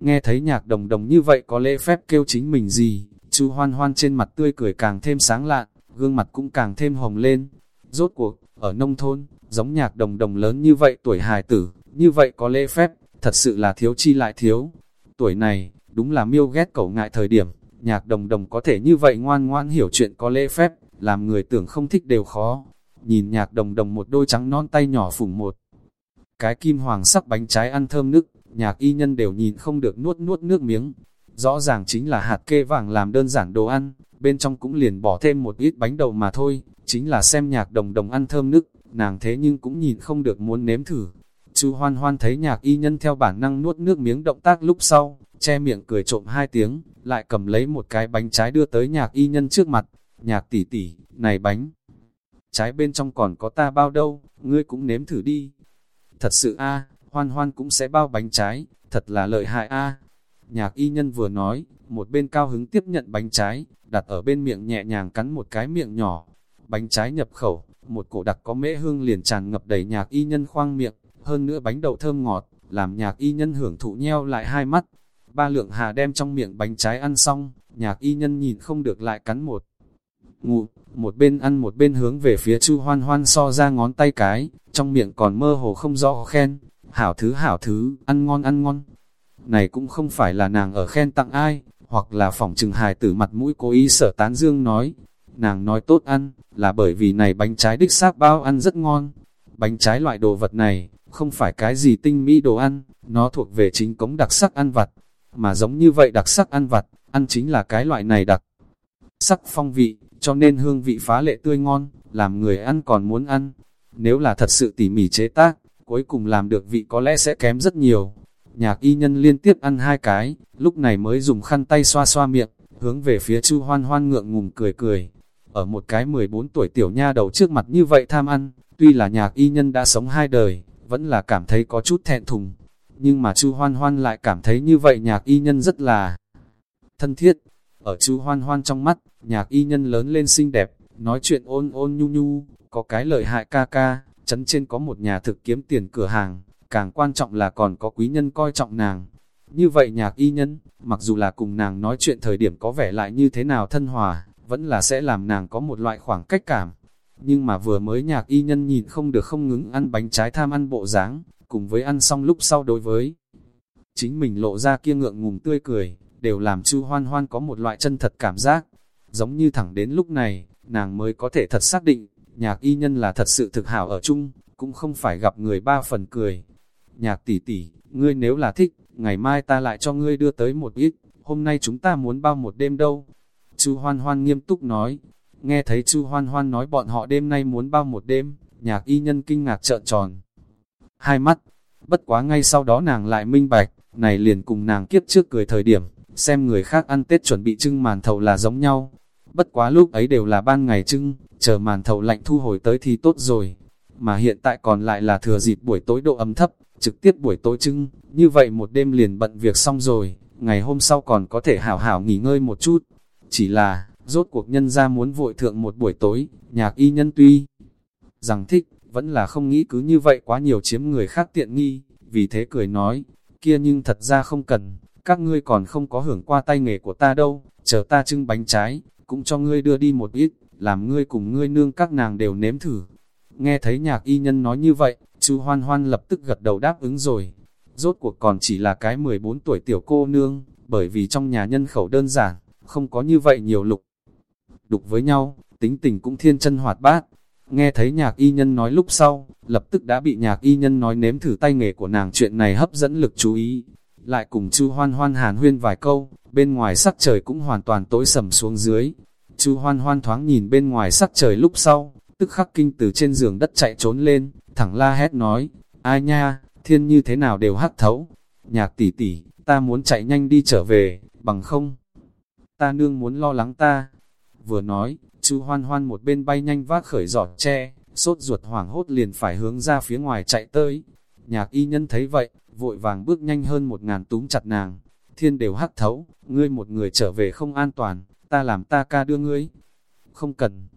Nghe thấy nhạc đồng đồng như vậy có lễ phép kêu chính mình gì, chu hoan hoan trên mặt tươi cười càng thêm sáng lạn, gương mặt cũng càng thêm hồng lên. Rốt cuộc, ở nông thôn, giống nhạc đồng đồng lớn như vậy tuổi hài tử, như vậy có lễ phép, thật sự là thiếu chi lại thiếu. Tuổi này, đúng là miêu ghét cẩu ngại thời điểm, nhạc đồng đồng có thể như vậy ngoan ngoãn hiểu chuyện có lễ phép, làm người tưởng không thích đều khó. Nhìn nhạc đồng đồng một đôi trắng non tay nhỏ phủng một. Cái kim hoàng sắc bánh trái ăn thơm nức, nhạc y nhân đều nhìn không được nuốt nuốt nước miếng. Rõ ràng chính là hạt kê vàng làm đơn giản đồ ăn, bên trong cũng liền bỏ thêm một ít bánh đậu mà thôi, chính là xem nhạc đồng đồng ăn thơm nức, nàng thế nhưng cũng nhìn không được muốn nếm thử. Chu hoan hoan thấy nhạc y nhân theo bản năng nuốt nước miếng động tác lúc sau, che miệng cười trộm hai tiếng, lại cầm lấy một cái bánh trái đưa tới nhạc y nhân trước mặt. Nhạc tỷ tỷ, này bánh, trái bên trong còn có ta bao đâu, ngươi cũng nếm thử đi. Thật sự a hoan hoan cũng sẽ bao bánh trái, thật là lợi hại a Nhạc y nhân vừa nói, một bên cao hứng tiếp nhận bánh trái, đặt ở bên miệng nhẹ nhàng cắn một cái miệng nhỏ. Bánh trái nhập khẩu, một cổ đặc có mễ hương liền tràn ngập đầy nhạc y nhân khoang miệng, hơn nữa bánh đậu thơm ngọt, làm nhạc y nhân hưởng thụ nheo lại hai mắt. Ba lượng hà đem trong miệng bánh trái ăn xong, nhạc y nhân nhìn không được lại cắn một. Ngụ, một bên ăn một bên hướng về phía chu hoan hoan so ra ngón tay cái, trong miệng còn mơ hồ không rõ khen, hảo thứ hảo thứ, ăn ngon ăn ngon. Này cũng không phải là nàng ở khen tặng ai, hoặc là phỏng trừng hài tử mặt mũi cố ý sở tán dương nói. Nàng nói tốt ăn, là bởi vì này bánh trái đích xác bao ăn rất ngon. Bánh trái loại đồ vật này, không phải cái gì tinh mỹ đồ ăn, nó thuộc về chính cống đặc sắc ăn vặt. Mà giống như vậy đặc sắc ăn vặt, ăn chính là cái loại này đặc sắc phong vị, cho nên hương vị phá lệ tươi ngon, làm người ăn còn muốn ăn. Nếu là thật sự tỉ mỉ chế tác, cuối cùng làm được vị có lẽ sẽ kém rất nhiều. Nhạc y nhân liên tiếp ăn hai cái, lúc này mới dùng khăn tay xoa xoa miệng, hướng về phía chu hoan hoan ngượng ngùng cười cười. Ở một cái 14 tuổi tiểu nha đầu trước mặt như vậy tham ăn, tuy là nhạc y nhân đã sống hai đời, vẫn là cảm thấy có chút thẹn thùng. Nhưng mà chu hoan hoan lại cảm thấy như vậy nhạc y nhân rất là thân thiết. Ở chu hoan hoan trong mắt, nhạc y nhân lớn lên xinh đẹp, nói chuyện ôn ôn nhu nhu, có cái lợi hại ca ca, chấn trên có một nhà thực kiếm tiền cửa hàng, càng quan trọng là còn có quý nhân coi trọng nàng. Như vậy nhạc y nhân, mặc dù là cùng nàng nói chuyện thời điểm có vẻ lại như thế nào thân hòa, vẫn là sẽ làm nàng có một loại khoảng cách cảm. Nhưng mà vừa mới nhạc y nhân nhìn không được không ngứng ăn bánh trái tham ăn bộ dáng cùng với ăn xong lúc sau đối với chính mình lộ ra kia ngượng ngùng tươi cười, đều làm chu hoan hoan có một loại chân thật cảm giác. Giống như thẳng đến lúc này, nàng mới có thể thật xác định, nhạc y nhân là thật sự thực hảo ở chung, cũng không phải gặp người ba phần cười. Nhạc tỷ tỷ, ngươi nếu là thích, ngày mai ta lại cho ngươi đưa tới một ít, hôm nay chúng ta muốn bao một đêm đâu. Chu Hoan Hoan nghiêm túc nói, nghe thấy Chu Hoan Hoan nói bọn họ đêm nay muốn bao một đêm, nhạc y nhân kinh ngạc trợn tròn. Hai mắt, bất quá ngay sau đó nàng lại minh bạch, này liền cùng nàng kiếp trước cười thời điểm, xem người khác ăn Tết chuẩn bị trưng màn thầu là giống nhau. Bất quá lúc ấy đều là ban ngày trưng, chờ màn thầu lạnh thu hồi tới thì tốt rồi. Mà hiện tại còn lại là thừa dịp buổi tối độ ấm thấp, trực tiếp buổi tối trưng, như vậy một đêm liền bận việc xong rồi, ngày hôm sau còn có thể hảo hảo nghỉ ngơi một chút. Chỉ là, rốt cuộc nhân ra muốn vội thượng một buổi tối, nhạc y nhân tuy rằng thích, vẫn là không nghĩ cứ như vậy quá nhiều chiếm người khác tiện nghi, vì thế cười nói, kia nhưng thật ra không cần, các ngươi còn không có hưởng qua tay nghề của ta đâu, chờ ta trưng bánh trái, cũng cho ngươi đưa đi một ít, làm ngươi cùng ngươi nương các nàng đều nếm thử. Nghe thấy nhạc y nhân nói như vậy, chú Hoan Hoan lập tức gật đầu đáp ứng rồi. Rốt cuộc còn chỉ là cái 14 tuổi tiểu cô nương, bởi vì trong nhà nhân khẩu đơn giản, không có như vậy nhiều lục. Đục với nhau, tính tình cũng thiên chân hoạt bát. Nghe thấy nhạc y nhân nói lúc sau, lập tức đã bị nhạc y nhân nói nếm thử tay nghề của nàng chuyện này hấp dẫn lực chú ý. Lại cùng chu hoan hoan hàn huyên vài câu, bên ngoài sắc trời cũng hoàn toàn tối sầm xuống dưới. Chu hoan hoan thoáng nhìn bên ngoài sắc trời lúc sau, tức khắc kinh từ trên giường đất chạy trốn lên, thẳng la hét nói, ai nha, thiên như thế nào đều hắt thấu. Nhạc tỷ tỷ, ta muốn chạy nhanh đi trở về, bằng không. Ta nương muốn lo lắng ta. Vừa nói, chu hoan hoan một bên bay nhanh vác khởi giọt tre, sốt ruột hoảng hốt liền phải hướng ra phía ngoài chạy tới. Nhạc y nhân thấy vậy, vội vàng bước nhanh hơn một ngàn túm chặt nàng. Thiên đều hắc thấu, ngươi một người trở về không an toàn, ta làm ta ca đưa ngươi. Không cần.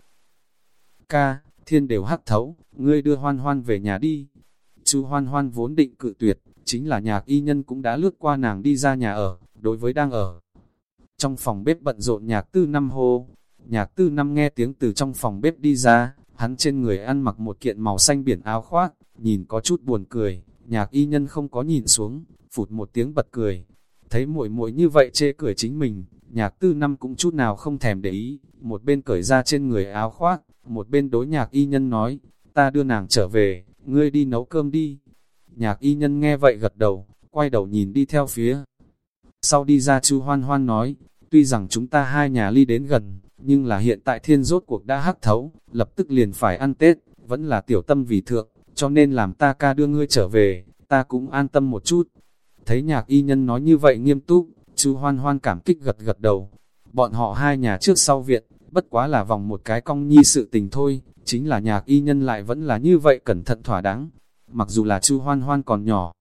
Ca, thiên đều hắc thấu, ngươi đưa hoan hoan về nhà đi. Chú hoan hoan vốn định cự tuyệt, chính là nhạc y nhân cũng đã lướt qua nàng đi ra nhà ở, đối với đang ở. Trong phòng bếp bận rộn nhạc tư năm hô, nhạc tư năm nghe tiếng từ trong phòng bếp đi ra, hắn trên người ăn mặc một kiện màu xanh biển áo khoác, nhìn có chút buồn cười, nhạc y nhân không có nhìn xuống, phụt một tiếng bật cười. Thấy muội muội như vậy chê cười chính mình, nhạc tư năm cũng chút nào không thèm để ý, một bên cởi ra trên người áo khoác, một bên đối nhạc y nhân nói, ta đưa nàng trở về, ngươi đi nấu cơm đi. Nhạc y nhân nghe vậy gật đầu, quay đầu nhìn đi theo phía. Sau đi ra chu hoan hoan nói, tuy rằng chúng ta hai nhà ly đến gần, nhưng là hiện tại thiên rốt cuộc đã hắc thấu, lập tức liền phải ăn Tết, vẫn là tiểu tâm vì thượng, cho nên làm ta ca đưa ngươi trở về, ta cũng an tâm một chút. Thấy nhạc y nhân nói như vậy nghiêm túc, chu hoan hoan cảm kích gật gật đầu. Bọn họ hai nhà trước sau viện, bất quá là vòng một cái cong nhi sự tình thôi, chính là nhạc y nhân lại vẫn là như vậy cẩn thận thỏa đáng. Mặc dù là chu hoan hoan còn nhỏ,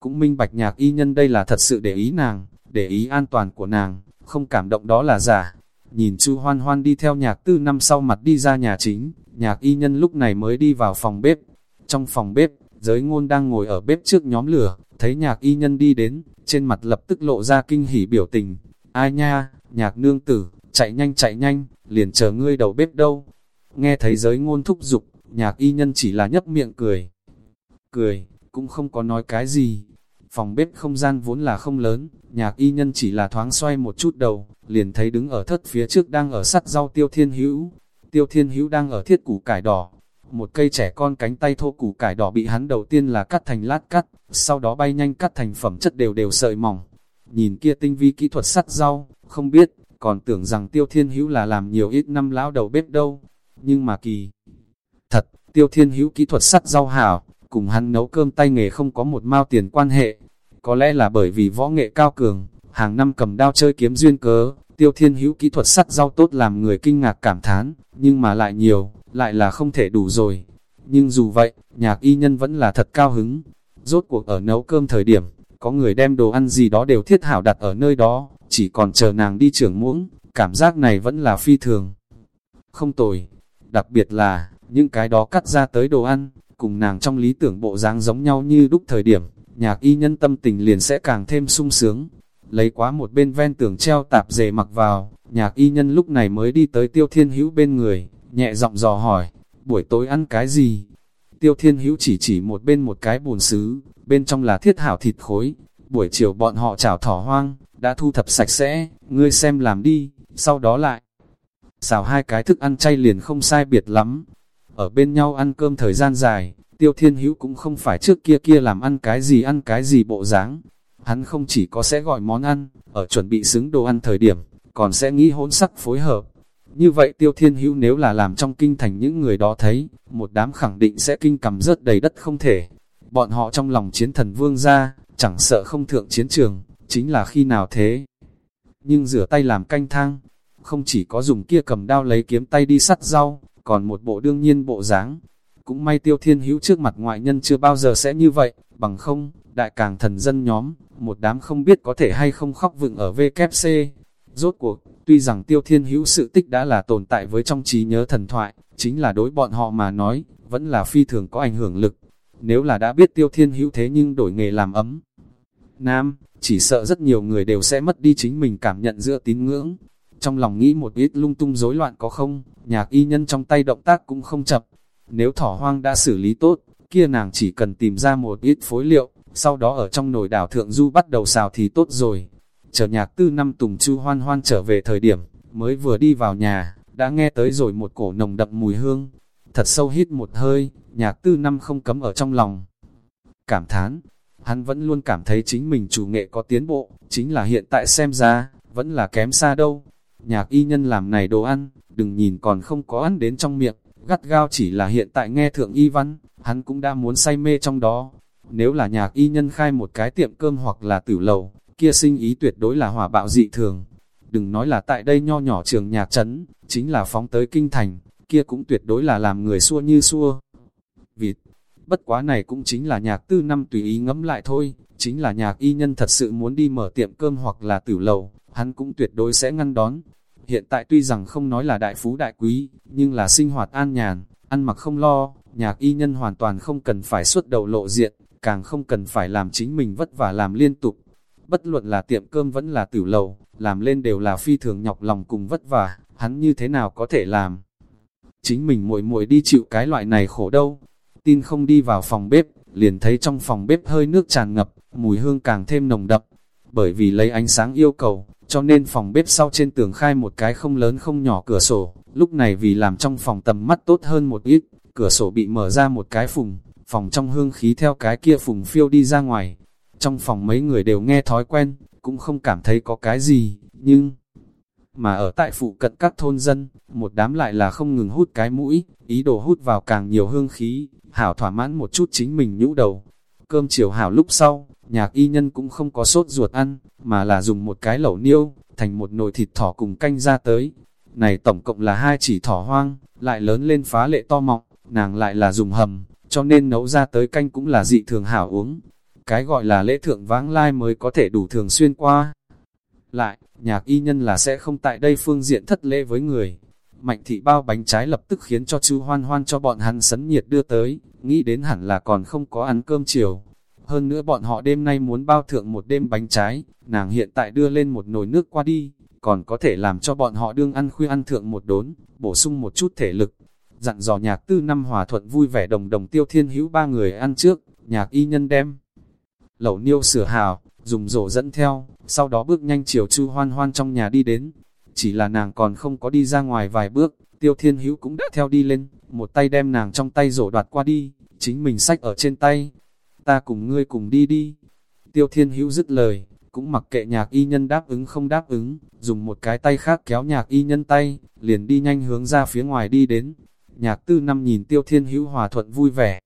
cũng minh bạch nhạc y nhân đây là thật sự để ý nàng, để ý an toàn của nàng, không cảm động đó là giả. Nhìn chu hoan hoan đi theo nhạc tư năm sau mặt đi ra nhà chính, nhạc y nhân lúc này mới đi vào phòng bếp. Trong phòng bếp, giới ngôn đang ngồi ở bếp trước nhóm lửa, thấy nhạc y nhân đi đến, trên mặt lập tức lộ ra kinh hỉ biểu tình. Ai nha, nhạc nương tử, chạy nhanh chạy nhanh, liền chờ ngươi đầu bếp đâu. Nghe thấy giới ngôn thúc giục, nhạc y nhân chỉ là nhấp miệng cười. Cười, cũng không có nói cái gì. Phòng bếp không gian vốn là không lớn, nhạc y nhân chỉ là thoáng xoay một chút đầu, liền thấy đứng ở thất phía trước đang ở sắt rau tiêu thiên hữu. Tiêu thiên hữu đang ở thiết củ cải đỏ. Một cây trẻ con cánh tay thô củ cải đỏ bị hắn đầu tiên là cắt thành lát cắt, sau đó bay nhanh cắt thành phẩm chất đều đều sợi mỏng. Nhìn kia tinh vi kỹ thuật sắt rau, không biết, còn tưởng rằng tiêu thiên hữu là làm nhiều ít năm lão đầu bếp đâu. Nhưng mà kỳ, thật, tiêu thiên hữu kỹ thuật sắt rau hảo, cùng hắn nấu cơm tay nghề không có một mao tiền quan hệ. Có lẽ là bởi vì võ nghệ cao cường, hàng năm cầm đao chơi kiếm duyên cớ, tiêu thiên hữu kỹ thuật sắt rau tốt làm người kinh ngạc cảm thán, nhưng mà lại nhiều, lại là không thể đủ rồi. Nhưng dù vậy, nhạc y nhân vẫn là thật cao hứng. Rốt cuộc ở nấu cơm thời điểm, có người đem đồ ăn gì đó đều thiết hảo đặt ở nơi đó, chỉ còn chờ nàng đi trưởng muỗng, cảm giác này vẫn là phi thường. Không tồi, đặc biệt là, những cái đó cắt ra tới đồ ăn, cùng nàng trong lý tưởng bộ dáng giống nhau như đúc thời điểm, nhạc y nhân tâm tình liền sẽ càng thêm sung sướng. Lấy quá một bên ven tường treo tạp dề mặc vào, nhạc y nhân lúc này mới đi tới tiêu thiên hữu bên người, nhẹ giọng dò hỏi, buổi tối ăn cái gì? Tiêu thiên hữu chỉ chỉ một bên một cái bồn sứ, bên trong là thiết hảo thịt khối, buổi chiều bọn họ chảo thỏ hoang, đã thu thập sạch sẽ, ngươi xem làm đi, sau đó lại. Xào hai cái thức ăn chay liền không sai biệt lắm. Ở bên nhau ăn cơm thời gian dài, tiêu thiên hữu cũng không phải trước kia kia làm ăn cái gì ăn cái gì bộ dáng. Hắn không chỉ có sẽ gọi món ăn, ở chuẩn bị xứng đồ ăn thời điểm, còn sẽ nghĩ hỗn sắc phối hợp. Như vậy tiêu thiên hữu nếu là làm trong kinh thành những người đó thấy, một đám khẳng định sẽ kinh cầm rớt đầy đất không thể. Bọn họ trong lòng chiến thần vương ra, chẳng sợ không thượng chiến trường, chính là khi nào thế. Nhưng rửa tay làm canh thang, không chỉ có dùng kia cầm đao lấy kiếm tay đi sắt rau, còn một bộ đương nhiên bộ dáng. Cũng may tiêu thiên hữu trước mặt ngoại nhân chưa bao giờ sẽ như vậy, bằng không, đại càng thần dân nhóm, một đám không biết có thể hay không khóc vựng ở VKC. Rốt cuộc, tuy rằng tiêu thiên hữu sự tích đã là tồn tại với trong trí nhớ thần thoại, chính là đối bọn họ mà nói, vẫn là phi thường có ảnh hưởng lực. Nếu là đã biết tiêu thiên hữu thế nhưng đổi nghề làm ấm, Nam, chỉ sợ rất nhiều người đều sẽ mất đi chính mình cảm nhận giữa tín ngưỡng. Trong lòng nghĩ một ít lung tung rối loạn có không, nhạc y nhân trong tay động tác cũng không chậm. Nếu thỏ hoang đã xử lý tốt, kia nàng chỉ cần tìm ra một ít phối liệu, sau đó ở trong nồi đảo thượng du bắt đầu xào thì tốt rồi. Chờ nhạc tư năm tùng chu hoan hoan trở về thời điểm, mới vừa đi vào nhà, đã nghe tới rồi một cổ nồng đậm mùi hương. Thật sâu hít một hơi, nhạc tư năm không cấm ở trong lòng. Cảm thán, Hắn vẫn luôn cảm thấy chính mình chủ nghệ có tiến bộ, chính là hiện tại xem ra, vẫn là kém xa đâu. Nhạc y nhân làm này đồ ăn, đừng nhìn còn không có ăn đến trong miệng, gắt gao chỉ là hiện tại nghe thượng y văn, hắn cũng đã muốn say mê trong đó. Nếu là nhạc y nhân khai một cái tiệm cơm hoặc là tử lầu, kia sinh ý tuyệt đối là hỏa bạo dị thường. Đừng nói là tại đây nho nhỏ trường nhạc trấn, chính là phóng tới kinh thành, kia cũng tuyệt đối là làm người xua như xua. Vịt, Bất quá này cũng chính là nhạc tư năm tùy ý ngẫm lại thôi, chính là nhạc y nhân thật sự muốn đi mở tiệm cơm hoặc là tử lầu, hắn cũng tuyệt đối sẽ ngăn đón. Hiện tại tuy rằng không nói là đại phú đại quý, nhưng là sinh hoạt an nhàn, ăn mặc không lo, nhạc y nhân hoàn toàn không cần phải xuất đầu lộ diện, càng không cần phải làm chính mình vất vả làm liên tục. Bất luận là tiệm cơm vẫn là tử lầu, làm lên đều là phi thường nhọc lòng cùng vất vả, hắn như thế nào có thể làm. Chính mình muội muội đi chịu cái loại này khổ đâu. Tin không đi vào phòng bếp, liền thấy trong phòng bếp hơi nước tràn ngập, mùi hương càng thêm nồng đậm. Bởi vì lấy ánh sáng yêu cầu, cho nên phòng bếp sau trên tường khai một cái không lớn không nhỏ cửa sổ, lúc này vì làm trong phòng tầm mắt tốt hơn một ít, cửa sổ bị mở ra một cái phùng, phòng trong hương khí theo cái kia phùng phiêu đi ra ngoài. Trong phòng mấy người đều nghe thói quen, cũng không cảm thấy có cái gì, nhưng... Mà ở tại phụ cận các thôn dân, một đám lại là không ngừng hút cái mũi, ý đồ hút vào càng nhiều hương khí, hảo thỏa mãn một chút chính mình nhũ đầu. Cơm chiều hảo lúc sau, nhạc y nhân cũng không có sốt ruột ăn, mà là dùng một cái lẩu niêu, thành một nồi thịt thỏ cùng canh ra tới. Này tổng cộng là hai chỉ thỏ hoang, lại lớn lên phá lệ to mọng, nàng lại là dùng hầm, cho nên nấu ra tới canh cũng là dị thường hảo uống. Cái gọi là lễ thượng vãng lai mới có thể đủ thường xuyên qua. Lại, nhạc y nhân là sẽ không tại đây phương diện thất lễ với người. Mạnh thị bao bánh trái lập tức khiến cho chú hoan hoan cho bọn hắn sấn nhiệt đưa tới, nghĩ đến hẳn là còn không có ăn cơm chiều. Hơn nữa bọn họ đêm nay muốn bao thượng một đêm bánh trái, nàng hiện tại đưa lên một nồi nước qua đi, còn có thể làm cho bọn họ đương ăn khuya ăn thượng một đốn, bổ sung một chút thể lực. Dặn dò nhạc tư năm hòa thuận vui vẻ đồng đồng tiêu thiên hữu ba người ăn trước, nhạc y nhân đem. Lẩu niêu sửa hào, dùng rổ dẫn theo, sau đó bước nhanh chiều chu hoan hoan trong nhà đi đến. Chỉ là nàng còn không có đi ra ngoài vài bước, tiêu thiên hữu cũng đã theo đi lên, một tay đem nàng trong tay rổ đoạt qua đi, chính mình sách ở trên tay. Ta cùng ngươi cùng đi đi. Tiêu thiên hữu dứt lời, cũng mặc kệ nhạc y nhân đáp ứng không đáp ứng, dùng một cái tay khác kéo nhạc y nhân tay, liền đi nhanh hướng ra phía ngoài đi đến. Nhạc tư năm nhìn tiêu thiên hữu hòa thuận vui vẻ.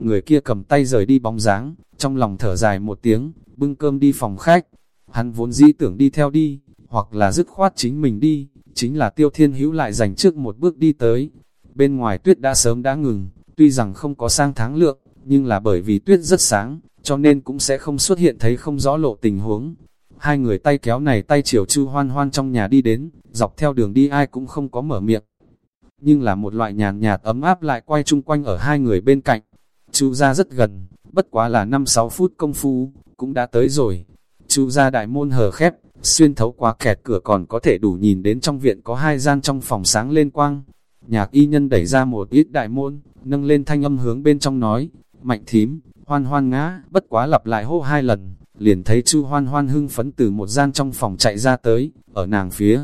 Người kia cầm tay rời đi bóng dáng, trong lòng thở dài một tiếng, bưng cơm đi phòng khách. Hắn vốn dĩ tưởng đi theo đi, hoặc là dứt khoát chính mình đi, chính là tiêu thiên hữu lại dành trước một bước đi tới. Bên ngoài tuyết đã sớm đã ngừng, tuy rằng không có sang tháng lượng, nhưng là bởi vì tuyết rất sáng, cho nên cũng sẽ không xuất hiện thấy không rõ lộ tình huống. Hai người tay kéo này tay chiều chu hoan hoan trong nhà đi đến, dọc theo đường đi ai cũng không có mở miệng. Nhưng là một loại nhàn nhạt ấm áp lại quay chung quanh ở hai người bên cạnh. Chu ra rất gần, bất quá là 5-6 phút công phu, cũng đã tới rồi. Chu ra đại môn hờ khép, xuyên thấu qua kẹt cửa còn có thể đủ nhìn đến trong viện có hai gian trong phòng sáng lên quang. Nhạc y nhân đẩy ra một ít đại môn, nâng lên thanh âm hướng bên trong nói, mạnh thím, hoan hoan ngã, bất quá lặp lại hô hai lần, liền thấy chu hoan hoan hưng phấn từ một gian trong phòng chạy ra tới, ở nàng phía.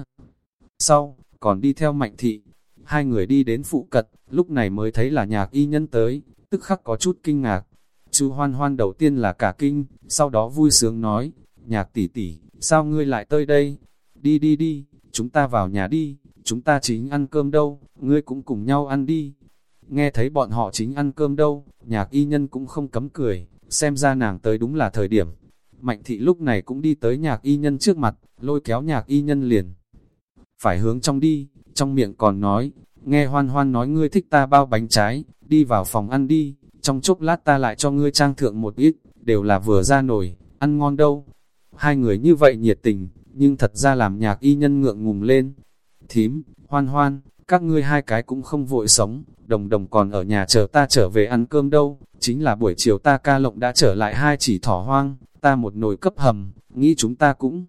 Sau, còn đi theo mạnh thị, hai người đi đến phụ cật, lúc này mới thấy là nhạc y nhân tới, tức khắc có chút kinh ngạc. Chu hoan hoan đầu tiên là cả kinh, sau đó vui sướng nói, nhạc tỷ tỷ, sao ngươi lại tới đây? Đi đi đi, chúng ta vào nhà đi, chúng ta chính ăn cơm đâu, ngươi cũng cùng nhau ăn đi. Nghe thấy bọn họ chính ăn cơm đâu, nhạc y nhân cũng không cấm cười, xem ra nàng tới đúng là thời điểm. Mạnh thị lúc này cũng đi tới nhạc y nhân trước mặt, lôi kéo nhạc y nhân liền. Phải hướng trong đi, trong miệng còn nói, nghe hoan hoan nói ngươi thích ta bao bánh trái, đi vào phòng ăn đi, trong chốc lát ta lại cho ngươi trang thượng một ít, đều là vừa ra nổi, ăn ngon đâu. Hai người như vậy nhiệt tình, nhưng thật ra làm nhạc y nhân ngượng ngùng lên. Thím, hoan hoan, các ngươi hai cái cũng không vội sống, đồng đồng còn ở nhà chờ ta trở về ăn cơm đâu, chính là buổi chiều ta ca lộng đã trở lại hai chỉ thỏ hoang, ta một nồi cấp hầm, nghĩ chúng ta cũng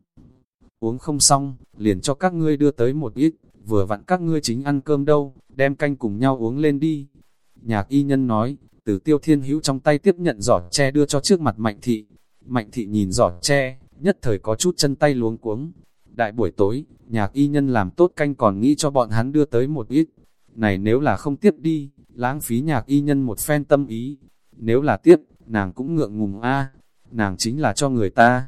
uống không xong, liền cho các ngươi đưa tới một ít, vừa vặn các ngươi chính ăn cơm đâu, đem canh cùng nhau uống lên đi. Nhạc y nhân nói, từ tiêu thiên hữu trong tay tiếp nhận giỏ tre đưa cho trước mặt mạnh thị. Mạnh thị nhìn giỏ tre, nhất thời có chút chân tay luống cuống. Đại buổi tối, nhạc y nhân làm tốt canh còn nghĩ cho bọn hắn đưa tới một ít. Này nếu là không tiếp đi, lãng phí nhạc y nhân một phen tâm ý. Nếu là tiếp, nàng cũng ngượng ngùng a nàng chính là cho người ta.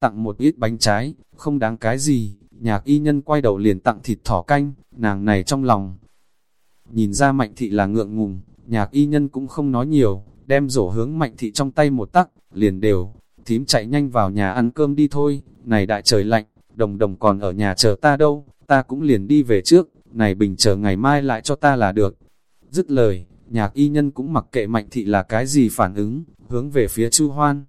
Tặng một ít bánh trái, không đáng cái gì, nhạc y nhân quay đầu liền tặng thịt thỏ canh, nàng này trong lòng. Nhìn ra mạnh thị là ngượng ngùng, nhạc y nhân cũng không nói nhiều, đem rổ hướng mạnh thị trong tay một tắc, liền đều, thím chạy nhanh vào nhà ăn cơm đi thôi, này đại trời lạnh, đồng đồng còn ở nhà chờ ta đâu, ta cũng liền đi về trước, này bình chờ ngày mai lại cho ta là được. Dứt lời, nhạc y nhân cũng mặc kệ mạnh thị là cái gì phản ứng, hướng về phía chu hoan.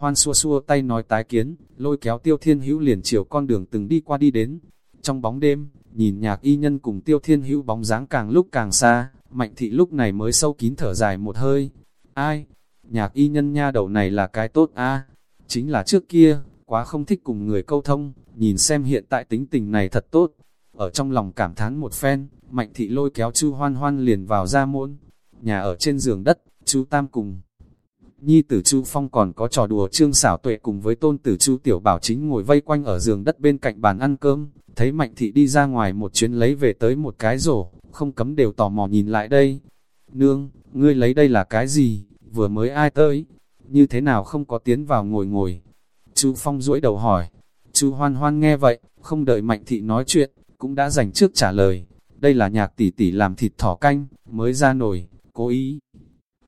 Hoan xua xua tay nói tái kiến, lôi kéo tiêu thiên hữu liền chiều con đường từng đi qua đi đến. Trong bóng đêm, nhìn nhạc y nhân cùng tiêu thiên hữu bóng dáng càng lúc càng xa, mạnh thị lúc này mới sâu kín thở dài một hơi. Ai? nhạc y nhân nha đầu này là cái tốt a Chính là trước kia, quá không thích cùng người câu thông, nhìn xem hiện tại tính tình này thật tốt. Ở trong lòng cảm thán một phen, mạnh thị lôi kéo chu hoan hoan liền vào ra môn. Nhà ở trên giường đất, chú Tam cùng. Nhi tử Chu Phong còn có trò đùa trương xảo tuệ cùng với tôn tử Chu Tiểu Bảo chính ngồi vây quanh ở giường đất bên cạnh bàn ăn cơm, thấy Mạnh Thị đi ra ngoài một chuyến lấy về tới một cái rổ, không cấm đều tò mò nhìn lại đây. Nương, ngươi lấy đây là cái gì, vừa mới ai tới, như thế nào không có tiến vào ngồi ngồi. Chu Phong duỗi đầu hỏi, Chu Hoan Hoan nghe vậy, không đợi Mạnh Thị nói chuyện, cũng đã dành trước trả lời, đây là nhạc tỷ tỷ làm thịt thỏ canh, mới ra nổi, cố ý.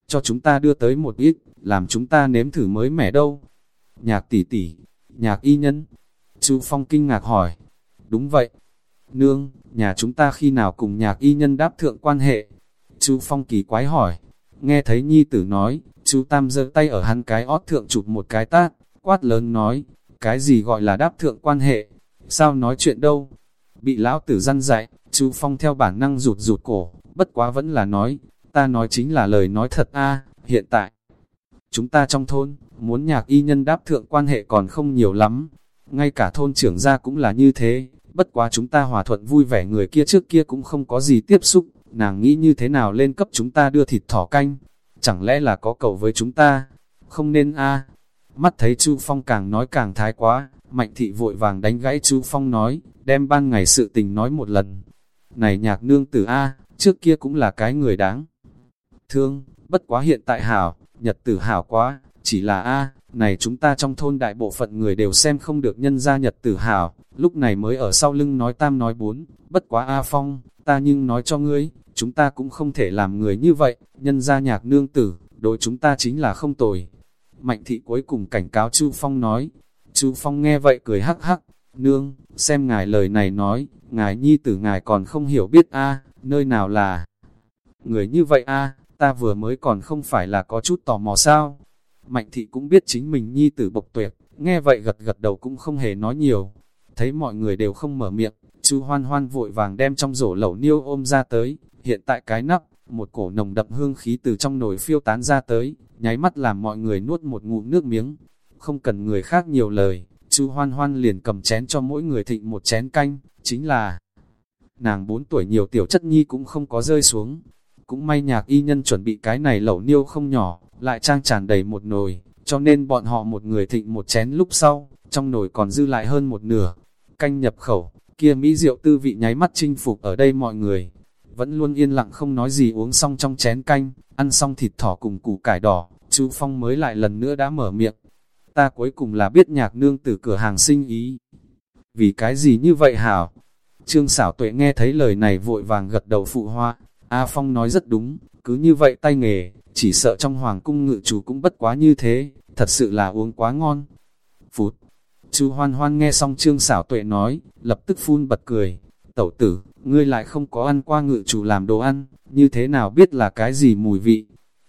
Cho chúng ta đưa tới một ít, làm chúng ta nếm thử mới mẻ đâu. Nhạc tỷ tỷ, nhạc y nhân. Chu Phong kinh ngạc hỏi, đúng vậy. Nương, nhà chúng ta khi nào cùng nhạc y nhân đáp thượng quan hệ? Chu Phong kỳ quái hỏi, nghe thấy nhi tử nói, chú Tam giơ tay ở hắn cái ót thượng chụp một cái tát, quát lớn nói, cái gì gọi là đáp thượng quan hệ? Sao nói chuyện đâu? Bị lão tử răn dạy, chú Phong theo bản năng rụt rụt cổ, bất quá vẫn là nói, ta nói chính là lời nói thật a hiện tại. Chúng ta trong thôn, muốn nhạc y nhân đáp thượng quan hệ còn không nhiều lắm, ngay cả thôn trưởng gia cũng là như thế, bất quá chúng ta hòa thuận vui vẻ người kia trước kia cũng không có gì tiếp xúc, nàng nghĩ như thế nào lên cấp chúng ta đưa thịt thỏ canh, chẳng lẽ là có cầu với chúng ta, không nên a Mắt thấy Chu Phong càng nói càng thái quá, Mạnh thị vội vàng đánh gãy Chu Phong nói, đem ban ngày sự tình nói một lần. Này nhạc nương tử A, trước kia cũng là cái người đáng. Thương, bất quá hiện tại hảo, nhật tử hảo quá, chỉ là A, này chúng ta trong thôn đại bộ phận người đều xem không được nhân gia nhật tử hảo, lúc này mới ở sau lưng nói tam nói bốn, bất quá A Phong, ta nhưng nói cho ngươi, chúng ta cũng không thể làm người như vậy, nhân gia nhạc nương tử, đối chúng ta chính là không tồi. Mạnh thị cuối cùng cảnh cáo Chu Phong nói, Chu Phong nghe vậy cười hắc hắc, nương, xem ngài lời này nói, ngài nhi tử ngài còn không hiểu biết a nơi nào là người như vậy a ta vừa mới còn không phải là có chút tò mò sao. Mạnh thị cũng biết chính mình nhi tử bộc tuyệt, nghe vậy gật gật đầu cũng không hề nói nhiều. Thấy mọi người đều không mở miệng, chú hoan hoan vội vàng đem trong rổ lẩu niêu ôm ra tới, hiện tại cái nắp, một cổ nồng đậm hương khí từ trong nồi phiêu tán ra tới, nháy mắt làm mọi người nuốt một ngụm nước miếng. Không cần người khác nhiều lời, chú hoan hoan liền cầm chén cho mỗi người thịnh một chén canh, chính là nàng bốn tuổi nhiều tiểu chất nhi cũng không có rơi xuống, cũng may nhạc y nhân chuẩn bị cái này lẩu niêu không nhỏ, lại trang tràn đầy một nồi, cho nên bọn họ một người thịnh một chén lúc sau, trong nồi còn dư lại hơn một nửa. Canh nhập khẩu, kia mỹ rượu tư vị nháy mắt chinh phục ở đây mọi người. Vẫn luôn yên lặng không nói gì uống xong trong chén canh, ăn xong thịt thỏ cùng củ cải đỏ, chú Phong mới lại lần nữa đã mở miệng. Ta cuối cùng là biết nhạc nương từ cửa hàng sinh ý. Vì cái gì như vậy hảo? Trương xảo tuệ nghe thấy lời này vội vàng gật đầu phụ hoa, A Phong nói rất đúng, cứ như vậy tay nghề, chỉ sợ trong hoàng cung ngự chủ cũng bất quá như thế, thật sự là uống quá ngon. Phút, chú hoan hoan nghe xong trương xảo tuệ nói, lập tức phun bật cười. Tẩu tử, ngươi lại không có ăn qua ngự chủ làm đồ ăn, như thế nào biết là cái gì mùi vị.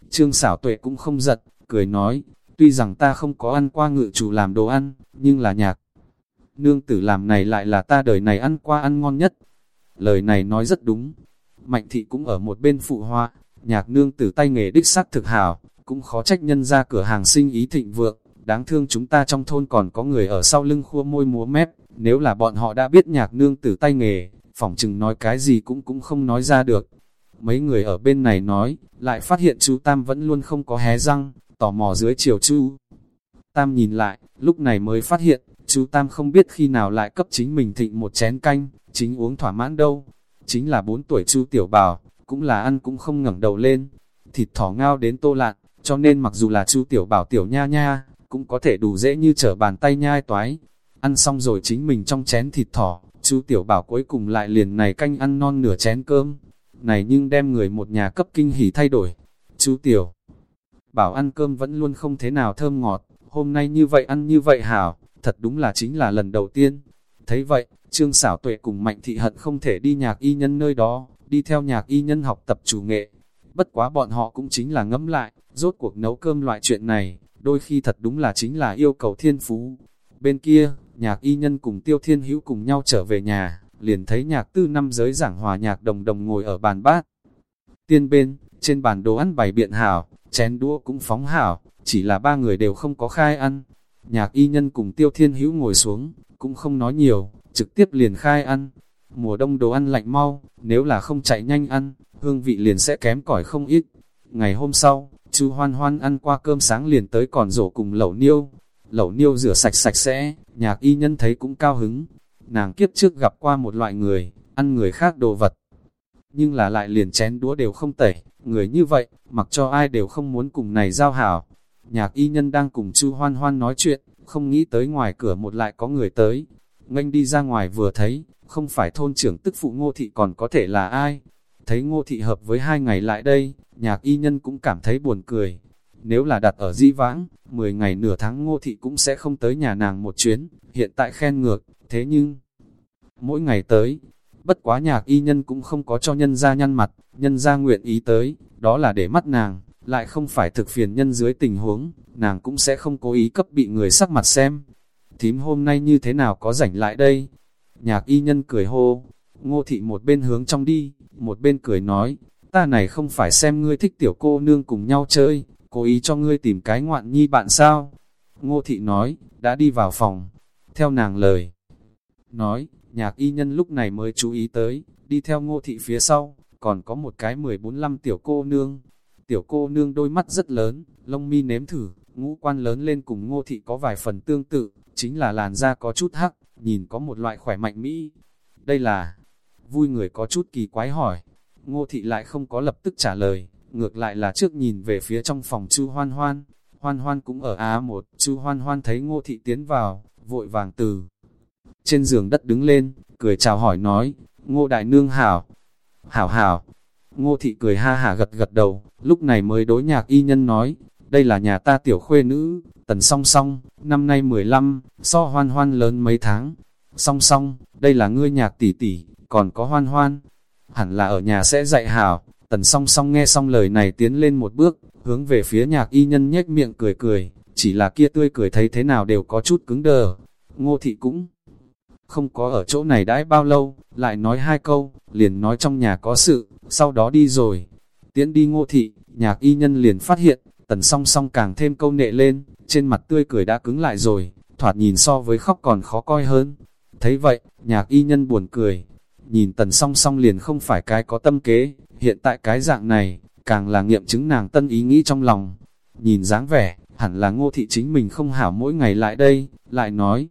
Trương xảo tuệ cũng không giật, cười nói, tuy rằng ta không có ăn qua ngự chủ làm đồ ăn, nhưng là nhạc. Nương tử làm này lại là ta đời này ăn qua ăn ngon nhất. Lời này nói rất đúng, Mạnh thị cũng ở một bên phụ hoa, nhạc nương tử tay nghề đích sắc thực hảo, cũng khó trách nhân ra cửa hàng sinh ý thịnh vượng, đáng thương chúng ta trong thôn còn có người ở sau lưng khua môi múa mép, nếu là bọn họ đã biết nhạc nương tử tay nghề, phỏng chừng nói cái gì cũng cũng không nói ra được. Mấy người ở bên này nói, lại phát hiện chú Tam vẫn luôn không có hé răng, tò mò dưới chiều chú. Tam nhìn lại, lúc này mới phát hiện, chú Tam không biết khi nào lại cấp chính mình thịnh một chén canh, chính uống thỏa mãn đâu chính là 4 tuổi chu tiểu bào, cũng là ăn cũng không ngẩng đầu lên. Thịt thỏ ngao đến tô lạn, cho nên mặc dù là chu tiểu bảo tiểu nha nha, cũng có thể đủ dễ như trở bàn tay nhai toái. Ăn xong rồi chính mình trong chén thịt thỏ, chu tiểu bảo cuối cùng lại liền này canh ăn non nửa chén cơm. Này nhưng đem người một nhà cấp kinh hỉ thay đổi. Chu tiểu bảo ăn cơm vẫn luôn không thế nào thơm ngọt, hôm nay như vậy ăn như vậy hảo, thật đúng là chính là lần đầu tiên. Thấy vậy, Trương xảo tuệ cùng mạnh thị hận không thể đi nhạc y nhân nơi đó, đi theo nhạc y nhân học tập chủ nghệ. Bất quá bọn họ cũng chính là ngẫm lại, rốt cuộc nấu cơm loại chuyện này, đôi khi thật đúng là chính là yêu cầu thiên phú. Bên kia, nhạc y nhân cùng tiêu thiên hữu cùng nhau trở về nhà, liền thấy nhạc tư năm giới giảng hòa nhạc đồng đồng ngồi ở bàn bát. Tiên bên, trên bàn đồ ăn bày biện hảo, chén đũa cũng phóng hảo, chỉ là ba người đều không có khai ăn. Nhạc y nhân cùng tiêu thiên hữu ngồi xuống, cũng không nói nhiều, trực tiếp liền khai ăn. Mùa đông đồ ăn lạnh mau, nếu là không chạy nhanh ăn, hương vị liền sẽ kém cỏi không ít. Ngày hôm sau, chu hoan hoan ăn qua cơm sáng liền tới còn rổ cùng lẩu niêu. Lẩu niêu rửa sạch sạch sẽ, nhạc y nhân thấy cũng cao hứng. Nàng kiếp trước gặp qua một loại người, ăn người khác đồ vật. Nhưng là lại liền chén đũa đều không tẩy, người như vậy, mặc cho ai đều không muốn cùng này giao hảo. Nhạc y nhân đang cùng chu hoan hoan nói chuyện, không nghĩ tới ngoài cửa một lại có người tới. Nganh đi ra ngoài vừa thấy, không phải thôn trưởng tức phụ ngô thị còn có thể là ai. Thấy ngô thị hợp với hai ngày lại đây, nhạc y nhân cũng cảm thấy buồn cười. Nếu là đặt ở di vãng, 10 ngày nửa tháng ngô thị cũng sẽ không tới nhà nàng một chuyến, hiện tại khen ngược, thế nhưng, mỗi ngày tới, bất quá nhạc y nhân cũng không có cho nhân ra nhăn mặt, nhân ra nguyện ý tới, đó là để mắt nàng, lại không phải thực phiền nhân dưới tình huống, nàng cũng sẽ không cố ý cấp bị người sắc mặt xem. Thím hôm nay như thế nào có rảnh lại đây? Nhạc y nhân cười hô, ngô thị một bên hướng trong đi, một bên cười nói, ta này không phải xem ngươi thích tiểu cô nương cùng nhau chơi, cố ý cho ngươi tìm cái ngoạn nhi bạn sao? Ngô thị nói, đã đi vào phòng, theo nàng lời. Nói, nhạc y nhân lúc này mới chú ý tới, đi theo ngô thị phía sau, còn có một cái 14-15 tiểu cô nương. Tiểu cô nương đôi mắt rất lớn, lông mi nếm thử, ngũ quan lớn lên cùng ngô thị có vài phần tương tự, chính là làn da có chút hắc, nhìn có một loại khỏe mạnh mỹ. Đây là, vui người có chút kỳ quái hỏi, ngô thị lại không có lập tức trả lời, ngược lại là trước nhìn về phía trong phòng chu hoan hoan, hoan hoan cũng ở Á một, chu hoan hoan thấy ngô thị tiến vào, vội vàng từ. Trên giường đất đứng lên, cười chào hỏi nói, ngô đại nương hảo, hảo hảo, ngô thị cười ha hả gật gật đầu, lúc này mới đối nhạc y nhân nói, đây là nhà ta tiểu khuê nữ, tần song song, năm nay 15, so hoan hoan lớn mấy tháng, song song, đây là ngươi nhạc tỷ tỷ, còn có hoan hoan, hẳn là ở nhà sẽ dạy hảo, tần song song nghe xong lời này tiến lên một bước, hướng về phía nhạc y nhân nhếch miệng cười cười, chỉ là kia tươi cười thấy thế nào đều có chút cứng đờ, ngô thị cũng không có ở chỗ này đãi bao lâu, lại nói hai câu, liền nói trong nhà có sự, sau đó đi rồi. Tiến đi ngô thị, nhạc y nhân liền phát hiện, tần song song càng thêm câu nệ lên, trên mặt tươi cười đã cứng lại rồi, thoạt nhìn so với khóc còn khó coi hơn. Thấy vậy, nhạc y nhân buồn cười, nhìn tần song song liền không phải cái có tâm kế, hiện tại cái dạng này, càng là nghiệm chứng nàng tân ý nghĩ trong lòng. Nhìn dáng vẻ, hẳn là ngô thị chính mình không hảo mỗi ngày lại đây, lại nói.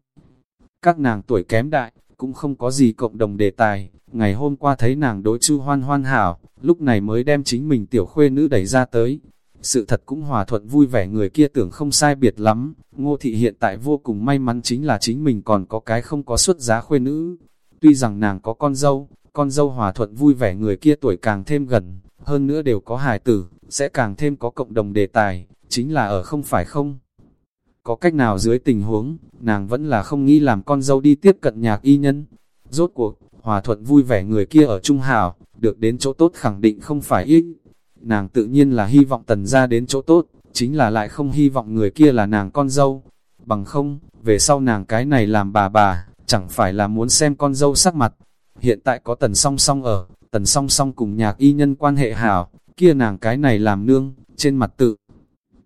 Các nàng tuổi kém đại, cũng không có gì cộng đồng đề tài, ngày hôm qua thấy nàng đối chu hoan hoan hảo, lúc này mới đem chính mình tiểu khuê nữ đẩy ra tới. Sự thật cũng hòa thuận vui vẻ người kia tưởng không sai biệt lắm, ngô thị hiện tại vô cùng may mắn chính là chính mình còn có cái không có xuất giá khuê nữ. Tuy rằng nàng có con dâu, con dâu hòa thuận vui vẻ người kia tuổi càng thêm gần, hơn nữa đều có hài tử, sẽ càng thêm có cộng đồng đề tài, chính là ở không phải không. Có cách nào dưới tình huống, nàng vẫn là không nghĩ làm con dâu đi tiếp cận nhạc y nhân. Rốt cuộc, hòa thuận vui vẻ người kia ở Trung Hảo, được đến chỗ tốt khẳng định không phải ít. Nàng tự nhiên là hy vọng tần ra đến chỗ tốt, chính là lại không hy vọng người kia là nàng con dâu. Bằng không, về sau nàng cái này làm bà bà, chẳng phải là muốn xem con dâu sắc mặt. Hiện tại có tần song song ở, tần song song cùng nhạc y nhân quan hệ hảo, kia nàng cái này làm nương, trên mặt tự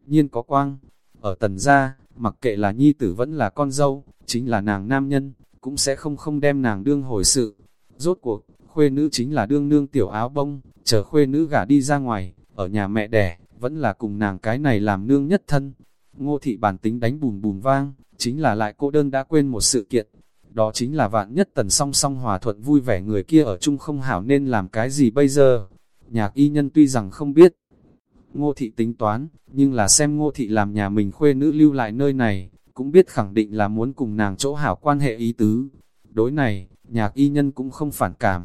nhiên có quang. Ở tần gia, mặc kệ là nhi tử vẫn là con dâu, chính là nàng nam nhân, cũng sẽ không không đem nàng đương hồi sự. Rốt cuộc, khuê nữ chính là đương nương tiểu áo bông, chờ khuê nữ gả đi ra ngoài, ở nhà mẹ đẻ, vẫn là cùng nàng cái này làm nương nhất thân. Ngô thị bản tính đánh bùn bùn vang, chính là lại cô đơn đã quên một sự kiện. Đó chính là vạn nhất tần song song hòa thuận vui vẻ người kia ở chung không hảo nên làm cái gì bây giờ. Nhạc y nhân tuy rằng không biết, ngô thị tính toán, nhưng là xem ngô thị làm nhà mình khuê nữ lưu lại nơi này, cũng biết khẳng định là muốn cùng nàng chỗ hảo quan hệ ý tứ. Đối này, nhạc y nhân cũng không phản cảm.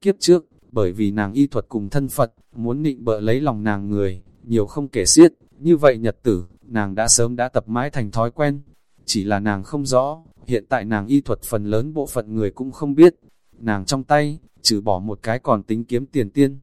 Kiếp trước, bởi vì nàng y thuật cùng thân Phật, muốn nịnh bợ lấy lòng nàng người, nhiều không kể xiết, như vậy nhật tử, nàng đã sớm đã tập mãi thành thói quen. Chỉ là nàng không rõ, hiện tại nàng y thuật phần lớn bộ phận người cũng không biết. Nàng trong tay, trừ bỏ một cái còn tính kiếm tiền tiên.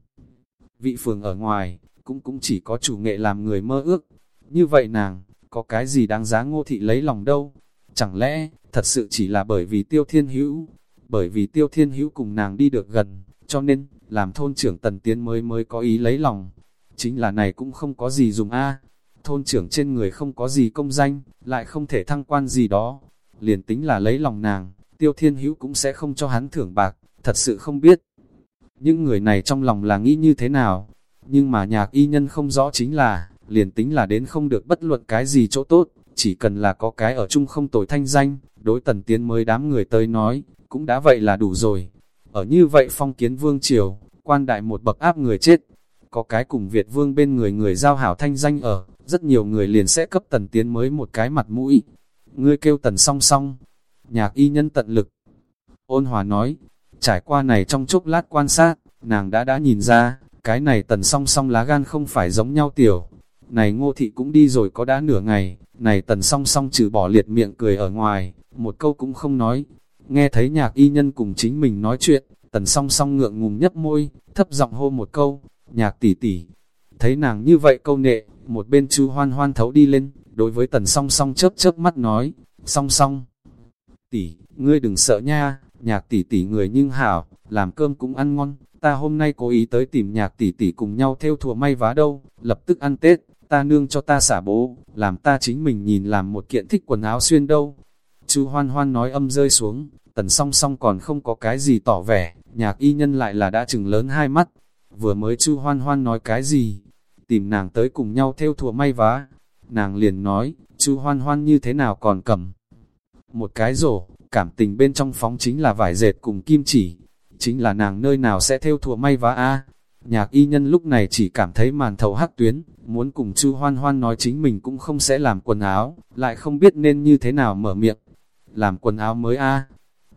Vị phường ở ngoài, cũng cũng chỉ có chủ nghệ làm người mơ ước. Như vậy nàng, có cái gì đáng giá ngô thị lấy lòng đâu? Chẳng lẽ, thật sự chỉ là bởi vì tiêu thiên hữu? Bởi vì tiêu thiên hữu cùng nàng đi được gần, cho nên, làm thôn trưởng tần tiến mới mới có ý lấy lòng. chính là này cũng không có gì dùng a Thôn trưởng trên người không có gì công danh, lại không thể thăng quan gì đó. Liền tính là lấy lòng nàng, tiêu thiên hữu cũng sẽ không cho hắn thưởng bạc, thật sự không biết. Những người này trong lòng là nghĩ như thế nào, nhưng mà nhạc y nhân không rõ chính là, liền tính là đến không được bất luận cái gì chỗ tốt, chỉ cần là có cái ở chung không tồi thanh danh, đối tần tiến mới đám người tới nói, cũng đã vậy là đủ rồi. Ở như vậy phong kiến vương triều, quan đại một bậc áp người chết, có cái cùng Việt vương bên người người giao hảo thanh danh ở, rất nhiều người liền sẽ cấp tần tiến mới một cái mặt mũi. Ngươi kêu tần song song, nhạc y nhân tận lực. Ôn hòa nói, trải qua này trong chốc lát quan sát, nàng đã đã nhìn ra, cái này tần song song lá gan không phải giống nhau tiểu. Này ngô thị cũng đi rồi có đã nửa ngày, này tần song song trừ bỏ liệt miệng cười ở ngoài, một câu cũng không nói. Nghe thấy nhạc y nhân cùng chính mình nói chuyện, tần song song ngượng ngùng nhấp môi, thấp giọng hô một câu, nhạc tỷ tỷ. Thấy nàng như vậy câu nệ, một bên chu hoan hoan thấu đi lên, đối với tần song song chớp chớp mắt nói, song song. Tỷ, ngươi đừng sợ nha, nhạc tỷ tỷ người nhưng hảo, làm cơm cũng ăn ngon, ta hôm nay cố ý tới tìm nhạc tỷ tỷ cùng nhau theo thùa may vá đâu, lập tức ăn Tết, ta nương cho ta xả bố, làm ta chính mình nhìn làm một kiện thích quần áo xuyên đâu. Chu hoan hoan nói âm rơi xuống, tần song song còn không có cái gì tỏ vẻ, nhạc y nhân lại là đã chừng lớn hai mắt. Vừa mới chu hoan hoan nói cái gì, tìm nàng tới cùng nhau theo thùa may vá. Nàng liền nói, chu hoan hoan như thế nào còn cầm. Một cái rổ, cảm tình bên trong phóng chính là vải dệt cùng kim chỉ. Chính là nàng nơi nào sẽ theo thùa may vá a Nhạc y nhân lúc này chỉ cảm thấy màn thầu hắc tuyến, muốn cùng chu hoan hoan nói chính mình cũng không sẽ làm quần áo, lại không biết nên như thế nào mở miệng. Làm quần áo mới a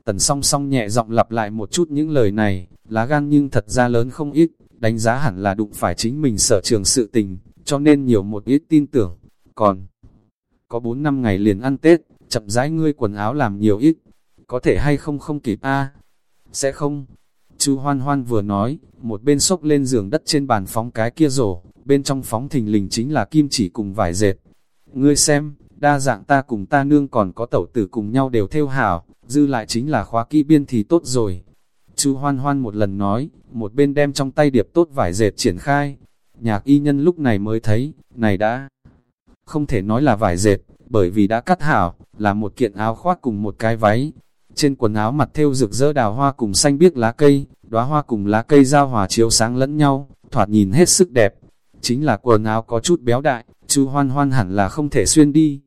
Tần song song nhẹ giọng lặp lại một chút những lời này, lá gan nhưng thật ra lớn không ít, đánh giá hẳn là đụng phải chính mình sở trường sự tình, cho nên nhiều một ít tin tưởng. Còn, có 4 năm ngày liền ăn Tết, chậm rãi ngươi quần áo làm nhiều ít, có thể hay không không kịp a Sẽ không. Chu hoan hoan vừa nói, một bên xốc lên giường đất trên bàn phóng cái kia rổ, bên trong phóng thình lình chính là kim chỉ cùng vải dệt. Ngươi xem, đa dạng ta cùng ta nương còn có tẩu tử cùng nhau đều theo hảo, dư lại chính là khóa kỹ biên thì tốt rồi. chú hoan hoan một lần nói, một bên đem trong tay điệp tốt vải dệt triển khai. Nhạc y nhân lúc này mới thấy, này đã không thể nói là vải dệt, bởi vì đã cắt hảo, là một kiện áo khoác cùng một cái váy. Trên quần áo mặt thêu rực rỡ đào hoa cùng xanh biếc lá cây, đóa hoa cùng lá cây giao hòa chiếu sáng lẫn nhau, thoạt nhìn hết sức đẹp. Chính là quần áo có chút béo đại, chú hoan hoan hẳn là không thể xuyên đi.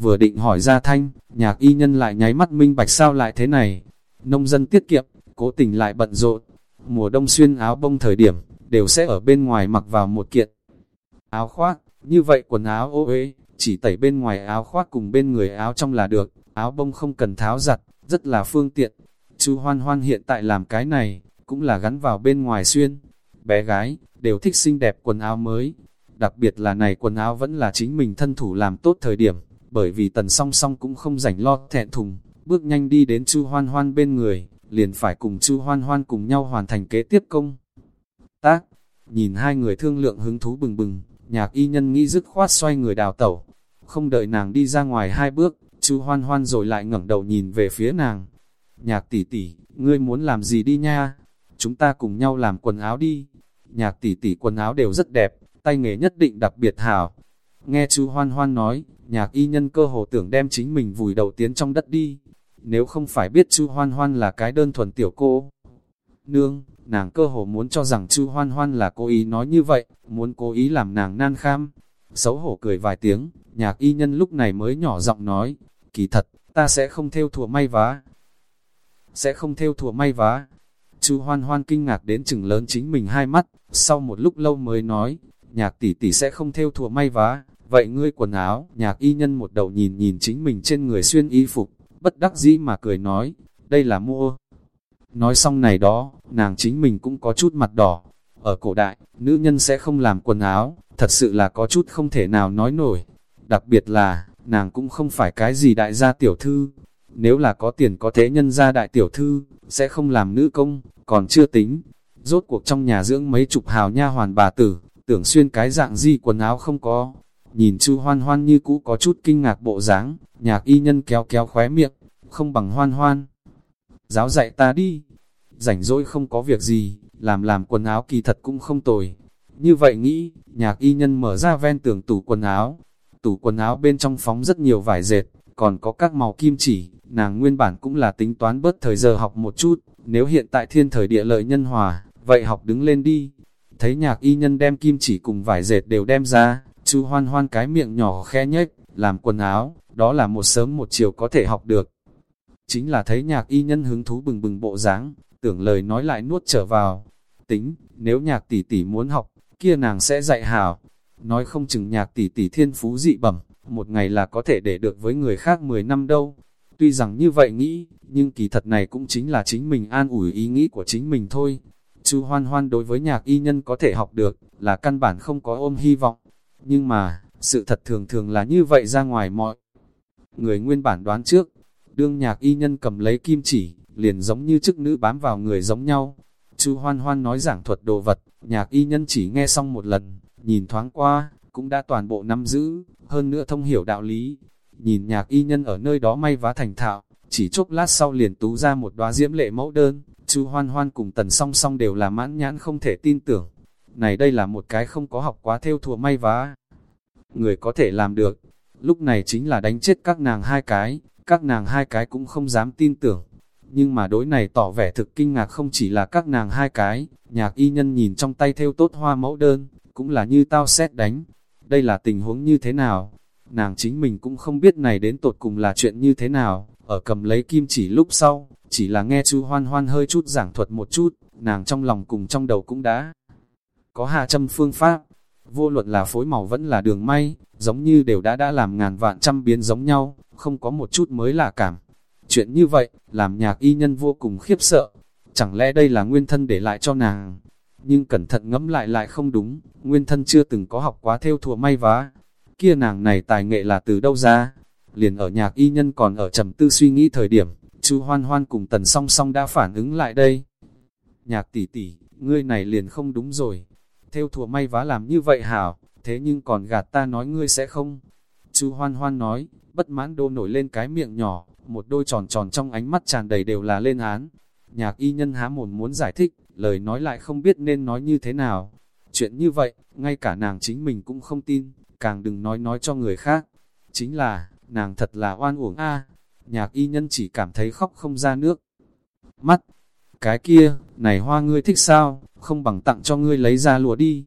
Vừa định hỏi ra thanh, nhạc y nhân lại nháy mắt minh bạch sao lại thế này. Nông dân tiết kiệm, cố tình lại bận rộn. Mùa đông xuyên áo bông thời điểm, đều sẽ ở bên ngoài mặc vào một kiện. Áo khoác, như vậy quần áo ô uế chỉ tẩy bên ngoài áo khoác cùng bên người áo trong là được, áo bông không cần tháo giặt, rất là phương tiện. Chú Hoan Hoan hiện tại làm cái này, cũng là gắn vào bên ngoài xuyên. Bé gái, đều thích xinh đẹp quần áo mới. Đặc biệt là này quần áo vẫn là chính mình thân thủ làm tốt thời điểm, bởi vì tần song song cũng không rảnh lo thẹn thùng, bước nhanh đi đến Chu Hoan Hoan bên người, liền phải cùng Chu Hoan Hoan cùng nhau hoàn thành kế tiếp công. Tác, nhìn hai người thương lượng hứng thú bừng bừng, nhạc y nhân nghĩ dứt khoát xoay người đào tẩu. Không đợi nàng đi ra ngoài hai bước, Chu Hoan Hoan rồi lại ngẩng đầu nhìn về phía nàng. Nhạc tỷ tỷ, ngươi muốn làm gì đi nha? Chúng ta cùng nhau làm quần áo đi. Nhạc tỷ tỷ quần áo đều rất đẹp, tay nghề nhất định đặc biệt hảo. Nghe chú Hoan Hoan nói, nhạc y nhân cơ hồ tưởng đem chính mình vùi đầu tiến trong đất đi. Nếu không phải biết chú Hoan Hoan là cái đơn thuần tiểu cô. Nương, nàng cơ hồ muốn cho rằng chú Hoan Hoan là cố ý nói như vậy, muốn cố ý làm nàng nan kham. Xấu hổ cười vài tiếng, nhạc y nhân lúc này mới nhỏ giọng nói, kỳ thật, ta sẽ không theo thùa may vá. Sẽ không theo thùa may vá. Chú Hoan Hoan kinh ngạc đến chừng lớn chính mình hai mắt, sau một lúc lâu mới nói, nhạc tỷ tỷ sẽ không theo thùa may vá. Vậy ngươi quần áo, nhạc y nhân một đầu nhìn nhìn chính mình trên người xuyên y phục, bất đắc dĩ mà cười nói, đây là mua. Nói xong này đó, nàng chính mình cũng có chút mặt đỏ. Ở cổ đại, nữ nhân sẽ không làm quần áo, thật sự là có chút không thể nào nói nổi. Đặc biệt là, nàng cũng không phải cái gì đại gia tiểu thư. Nếu là có tiền có thế nhân gia đại tiểu thư, sẽ không làm nữ công, còn chưa tính. Rốt cuộc trong nhà dưỡng mấy chục hào nha hoàn bà tử, tưởng xuyên cái dạng gì quần áo không có, Nhìn chu hoan hoan như cũ có chút kinh ngạc bộ dáng, nhạc y nhân kéo kéo khóe miệng, không bằng hoan hoan. Giáo dạy ta đi, rảnh rỗi không có việc gì, làm làm quần áo kỳ thật cũng không tồi. Như vậy nghĩ, nhạc y nhân mở ra ven tường tủ quần áo. Tủ quần áo bên trong phóng rất nhiều vải dệt, còn có các màu kim chỉ, nàng nguyên bản cũng là tính toán bớt thời giờ học một chút, nếu hiện tại thiên thời địa lợi nhân hòa, vậy học đứng lên đi. Thấy nhạc y nhân đem kim chỉ cùng vải dệt đều đem ra, chu hoan hoan cái miệng nhỏ khe nhếch, làm quần áo, đó là một sớm một chiều có thể học được. Chính là thấy nhạc y nhân hứng thú bừng bừng bộ dáng, tưởng lời nói lại nuốt trở vào. Tính, nếu nhạc tỷ tỷ muốn học, kia nàng sẽ dạy hảo. Nói không chừng nhạc tỷ tỷ thiên phú dị bẩm, một ngày là có thể để được với người khác 10 năm đâu. Tuy rằng như vậy nghĩ, nhưng kỳ thật này cũng chính là chính mình an ủi ý nghĩ của chính mình thôi. Chu hoan hoan đối với nhạc y nhân có thể học được, là căn bản không có ôm hy vọng. Nhưng mà, sự thật thường thường là như vậy ra ngoài mọi. Người nguyên bản đoán trước, đương nhạc y nhân cầm lấy kim chỉ, liền giống như chức nữ bám vào người giống nhau. Chu hoan hoan nói giảng thuật đồ vật, nhạc y nhân chỉ nghe xong một lần, nhìn thoáng qua, cũng đã toàn bộ nắm giữ, hơn nữa thông hiểu đạo lý. Nhìn nhạc y nhân ở nơi đó may vá thành thạo, chỉ chốc lát sau liền tú ra một đóa diễm lệ mẫu đơn, Chu Hoan Hoan cùng Tần Song Song đều là mãn nhãn không thể tin tưởng. Này đây là một cái không có học quá theo thùa may vá. Người có thể làm được, lúc này chính là đánh chết các nàng hai cái, các nàng hai cái cũng không dám tin tưởng. Nhưng mà đối này tỏ vẻ thực kinh ngạc không chỉ là các nàng hai cái, nhạc y nhân nhìn trong tay theo tốt hoa mẫu đơn, cũng là như tao xét đánh. Đây là tình huống như thế nào? Nàng chính mình cũng không biết này đến tột cùng là chuyện như thế nào, ở cầm lấy kim chỉ lúc sau, chỉ là nghe chú hoan hoan hơi chút giảng thuật một chút, nàng trong lòng cùng trong đầu cũng đã có hạ châm phương pháp. Vô luận là phối màu vẫn là đường may, giống như đều đã đã làm ngàn vạn trăm biến giống nhau, không có một chút mới lạ cảm. Chuyện như vậy, làm nhạc y nhân vô cùng khiếp sợ. Chẳng lẽ đây là nguyên thân để lại cho nàng? Nhưng cẩn thận ngẫm lại lại không đúng, nguyên thân chưa từng có học quá theo thùa may vá. Kia nàng này tài nghệ là từ đâu ra? Liền ở nhạc y nhân còn ở trầm tư suy nghĩ thời điểm, chu hoan hoan cùng tần song song đã phản ứng lại đây. Nhạc tỷ tỷ, ngươi này liền không đúng rồi. Theo thùa may vá làm như vậy hảo, thế nhưng còn gạt ta nói ngươi sẽ không. chú hoan hoan nói, bất mãn đô nổi lên cái miệng nhỏ, một đôi tròn tròn trong ánh mắt tràn đầy đều là lên án. Nhạc y nhân há mồm muốn giải thích, lời nói lại không biết nên nói như thế nào. Chuyện như vậy, ngay cả nàng chính mình cũng không tin, càng đừng nói nói cho người khác. Chính là, nàng thật là oan uổng a nhạc y nhân chỉ cảm thấy khóc không ra nước. Mắt, cái kia, này hoa ngươi thích sao, không bằng tặng cho ngươi lấy ra lụa đi.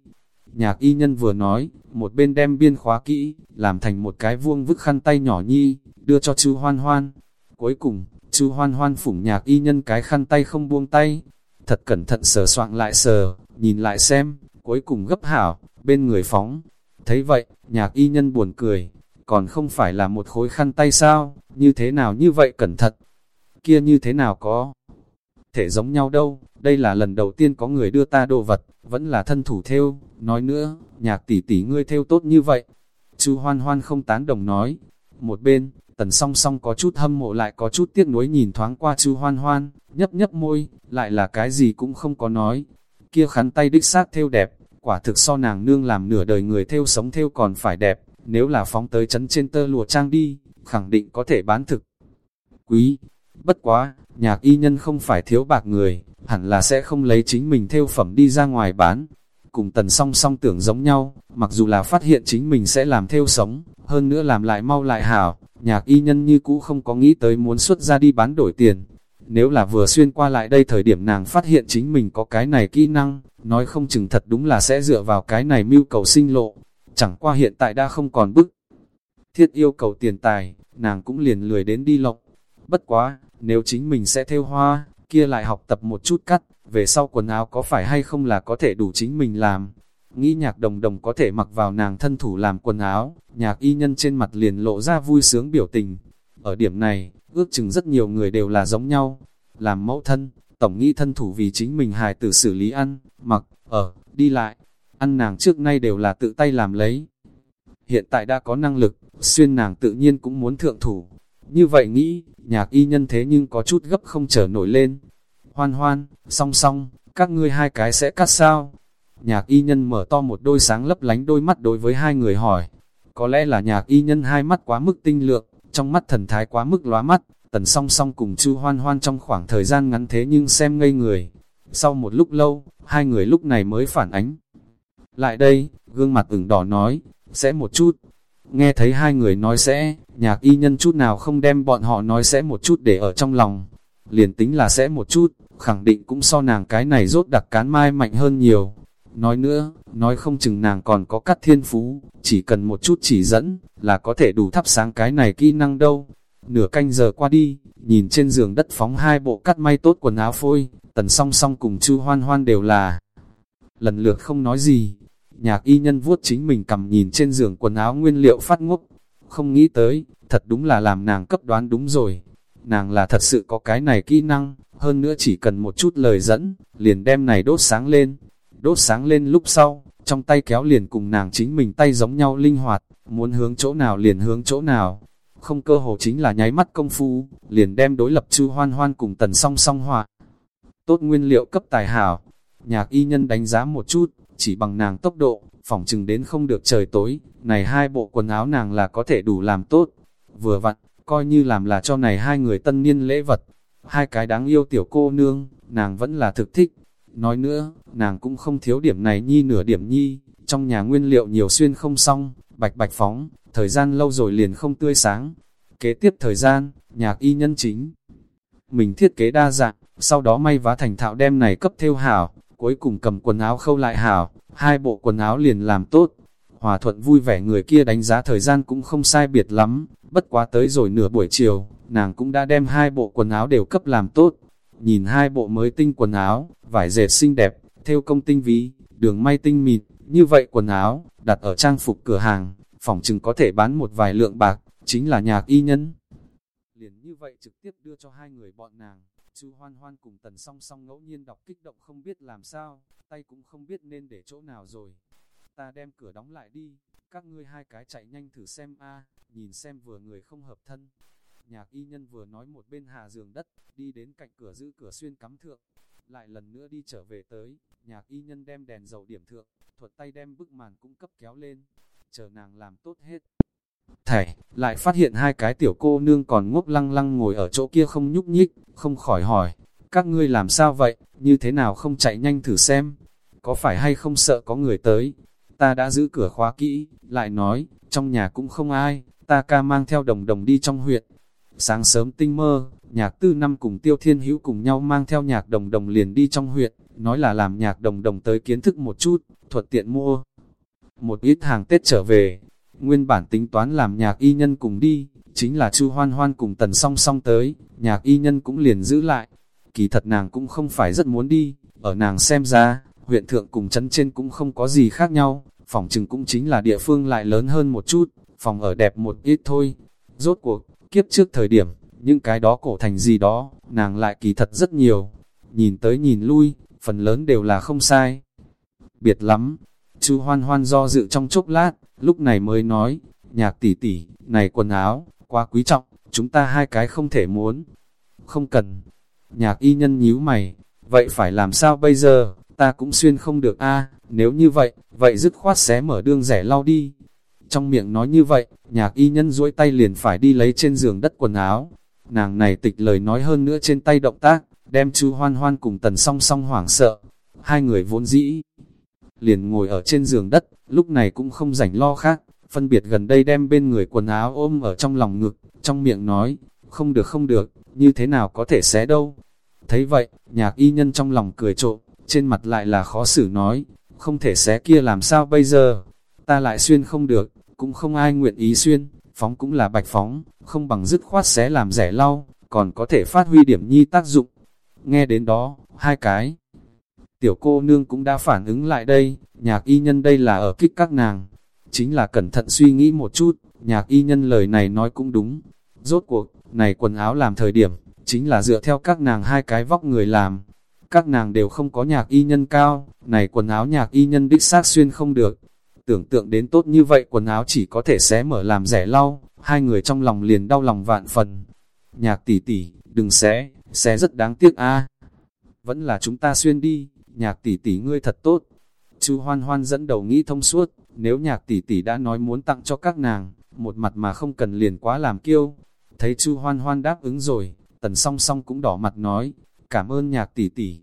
Nhạc y nhân vừa nói, một bên đem biên khóa kỹ, làm thành một cái vuông vức khăn tay nhỏ nhi, đưa cho chú hoan hoan. Cuối cùng, chú hoan hoan phủng nhạc y nhân cái khăn tay không buông tay, thật cẩn thận sờ soạn lại sờ, nhìn lại xem, cuối cùng gấp hảo, bên người phóng. Thấy vậy, nhạc y nhân buồn cười, còn không phải là một khối khăn tay sao, như thế nào như vậy cẩn thận, kia như thế nào có thể giống nhau đâu, đây là lần đầu tiên có người đưa ta đồ vật, vẫn là thân thủ theo, nói nữa, nhạc tỷ tỷ ngươi theo tốt như vậy. Chu hoan hoan không tán đồng nói, một bên, tần song song có chút hâm mộ lại có chút tiếc nuối nhìn thoáng qua chu hoan hoan, nhấp nhấp môi, lại là cái gì cũng không có nói. Kia khắn tay đích xác theo đẹp, quả thực so nàng nương làm nửa đời người theo sống theo còn phải đẹp, nếu là phóng tới chấn trên tơ lụa trang đi, khẳng định có thể bán thực. Quý, bất quá, nhạc y nhân không phải thiếu bạc người, hẳn là sẽ không lấy chính mình theo phẩm đi ra ngoài bán. Cùng tần song song tưởng giống nhau, mặc dù là phát hiện chính mình sẽ làm theo sống, hơn nữa làm lại mau lại hảo, nhạc y nhân như cũ không có nghĩ tới muốn xuất ra đi bán đổi tiền. Nếu là vừa xuyên qua lại đây thời điểm nàng phát hiện chính mình có cái này kỹ năng, nói không chừng thật đúng là sẽ dựa vào cái này mưu cầu sinh lộ. Chẳng qua hiện tại đã không còn bức. Thiết yêu cầu tiền tài, nàng cũng liền lười đến đi lộng Bất quá, nếu chính mình sẽ theo hoa, kia lại học tập một chút cắt, về sau quần áo có phải hay không là có thể đủ chính mình làm. Nghĩ nhạc đồng đồng có thể mặc vào nàng thân thủ làm quần áo, nhạc y nhân trên mặt liền lộ ra vui sướng biểu tình. Ở điểm này, ước chừng rất nhiều người đều là giống nhau. Làm mẫu thân, tổng nghĩ thân thủ vì chính mình hài tử xử lý ăn, mặc, ở, đi lại. Ăn nàng trước nay đều là tự tay làm lấy. Hiện tại đã có năng lực, xuyên nàng tự nhiên cũng muốn thượng thủ. Như vậy nghĩ, nhạc y nhân thế nhưng có chút gấp không trở nổi lên. Hoan hoan, song song, các ngươi hai cái sẽ cắt sao? Nhạc y nhân mở to một đôi sáng lấp lánh đôi mắt đối với hai người hỏi. Có lẽ là nhạc y nhân hai mắt quá mức tinh lượng, trong mắt thần thái quá mức lóa mắt, tần song song cùng chu hoan hoan trong khoảng thời gian ngắn thế nhưng xem ngây người. Sau một lúc lâu, hai người lúc này mới phản ánh. Lại đây, gương mặt ửng đỏ nói, sẽ một chút. Nghe thấy hai người nói sẽ, nhạc y nhân chút nào không đem bọn họ nói sẽ một chút để ở trong lòng. Liền tính là sẽ một chút, khẳng định cũng so nàng cái này rốt đặc cán mai mạnh hơn nhiều. Nói nữa, nói không chừng nàng còn có cắt thiên phú, chỉ cần một chút chỉ dẫn, là có thể đủ thắp sáng cái này kỹ năng đâu. Nửa canh giờ qua đi, nhìn trên giường đất phóng hai bộ cắt may tốt quần áo phôi, tần song song cùng chu hoan hoan đều là lần lượt không nói gì. Nhạc y nhân vuốt chính mình cầm nhìn trên giường quần áo nguyên liệu phát ngốc, không nghĩ tới, thật đúng là làm nàng cấp đoán đúng rồi. Nàng là thật sự có cái này kỹ năng, hơn nữa chỉ cần một chút lời dẫn, liền đem này đốt sáng lên. Đốt sáng lên lúc sau, trong tay kéo liền cùng nàng chính mình tay giống nhau linh hoạt, muốn hướng chỗ nào liền hướng chỗ nào. Không cơ hồ chính là nháy mắt công phu, liền đem đối lập chư hoan hoan cùng tần song song hòa. Tốt nguyên liệu cấp tài hảo, nhạc y nhân đánh giá một chút, chỉ bằng nàng tốc độ, phỏng chừng đến không được trời tối, này hai bộ quần áo nàng là có thể đủ làm tốt. Vừa vặn, coi như làm là cho này hai người tân niên lễ vật. Hai cái đáng yêu tiểu cô nương, nàng vẫn là thực thích. Nói nữa, nàng cũng không thiếu điểm này nhi nửa điểm nhi, trong nhà nguyên liệu nhiều xuyên không xong, bạch bạch phóng, thời gian lâu rồi liền không tươi sáng. Kế tiếp thời gian, nhạc y nhân chính. Mình thiết kế đa dạng, sau đó may vá thành thạo đem này cấp theo hảo, cuối cùng cầm quần áo khâu lại hảo, hai bộ quần áo liền làm tốt. Hòa thuận vui vẻ người kia đánh giá thời gian cũng không sai biệt lắm, bất quá tới rồi nửa buổi chiều, nàng cũng đã đem hai bộ quần áo đều cấp làm tốt. Nhìn hai bộ mới tinh quần áo, vải dệt xinh đẹp, theo công tinh ví, đường may tinh mịt, như vậy quần áo, đặt ở trang phục cửa hàng, phòng chừng có thể bán một vài lượng bạc, chính là nhạc y nhân. Liền như vậy trực tiếp đưa cho hai người bọn nàng, Chu Hoan Hoan cùng Tần Song Song ngẫu nhiên đọc kích động không biết làm sao, tay cũng không biết nên để chỗ nào rồi. Ta đem cửa đóng lại đi, các ngươi hai cái chạy nhanh thử xem a, nhìn xem vừa người không hợp thân. Nhạc y nhân vừa nói một bên hạ giường đất, đi đến cạnh cửa giữ cửa xuyên cắm thượng. Lại lần nữa đi trở về tới, nhạc y nhân đem đèn dầu điểm thượng, thuật tay đem bức màn cũng cấp kéo lên, chờ nàng làm tốt hết. Thảy, lại phát hiện hai cái tiểu cô nương còn ngốc lăng lăng ngồi ở chỗ kia không nhúc nhích, không khỏi hỏi, các ngươi làm sao vậy, như thế nào không chạy nhanh thử xem, có phải hay không sợ có người tới, ta đã giữ cửa khóa kỹ, lại nói, trong nhà cũng không ai, ta ca mang theo đồng đồng đi trong huyện. Sáng sớm tinh mơ, nhạc tư năm cùng tiêu thiên hữu cùng nhau mang theo nhạc đồng đồng liền đi trong huyện, nói là làm nhạc đồng đồng tới kiến thức một chút, thuận tiện mua. Một ít hàng Tết trở về, nguyên bản tính toán làm nhạc y nhân cùng đi, chính là Chu Hoan Hoan cùng Tần song song tới, nhạc y nhân cũng liền giữ lại. Kỳ thật nàng cũng không phải rất muốn đi, ở nàng xem ra, huyện thượng cùng chấn trên cũng không có gì khác nhau, phòng trừng cũng chính là địa phương lại lớn hơn một chút, phòng ở đẹp một ít thôi. Rốt cuộc, kiếp trước thời điểm, những cái đó cổ thành gì đó, nàng lại kỳ thật rất nhiều. Nhìn tới nhìn lui, phần lớn đều là không sai. Biệt lắm, Chu hoan hoan do dự trong chốc lát, lúc này mới nói, nhạc tỷ tỷ, này quần áo, quá quý trọng, chúng ta hai cái không thể muốn. Không cần. Nhạc y nhân nhíu mày, vậy phải làm sao bây giờ, ta cũng xuyên không được a nếu như vậy, vậy dứt khoát xé mở đương rẻ lau đi. Trong miệng nói như vậy, nhạc y nhân duỗi tay liền phải đi lấy trên giường đất quần áo. Nàng này tịch lời nói hơn nữa trên tay động tác, đem chú hoan hoan cùng tần song song hoảng sợ. Hai người vốn dĩ, liền ngồi ở trên giường đất, lúc này cũng không rảnh lo khác, phân biệt gần đây đem bên người quần áo ôm ở trong lòng ngực, trong miệng nói, không được không được, như thế nào có thể xé đâu. Thấy vậy, nhạc y nhân trong lòng cười trộm, trên mặt lại là khó xử nói, không thể xé kia làm sao bây giờ, ta lại xuyên không được, cũng không ai nguyện ý xuyên, phóng cũng là bạch phóng, không bằng dứt khoát xé làm rẻ lau, còn có thể phát huy điểm nhi tác dụng. Nghe đến đó, hai cái. Tiểu cô nương cũng đã phản ứng lại đây, nhạc y nhân đây là ở kích các nàng, chính là cẩn thận suy nghĩ một chút, nhạc y nhân lời này nói cũng đúng. Rốt cuộc, này quần áo làm thời điểm, chính là dựa theo các nàng hai cái vóc người làm. Các nàng đều không có nhạc y nhân cao, này quần áo nhạc y nhân đích xác xuyên không được. Tưởng tượng đến tốt như vậy quần áo chỉ có thể xé mở làm rẻ lau, hai người trong lòng liền đau lòng vạn phần. Nhạc tỷ tỷ, đừng xé, xé rất đáng tiếc a Vẫn là chúng ta xuyên đi, nhạc tỷ tỷ ngươi thật tốt. Chu hoan hoan dẫn đầu nghĩ thông suốt, nếu nhạc tỷ tỷ đã nói muốn tặng cho các nàng, một mặt mà không cần liền quá làm kiêu. Thấy Chu Hoan Hoan đáp ứng rồi, tần song song cũng đỏ mặt nói, cảm ơn nhạc tỷ tỷ.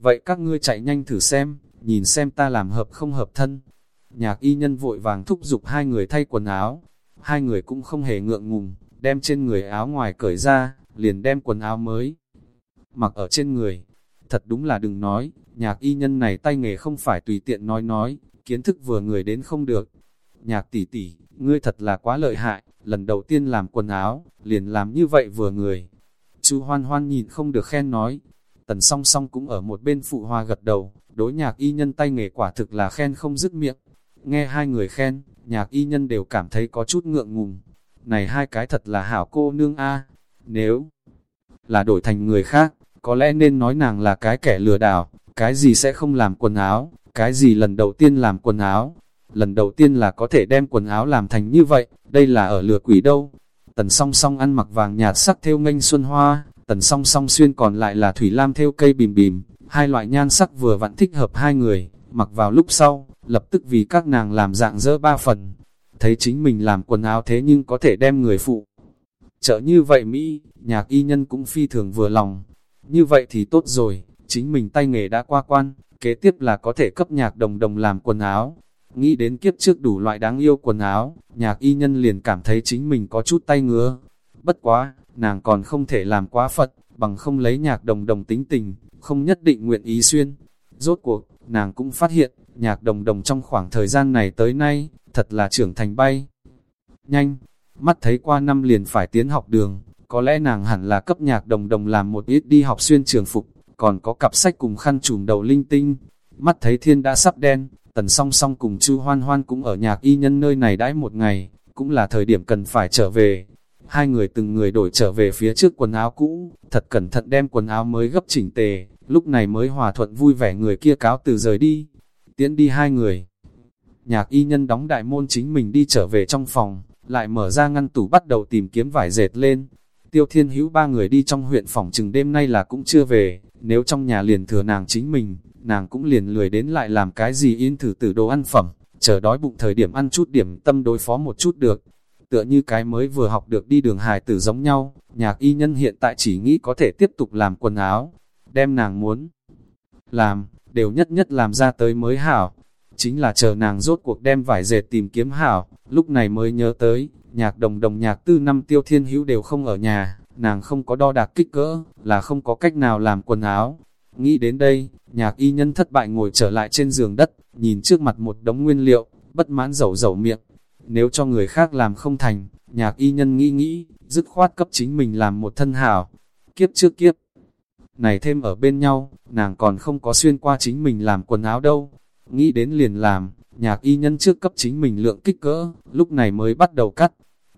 Vậy các ngươi chạy nhanh thử xem, nhìn xem ta làm hợp không hợp thân. Nhạc y nhân vội vàng thúc giục hai người thay quần áo, hai người cũng không hề ngượng ngùng, đem trên người áo ngoài cởi ra, liền đem quần áo mới mặc ở trên người. Thật đúng là đừng nói, nhạc y nhân này tay nghề không phải tùy tiện nói nói, kiến thức vừa người đến không được. Nhạc tỷ tỷ, ngươi thật là quá lợi hại, lần đầu tiên làm quần áo, liền làm như vậy vừa người. Chu hoan hoan nhìn không được khen nói, tần song song cũng ở một bên phụ hoa gật đầu, đối nhạc y nhân tay nghề quả thực là khen không dứt miệng. Nghe hai người khen, nhạc y nhân đều cảm thấy có chút ngượng ngùng. Này hai cái thật là hảo cô nương a nếu là đổi thành người khác, có lẽ nên nói nàng là cái kẻ lừa đảo, cái gì sẽ không làm quần áo, cái gì lần đầu tiên làm quần áo. Lần đầu tiên là có thể đem quần áo làm thành như vậy, đây là ở lừa quỷ đâu. Tần song song ăn mặc vàng nhạt sắc theo nghênh xuân hoa, tần song song xuyên còn lại là thủy lam theo cây bìm bìm, hai loại nhan sắc vừa vặn thích hợp hai người, mặc vào lúc sau, lập tức vì các nàng làm dạng dỡ ba phần. Thấy chính mình làm quần áo thế nhưng có thể đem người phụ. chợ như vậy Mỹ, nhạc y nhân cũng phi thường vừa lòng. Như vậy thì tốt rồi, chính mình tay nghề đã qua quan, kế tiếp là có thể cấp nhạc đồng đồng làm quần áo. Nghĩ đến kiếp trước đủ loại đáng yêu quần áo, nhạc y nhân liền cảm thấy chính mình có chút tay ngứa. Bất quá, nàng còn không thể làm quá phật, bằng không lấy nhạc đồng đồng tính tình, không nhất định nguyện ý xuyên. Rốt cuộc, nàng cũng phát hiện, nhạc đồng đồng trong khoảng thời gian này tới nay, thật là trưởng thành bay. Nhanh, mắt thấy qua năm liền phải tiến học đường, có lẽ nàng hẳn là cấp nhạc đồng đồng làm một ít đi học xuyên trường phục, còn có cặp sách cùng khăn trùm đầu linh tinh. Mắt thấy thiên đã sắp đen, tần song song cùng chu hoan hoan cũng ở nhạc y nhân nơi này đãi một ngày, cũng là thời điểm cần phải trở về. Hai người từng người đổi trở về phía trước quần áo cũ, thật cẩn thận đem quần áo mới gấp chỉnh tề, lúc này mới hòa thuận vui vẻ người kia cáo từ rời đi. Tiến đi hai người. Nhạc y nhân đóng đại môn chính mình đi trở về trong phòng, lại mở ra ngăn tủ bắt đầu tìm kiếm vải dệt lên. Tiêu thiên hữu ba người đi trong huyện phòng chừng đêm nay là cũng chưa về, nếu trong nhà liền thừa nàng chính mình, nàng cũng liền lười đến lại làm cái gì yên thử tử đồ ăn phẩm, chờ đói bụng thời điểm ăn chút điểm tâm đối phó một chút được. Tựa như cái mới vừa học được đi đường hài tử giống nhau, nhạc y nhân hiện tại chỉ nghĩ có thể tiếp tục làm quần áo, đem nàng muốn làm, đều nhất nhất làm ra tới mới hảo. Chính là chờ nàng rốt cuộc đem vải dệt tìm kiếm hảo, lúc này mới nhớ tới, nhạc đồng đồng nhạc tư năm tiêu thiên hữu đều không ở nhà, nàng không có đo đạc kích cỡ, là không có cách nào làm quần áo. Nghĩ đến đây, nhạc y nhân thất bại ngồi trở lại trên giường đất, nhìn trước mặt một đống nguyên liệu, bất mãn dầu dầu miệng. Nếu cho người khác làm không thành, nhạc y nhân nghĩ nghĩ, dứt khoát cấp chính mình làm một thân hảo. Kiếp trước kiếp, này thêm ở bên nhau, nàng còn không có xuyên qua chính mình làm quần áo đâu. Nghĩ đến liền làm, nhạc y nhân trước cấp chính mình lượng kích cỡ, lúc này mới bắt đầu cắt.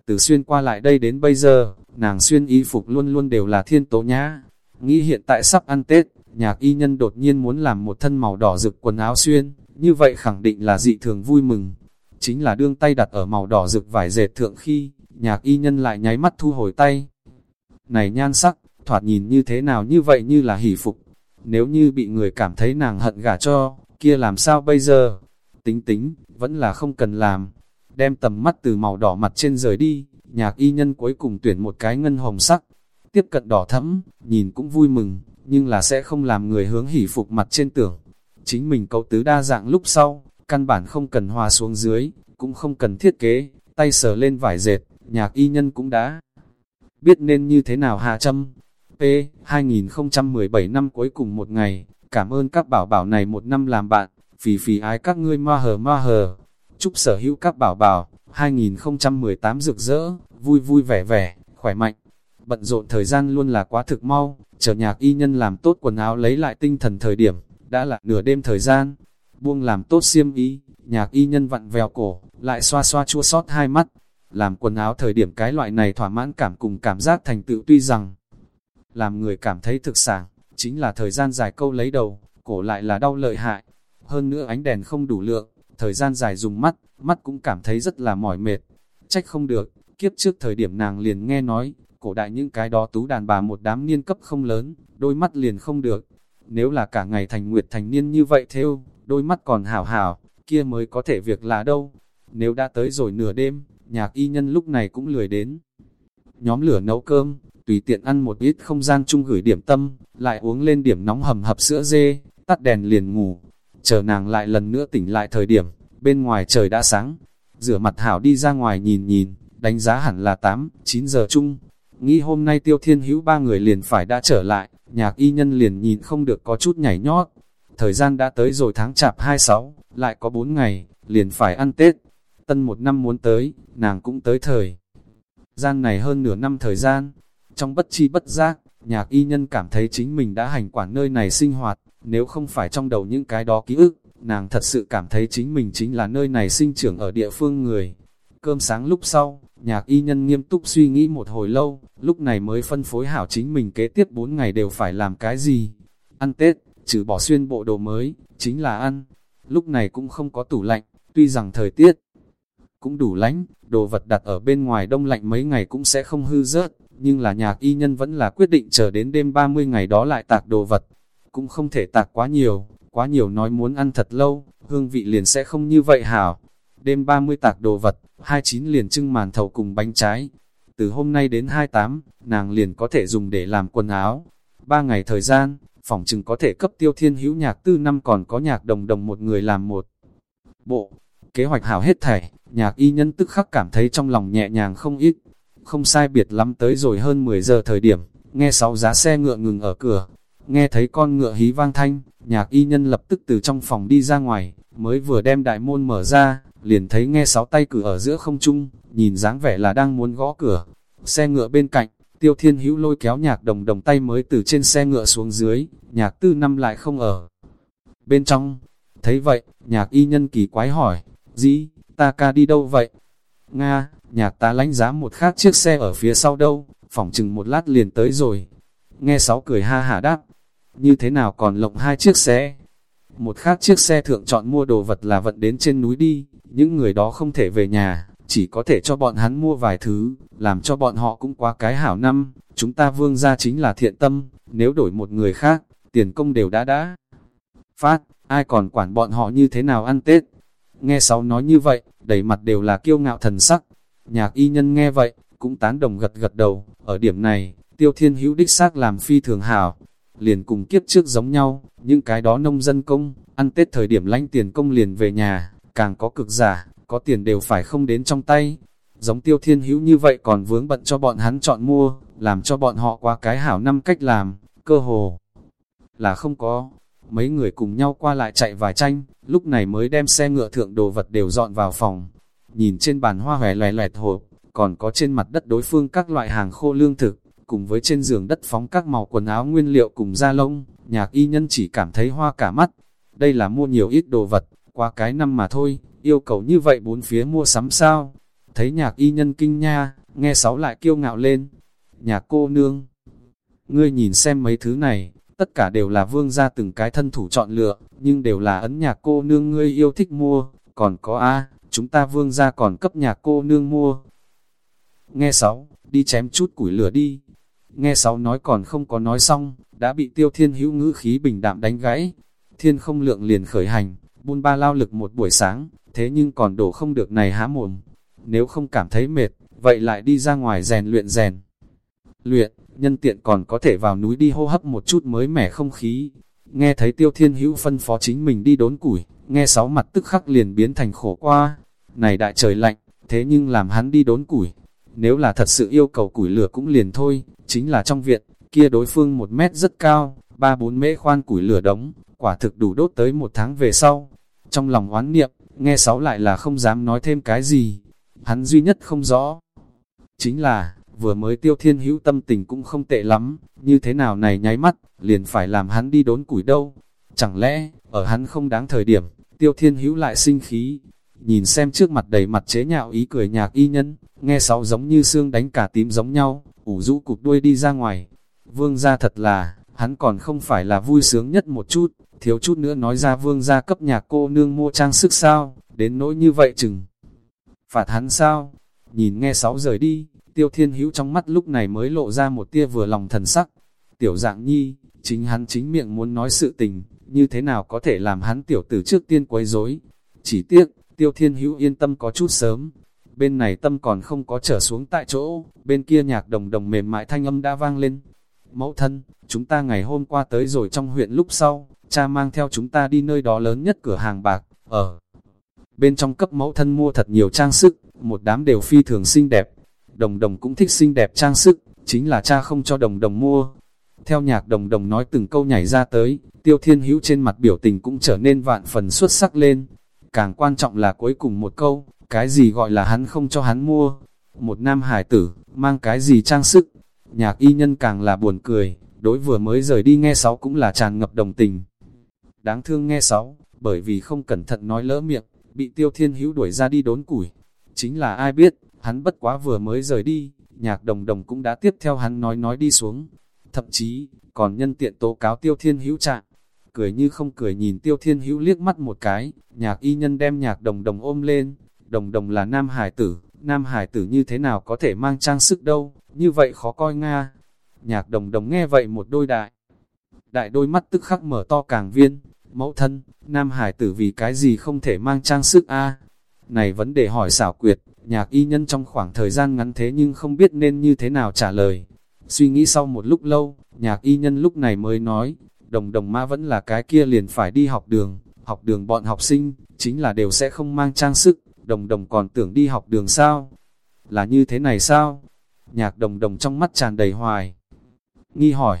Từ xuyên qua lại đây đến bây giờ, nàng xuyên y phục luôn luôn đều là thiên tố nhã. Nghĩ hiện tại sắp ăn Tết, nhạc y nhân đột nhiên muốn làm một thân màu đỏ rực quần áo xuyên, như vậy khẳng định là dị thường vui mừng. Chính là đương tay đặt ở màu đỏ rực vải dệt thượng khi, nhạc y nhân lại nháy mắt thu hồi tay. Này nhan sắc, thoạt nhìn như thế nào như vậy như là hỷ phục. Nếu như bị người cảm thấy nàng hận gả cho, kia làm sao bây giờ? Tính tính, vẫn là không cần làm. Đem tầm mắt từ màu đỏ mặt trên rời đi, nhạc y nhân cuối cùng tuyển một cái ngân hồng sắc. Tiếp cận đỏ thẫm, nhìn cũng vui mừng, nhưng là sẽ không làm người hướng hỉ phục mặt trên tưởng. Chính mình cấu tứ đa dạng lúc sau, căn bản không cần hòa xuống dưới, cũng không cần thiết kế, tay sờ lên vải dệt, nhạc y nhân cũng đã biết nên như thế nào hạ châm. P. 2017 năm cuối cùng một ngày, cảm ơn các bảo bảo này một năm làm bạn, phì phì ái các ngươi ma hờ ma hờ. Chúc sở hữu các bảo bảo, 2018 rực rỡ, vui vui vẻ vẻ, khỏe mạnh. Bận rộn thời gian luôn là quá thực mau, chờ nhạc y nhân làm tốt quần áo lấy lại tinh thần thời điểm, đã là nửa đêm thời gian. Buông làm tốt xiêm y, nhạc y nhân vặn vèo cổ, lại xoa xoa chua sót hai mắt. Làm quần áo thời điểm cái loại này thỏa mãn cảm cùng cảm giác thành tựu tuy rằng làm người cảm thấy thực sảng, chính là thời gian dài câu lấy đầu, cổ lại là đau lợi hại. Hơn nữa ánh đèn không đủ lượng, thời gian dài dùng mắt, mắt cũng cảm thấy rất là mỏi mệt. Trách không được, kiếp trước thời điểm nàng liền nghe nói, cổ đại những cái đó tú đàn bà một đám niên cấp không lớn, đôi mắt liền không được. Nếu là cả ngày thành nguyệt thành niên như vậy theo, đôi mắt còn hảo hảo, kia mới có thể việc là đâu. Nếu đã tới rồi nửa đêm, nhạc y nhân lúc này cũng lười đến. Nhóm lửa nấu cơm, tùy tiện ăn một ít không gian chung gửi điểm tâm, lại uống lên điểm nóng hầm hập sữa dê, tắt đèn liền ngủ chờ nàng lại lần nữa tỉnh lại thời điểm, bên ngoài trời đã sáng, rửa mặt hảo đi ra ngoài nhìn nhìn, đánh giá hẳn là 8, 9 giờ chung. Nghĩ hôm nay tiêu thiên hữu ba người liền phải đã trở lại, nhạc y nhân liền nhìn không được có chút nhảy nhót. Thời gian đã tới rồi tháng chạp 26, lại có 4 ngày, liền phải ăn Tết. Tân một năm muốn tới, nàng cũng tới thời. Gian này hơn nửa năm thời gian, trong bất chi bất giác, nhạc y nhân cảm thấy chính mình đã hành quản nơi này sinh hoạt, nếu không phải trong đầu những cái đó ký ức, nàng thật sự cảm thấy chính mình chính là nơi này sinh trưởng ở địa phương người. Cơm sáng lúc sau, nhạc y nhân nghiêm túc suy nghĩ một hồi lâu, lúc này mới phân phối hảo chính mình kế tiếp 4 ngày đều phải làm cái gì. Ăn Tết, trừ bỏ xuyên bộ đồ mới, chính là ăn. Lúc này cũng không có tủ lạnh, tuy rằng thời tiết cũng đủ lánh, đồ vật đặt ở bên ngoài đông lạnh mấy ngày cũng sẽ không hư rớt, nhưng là nhạc y nhân vẫn là quyết định chờ đến đêm 30 ngày đó lại tạc đồ vật. Cũng không thể tạc quá nhiều, quá nhiều nói muốn ăn thật lâu, hương vị liền sẽ không như vậy hảo. Đêm 30 tạc đồ vật, 29 liền trưng màn thầu cùng bánh trái. Từ hôm nay đến 28, nàng liền có thể dùng để làm quần áo. Ba ngày thời gian, phòng chừng có thể cấp tiêu thiên hữu nhạc tư năm còn có nhạc đồng đồng một người làm một. Bộ, kế hoạch hảo hết thảy, nhạc y nhân tức khắc cảm thấy trong lòng nhẹ nhàng không ít. Không sai biệt lắm tới rồi hơn 10 giờ thời điểm, nghe sáu giá xe ngựa ngừng ở cửa. Nghe thấy con ngựa hí vang thanh, nhạc y nhân lập tức từ trong phòng đi ra ngoài, mới vừa đem đại môn mở ra, liền thấy nghe sáu tay cử ở giữa không trung, nhìn dáng vẻ là đang muốn gõ cửa. Xe ngựa bên cạnh, tiêu thiên hữu lôi kéo nhạc đồng đồng tay mới từ trên xe ngựa xuống dưới, nhạc tư năm lại không ở. Bên trong, thấy vậy, nhạc y nhân kỳ quái hỏi, dĩ, ta ca đi đâu vậy? Nga, nhạc ta lánh giá một khác chiếc xe ở phía sau đâu, phỏng chừng một lát liền tới rồi. Nghe sáu cười ha hả đáp, như thế nào còn lộng hai chiếc xe? Một khác chiếc xe thượng chọn mua đồ vật là vận đến trên núi đi, những người đó không thể về nhà, chỉ có thể cho bọn hắn mua vài thứ, làm cho bọn họ cũng quá cái hảo năm, chúng ta vương ra chính là thiện tâm, nếu đổi một người khác, tiền công đều đã đã. Phát, ai còn quản bọn họ như thế nào ăn Tết? Nghe sáu nói như vậy, đầy mặt đều là kiêu ngạo thần sắc. Nhạc y nhân nghe vậy, cũng tán đồng gật gật đầu, ở điểm này, tiêu thiên hữu đích xác làm phi thường hảo, liền cùng kiếp trước giống nhau, những cái đó nông dân công, ăn Tết thời điểm lanh tiền công liền về nhà, càng có cực giả, có tiền đều phải không đến trong tay. Giống tiêu thiên hữu như vậy còn vướng bận cho bọn hắn chọn mua, làm cho bọn họ qua cái hảo năm cách làm, cơ hồ là không có. Mấy người cùng nhau qua lại chạy vài tranh, lúc này mới đem xe ngựa thượng đồ vật đều dọn vào phòng. Nhìn trên bàn hoa hòe loè loẹt hộp, còn có trên mặt đất đối phương các loại hàng khô lương thực, cùng với trên giường đất phóng các màu quần áo nguyên liệu cùng da lông, nhạc y nhân chỉ cảm thấy hoa cả mắt. Đây là mua nhiều ít đồ vật, qua cái năm mà thôi, yêu cầu như vậy bốn phía mua sắm sao? Thấy nhạc y nhân kinh nha, nghe sáu lại kiêu ngạo lên. Nhạc cô nương, ngươi nhìn xem mấy thứ này, tất cả đều là vương gia từng cái thân thủ chọn lựa, nhưng đều là ấn nhạc cô nương ngươi yêu thích mua, còn có a chúng ta vương gia còn cấp nhạc cô nương mua. Nghe sáu, đi chém chút củi lửa đi. Nghe sáu nói còn không có nói xong, đã bị tiêu thiên hữu ngữ khí bình đạm đánh gãy. Thiên không lượng liền khởi hành, buôn ba lao lực một buổi sáng, thế nhưng còn đổ không được này há mồm. Nếu không cảm thấy mệt, vậy lại đi ra ngoài rèn luyện rèn. Luyện, nhân tiện còn có thể vào núi đi hô hấp một chút mới mẻ không khí. Nghe thấy tiêu thiên hữu phân phó chính mình đi đốn củi, nghe sáu mặt tức khắc liền biến thành khổ qua. Này đại trời lạnh, thế nhưng làm hắn đi đốn củi. Nếu là thật sự yêu cầu củi lửa cũng liền thôi, chính là trong viện, kia đối phương một mét rất cao, ba bốn mễ khoan củi lửa đóng quả thực đủ đốt tới một tháng về sau. Trong lòng oán niệm, nghe sáu lại là không dám nói thêm cái gì. Hắn duy nhất không rõ. Chính là, vừa mới tiêu thiên hữu tâm tình cũng không tệ lắm, như thế nào này nháy mắt, liền phải làm hắn đi đốn củi đâu. Chẳng lẽ, ở hắn không đáng thời điểm, tiêu thiên hữu lại sinh khí. Nhìn xem trước mặt đầy mặt chế nhạo ý cười nhạc y nhân, nghe sáu giống như xương đánh cả tím giống nhau, ủ rũ cục đuôi đi ra ngoài. Vương gia thật là, hắn còn không phải là vui sướng nhất một chút, thiếu chút nữa nói ra vương gia cấp nhà cô nương mua trang sức sao, đến nỗi như vậy chừng. Phạt hắn sao? Nhìn nghe sáu rời đi, tiêu thiên hữu trong mắt lúc này mới lộ ra một tia vừa lòng thần sắc. Tiểu dạng nhi, chính hắn chính miệng muốn nói sự tình, như thế nào có thể làm hắn tiểu tử trước tiên quấy rối. Chỉ tiếc, tiêu thiên hữu yên tâm có chút sớm. Bên này tâm còn không có trở xuống tại chỗ, bên kia nhạc đồng đồng mềm mại thanh âm đã vang lên. Mẫu thân, chúng ta ngày hôm qua tới rồi trong huyện lúc sau, cha mang theo chúng ta đi nơi đó lớn nhất cửa hàng bạc, ở bên trong cấp mẫu thân mua thật nhiều trang sức, một đám đều phi thường xinh đẹp. Đồng đồng cũng thích xinh đẹp trang sức, chính là cha không cho đồng đồng mua. Theo nhạc đồng đồng nói từng câu nhảy ra tới, tiêu thiên hữu trên mặt biểu tình cũng trở nên vạn phần xuất sắc lên. Càng quan trọng là cuối cùng một câu, cái gì gọi là hắn không cho hắn mua. Một nam hải tử, mang cái gì trang sức. Nhạc y nhân càng là buồn cười, đối vừa mới rời đi nghe sáu cũng là tràn ngập đồng tình. Đáng thương nghe sáu, bởi vì không cẩn thận nói lỡ miệng, bị tiêu thiên hữu đuổi ra đi đốn củi. Chính là ai biết, hắn bất quá vừa mới rời đi, nhạc đồng đồng cũng đã tiếp theo hắn nói nói đi xuống. Thậm chí, còn nhân tiện tố cáo tiêu thiên hữu trạng. Cười như không cười nhìn tiêu thiên hữu liếc mắt một cái, nhạc y nhân đem nhạc đồng đồng ôm lên. Đồng đồng là nam hải tử, nam hải tử như thế nào có thể mang trang sức đâu, như vậy khó coi Nga. Nhạc đồng đồng nghe vậy một đôi đại. Đại đôi mắt tức khắc mở to càng viên, mẫu thân, nam hải tử vì cái gì không thể mang trang sức a Này vấn đề hỏi xảo quyệt, nhạc y nhân trong khoảng thời gian ngắn thế nhưng không biết nên như thế nào trả lời. Suy nghĩ sau một lúc lâu, nhạc y nhân lúc này mới nói, đồng đồng ma vẫn là cái kia liền phải đi học đường, học đường bọn học sinh, chính là đều sẽ không mang trang sức, đồng đồng còn tưởng đi học đường sao? Là như thế này sao? Nhạc đồng đồng trong mắt tràn đầy hoài. Nghi hỏi,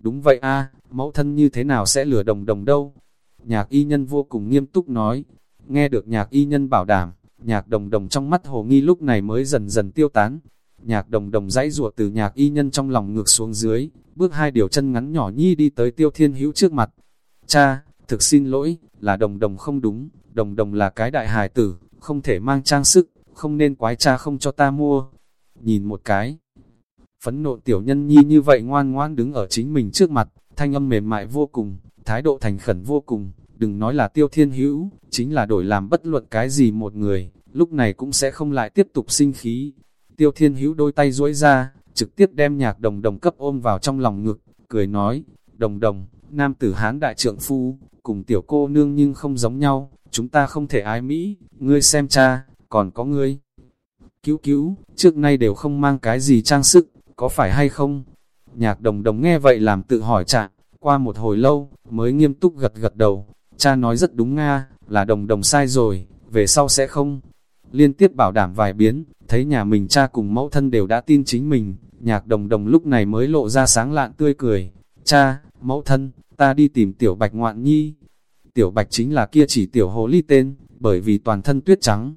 đúng vậy a mẫu thân như thế nào sẽ lừa đồng đồng đâu? Nhạc y nhân vô cùng nghiêm túc nói, nghe được nhạc y nhân bảo đảm, nhạc đồng đồng trong mắt hồ nghi lúc này mới dần dần tiêu tán. Nhạc đồng đồng dãy ruột từ nhạc y nhân trong lòng ngược xuống dưới, bước hai điều chân ngắn nhỏ nhi đi tới tiêu thiên hữu trước mặt. Cha, thực xin lỗi, là đồng đồng không đúng, đồng đồng là cái đại hài tử, không thể mang trang sức, không nên quái cha không cho ta mua. Nhìn một cái, phấn nộ tiểu nhân nhi như vậy ngoan ngoan đứng ở chính mình trước mặt, thanh âm mềm mại vô cùng, thái độ thành khẩn vô cùng, đừng nói là tiêu thiên hữu, chính là đổi làm bất luận cái gì một người, lúc này cũng sẽ không lại tiếp tục sinh khí. Tiêu thiên hữu đôi tay duỗi ra, trực tiếp đem nhạc đồng đồng cấp ôm vào trong lòng ngực, cười nói, đồng đồng, nam tử hán đại trượng phu, cùng tiểu cô nương nhưng không giống nhau, chúng ta không thể ái Mỹ, ngươi xem cha, còn có ngươi. Cứu cứu, trước nay đều không mang cái gì trang sức, có phải hay không? Nhạc đồng đồng nghe vậy làm tự hỏi trạng, qua một hồi lâu, mới nghiêm túc gật gật đầu. Cha nói rất đúng Nga, là đồng đồng sai rồi, về sau sẽ không. Liên tiếp bảo đảm vài biến, thấy nhà mình cha cùng mẫu thân đều đã tin chính mình, nhạc đồng đồng lúc này mới lộ ra sáng lạn tươi cười. Cha, mẫu thân, ta đi tìm tiểu bạch ngoạn nhi. Tiểu bạch chính là kia chỉ tiểu hồ ly tên, bởi vì toàn thân tuyết trắng.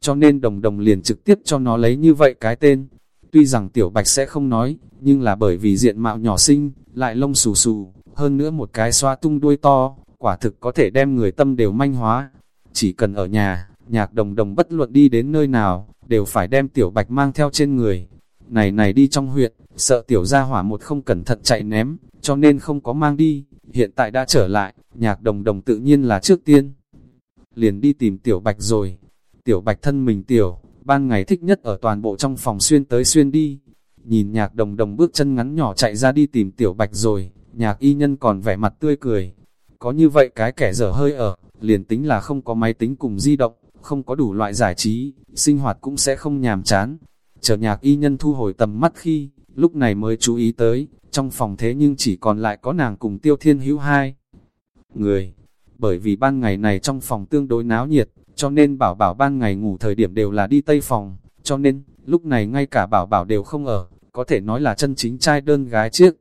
Cho nên đồng đồng liền trực tiếp cho nó lấy như vậy cái tên. Tuy rằng tiểu bạch sẽ không nói, nhưng là bởi vì diện mạo nhỏ xinh, lại lông xù xù, hơn nữa một cái xoa tung đuôi to, quả thực có thể đem người tâm đều manh hóa. Chỉ cần ở nhà, nhạc đồng đồng bất luận đi đến nơi nào, đều phải đem tiểu bạch mang theo trên người. Này này đi trong huyện, sợ tiểu ra hỏa một không cẩn thận chạy ném, cho nên không có mang đi, hiện tại đã trở lại, nhạc đồng đồng tự nhiên là trước tiên. Liền đi tìm tiểu bạch rồi, tiểu bạch thân mình tiểu, ban ngày thích nhất ở toàn bộ trong phòng xuyên tới xuyên đi. Nhìn nhạc đồng đồng bước chân ngắn nhỏ chạy ra đi tìm tiểu bạch rồi, nhạc y nhân còn vẻ mặt tươi cười. Có như vậy cái kẻ dở hơi ở, liền tính là không có máy tính cùng di động, không có đủ loại giải trí, sinh hoạt cũng sẽ không nhàm chán. Chờ nhạc y nhân thu hồi tầm mắt khi, lúc này mới chú ý tới, trong phòng thế nhưng chỉ còn lại có nàng cùng tiêu thiên hữu hai người. Bởi vì ban ngày này trong phòng tương đối náo nhiệt, cho nên bảo bảo ban ngày ngủ thời điểm đều là đi tây phòng, cho nên, lúc này ngay cả bảo bảo đều không ở, có thể nói là chân chính trai đơn gái chiếc.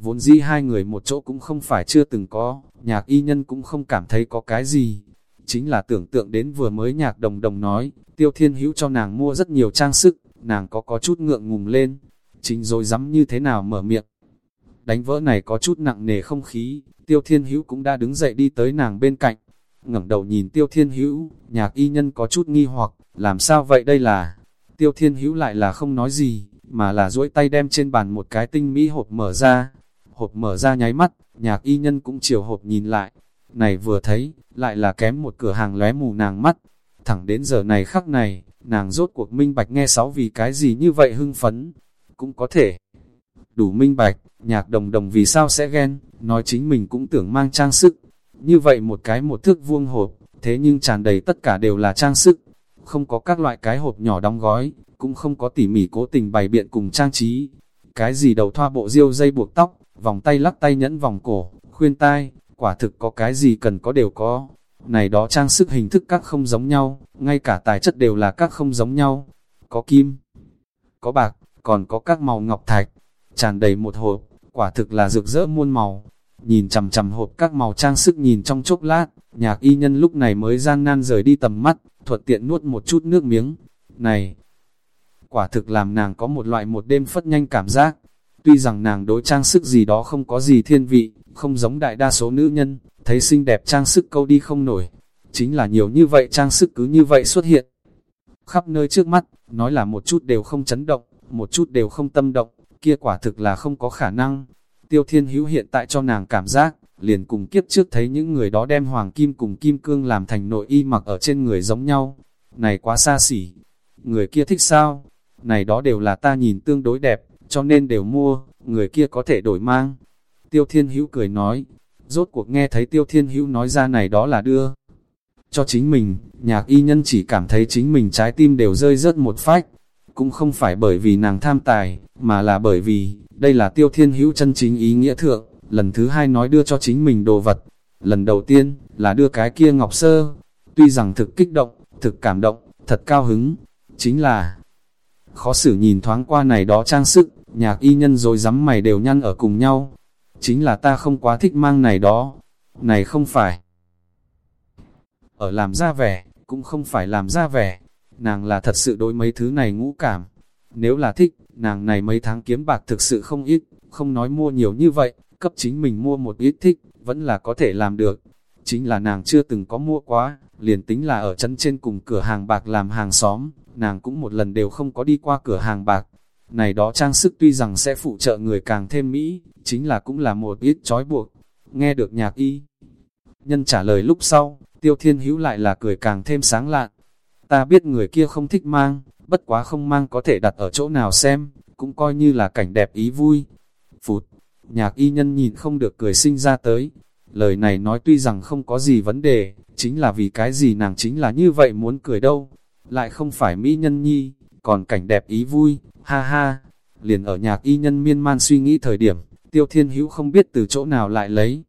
Vốn dĩ hai người một chỗ cũng không phải chưa từng có, nhạc y nhân cũng không cảm thấy có cái gì. Chính là tưởng tượng đến vừa mới nhạc đồng đồng nói, tiêu thiên hữu cho nàng mua rất nhiều trang sức, nàng có có chút ngượng ngùng lên. Chính rồi dám như thế nào mở miệng. Đánh vỡ này có chút nặng nề không khí, tiêu thiên hữu cũng đã đứng dậy đi tới nàng bên cạnh, ngẩng đầu nhìn tiêu thiên hữu, nhạc y nhân có chút nghi hoặc, làm sao vậy đây là, tiêu thiên hữu lại là không nói gì, mà là duỗi tay đem trên bàn một cái tinh mỹ hộp mở ra, hộp mở ra nháy mắt, nhạc y nhân cũng chiều hộp nhìn lại, này vừa thấy, lại là kém một cửa hàng lóe mù nàng mắt, thẳng đến giờ này khắc này, nàng rốt cuộc minh bạch nghe sáu vì cái gì như vậy hưng phấn, cũng có thể. Đủ minh bạch, nhạc đồng đồng vì sao sẽ ghen, nói chính mình cũng tưởng mang trang sức, như vậy một cái một thước vuông hộp, thế nhưng tràn đầy tất cả đều là trang sức, không có các loại cái hộp nhỏ đóng gói, cũng không có tỉ mỉ cố tình bày biện cùng trang trí. Cái gì đầu thoa bộ diêu dây buộc tóc, vòng tay lắc tay nhẫn vòng cổ, khuyên tai, quả thực có cái gì cần có đều có. Này đó trang sức hình thức các không giống nhau, ngay cả tài chất đều là các không giống nhau. Có kim, có bạc, còn có các màu ngọc thạch, tràn đầy một hộp, quả thực là rực rỡ muôn màu. Nhìn chằm chằm hộp các màu trang sức nhìn trong chốc lát, nhạc y nhân lúc này mới gian nan rời đi tầm mắt, thuận tiện nuốt một chút nước miếng. Này, quả thực làm nàng có một loại một đêm phất nhanh cảm giác. Tuy rằng nàng đối trang sức gì đó không có gì thiên vị, không giống đại đa số nữ nhân, thấy xinh đẹp trang sức câu đi không nổi. Chính là nhiều như vậy trang sức cứ như vậy xuất hiện. Khắp nơi trước mắt, nói là một chút đều không chấn động, một chút đều không tâm động, kia quả thực là không có khả năng. Tiêu Thiên Hữu hiện tại cho nàng cảm giác, liền cùng kiếp trước thấy những người đó đem hoàng kim cùng kim cương làm thành nội y mặc ở trên người giống nhau. Này quá xa xỉ. Người kia thích sao? Này đó đều là ta nhìn tương đối đẹp, cho nên đều mua, người kia có thể đổi mang. Tiêu Thiên Hữu cười nói, rốt cuộc nghe thấy Tiêu Thiên Hữu nói ra này đó là đưa. Cho chính mình, nhạc y nhân chỉ cảm thấy chính mình trái tim đều rơi rớt một phách. Cũng không phải bởi vì nàng tham tài, mà là bởi vì, đây là Tiêu Thiên Hữu chân chính ý nghĩa thượng, lần thứ hai nói đưa cho chính mình đồ vật. Lần đầu tiên, là đưa cái kia ngọc sơ. Tuy rằng thực kích động, thực cảm động, thật cao hứng, chính là khó xử nhìn thoáng qua này đó trang sức, nhạc y nhân rồi dám mày đều nhăn ở cùng nhau. Chính là ta không quá thích mang này đó, này không phải. Ở làm ra vẻ, cũng không phải làm ra vẻ, nàng là thật sự đối mấy thứ này ngũ cảm. Nếu là thích, nàng này mấy tháng kiếm bạc thực sự không ít, không nói mua nhiều như vậy, cấp chính mình mua một ít thích, vẫn là có thể làm được. Chính là nàng chưa từng có mua quá, liền tính là ở chân trên cùng cửa hàng bạc làm hàng xóm, nàng cũng một lần đều không có đi qua cửa hàng bạc. Này đó trang sức tuy rằng sẽ phụ trợ người càng thêm mỹ, chính là cũng là một ít trói buộc. Nghe được nhạc y. Nhân trả lời lúc sau, tiêu thiên hữu lại là cười càng thêm sáng lạn. Ta biết người kia không thích mang, bất quá không mang có thể đặt ở chỗ nào xem, cũng coi như là cảnh đẹp ý vui. Phụt, nhạc y nhân nhìn không được cười sinh ra tới. Lời này nói tuy rằng không có gì vấn đề, chính là vì cái gì nàng chính là như vậy muốn cười đâu lại không phải mỹ nhân nhi, còn cảnh đẹp ý vui, ha ha. Liền ở nhạc y nhân miên man suy nghĩ thời điểm, tiêu thiên hữu không biết từ chỗ nào lại lấy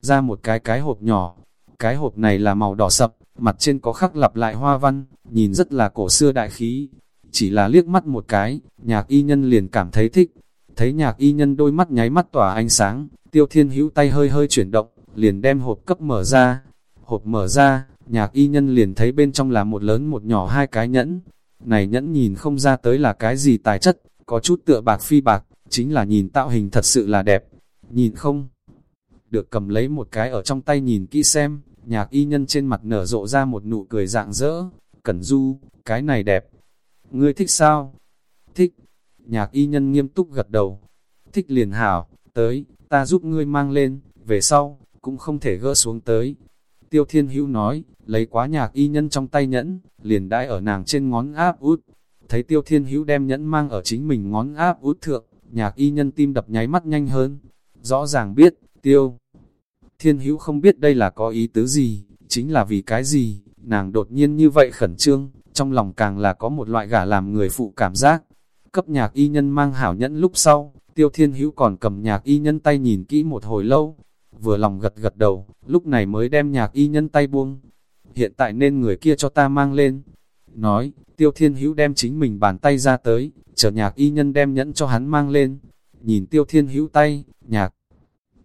ra một cái cái hộp nhỏ. Cái hộp này là màu đỏ sậm, mặt trên có khắc lặp lại hoa văn, nhìn rất là cổ xưa đại khí. Chỉ là liếc mắt một cái, nhạc y nhân liền cảm thấy thích. Thấy nhạc y nhân đôi mắt nháy mắt tỏa ánh sáng, tiêu thiên hữu tay hơi hơi chuyển động, liền đem hộp cấp mở ra. Hộp mở ra, Nhạc y nhân liền thấy bên trong là một lớn một nhỏ hai cái nhẫn. Này nhẫn nhìn không ra tới là cái gì tài chất, có chút tựa bạc phi bạc, chính là nhìn tạo hình thật sự là đẹp. Nhìn không? Được cầm lấy một cái ở trong tay nhìn kỹ xem, nhạc y nhân trên mặt nở rộ ra một nụ cười dạng dỡ. Cẩn du, cái này đẹp. Ngươi thích sao? Thích. Nhạc y nhân nghiêm túc gật đầu. Thích liền hảo, tới, ta giúp ngươi mang lên, về sau, cũng không thể gỡ xuống tới. Tiêu Thiên Hữu nói, lấy quá nhạc y nhân trong tay nhẫn, liền đai ở nàng trên ngón áp út. Thấy Tiêu Thiên Hữu đem nhẫn mang ở chính mình ngón áp út thượng, nhạc y nhân tim đập nháy mắt nhanh hơn. Rõ ràng biết, Tiêu Thiên Hữu không biết đây là có ý tứ gì, chính là vì cái gì, nàng đột nhiên như vậy khẩn trương, trong lòng càng là có một loại gả làm người phụ cảm giác. Cấp nhạc y nhân mang hảo nhẫn lúc sau, Tiêu Thiên Hữu còn cầm nhạc y nhân tay nhìn kỹ một hồi lâu, vừa lòng gật gật đầu, lúc này mới đem nhạc y nhân tay buông. Hiện tại nên người kia cho ta mang lên. Nói, tiêu thiên hữu đem chính mình bàn tay ra tới, chờ nhạc y nhân đem nhẫn cho hắn mang lên. Nhìn tiêu thiên hữu tay, nhạc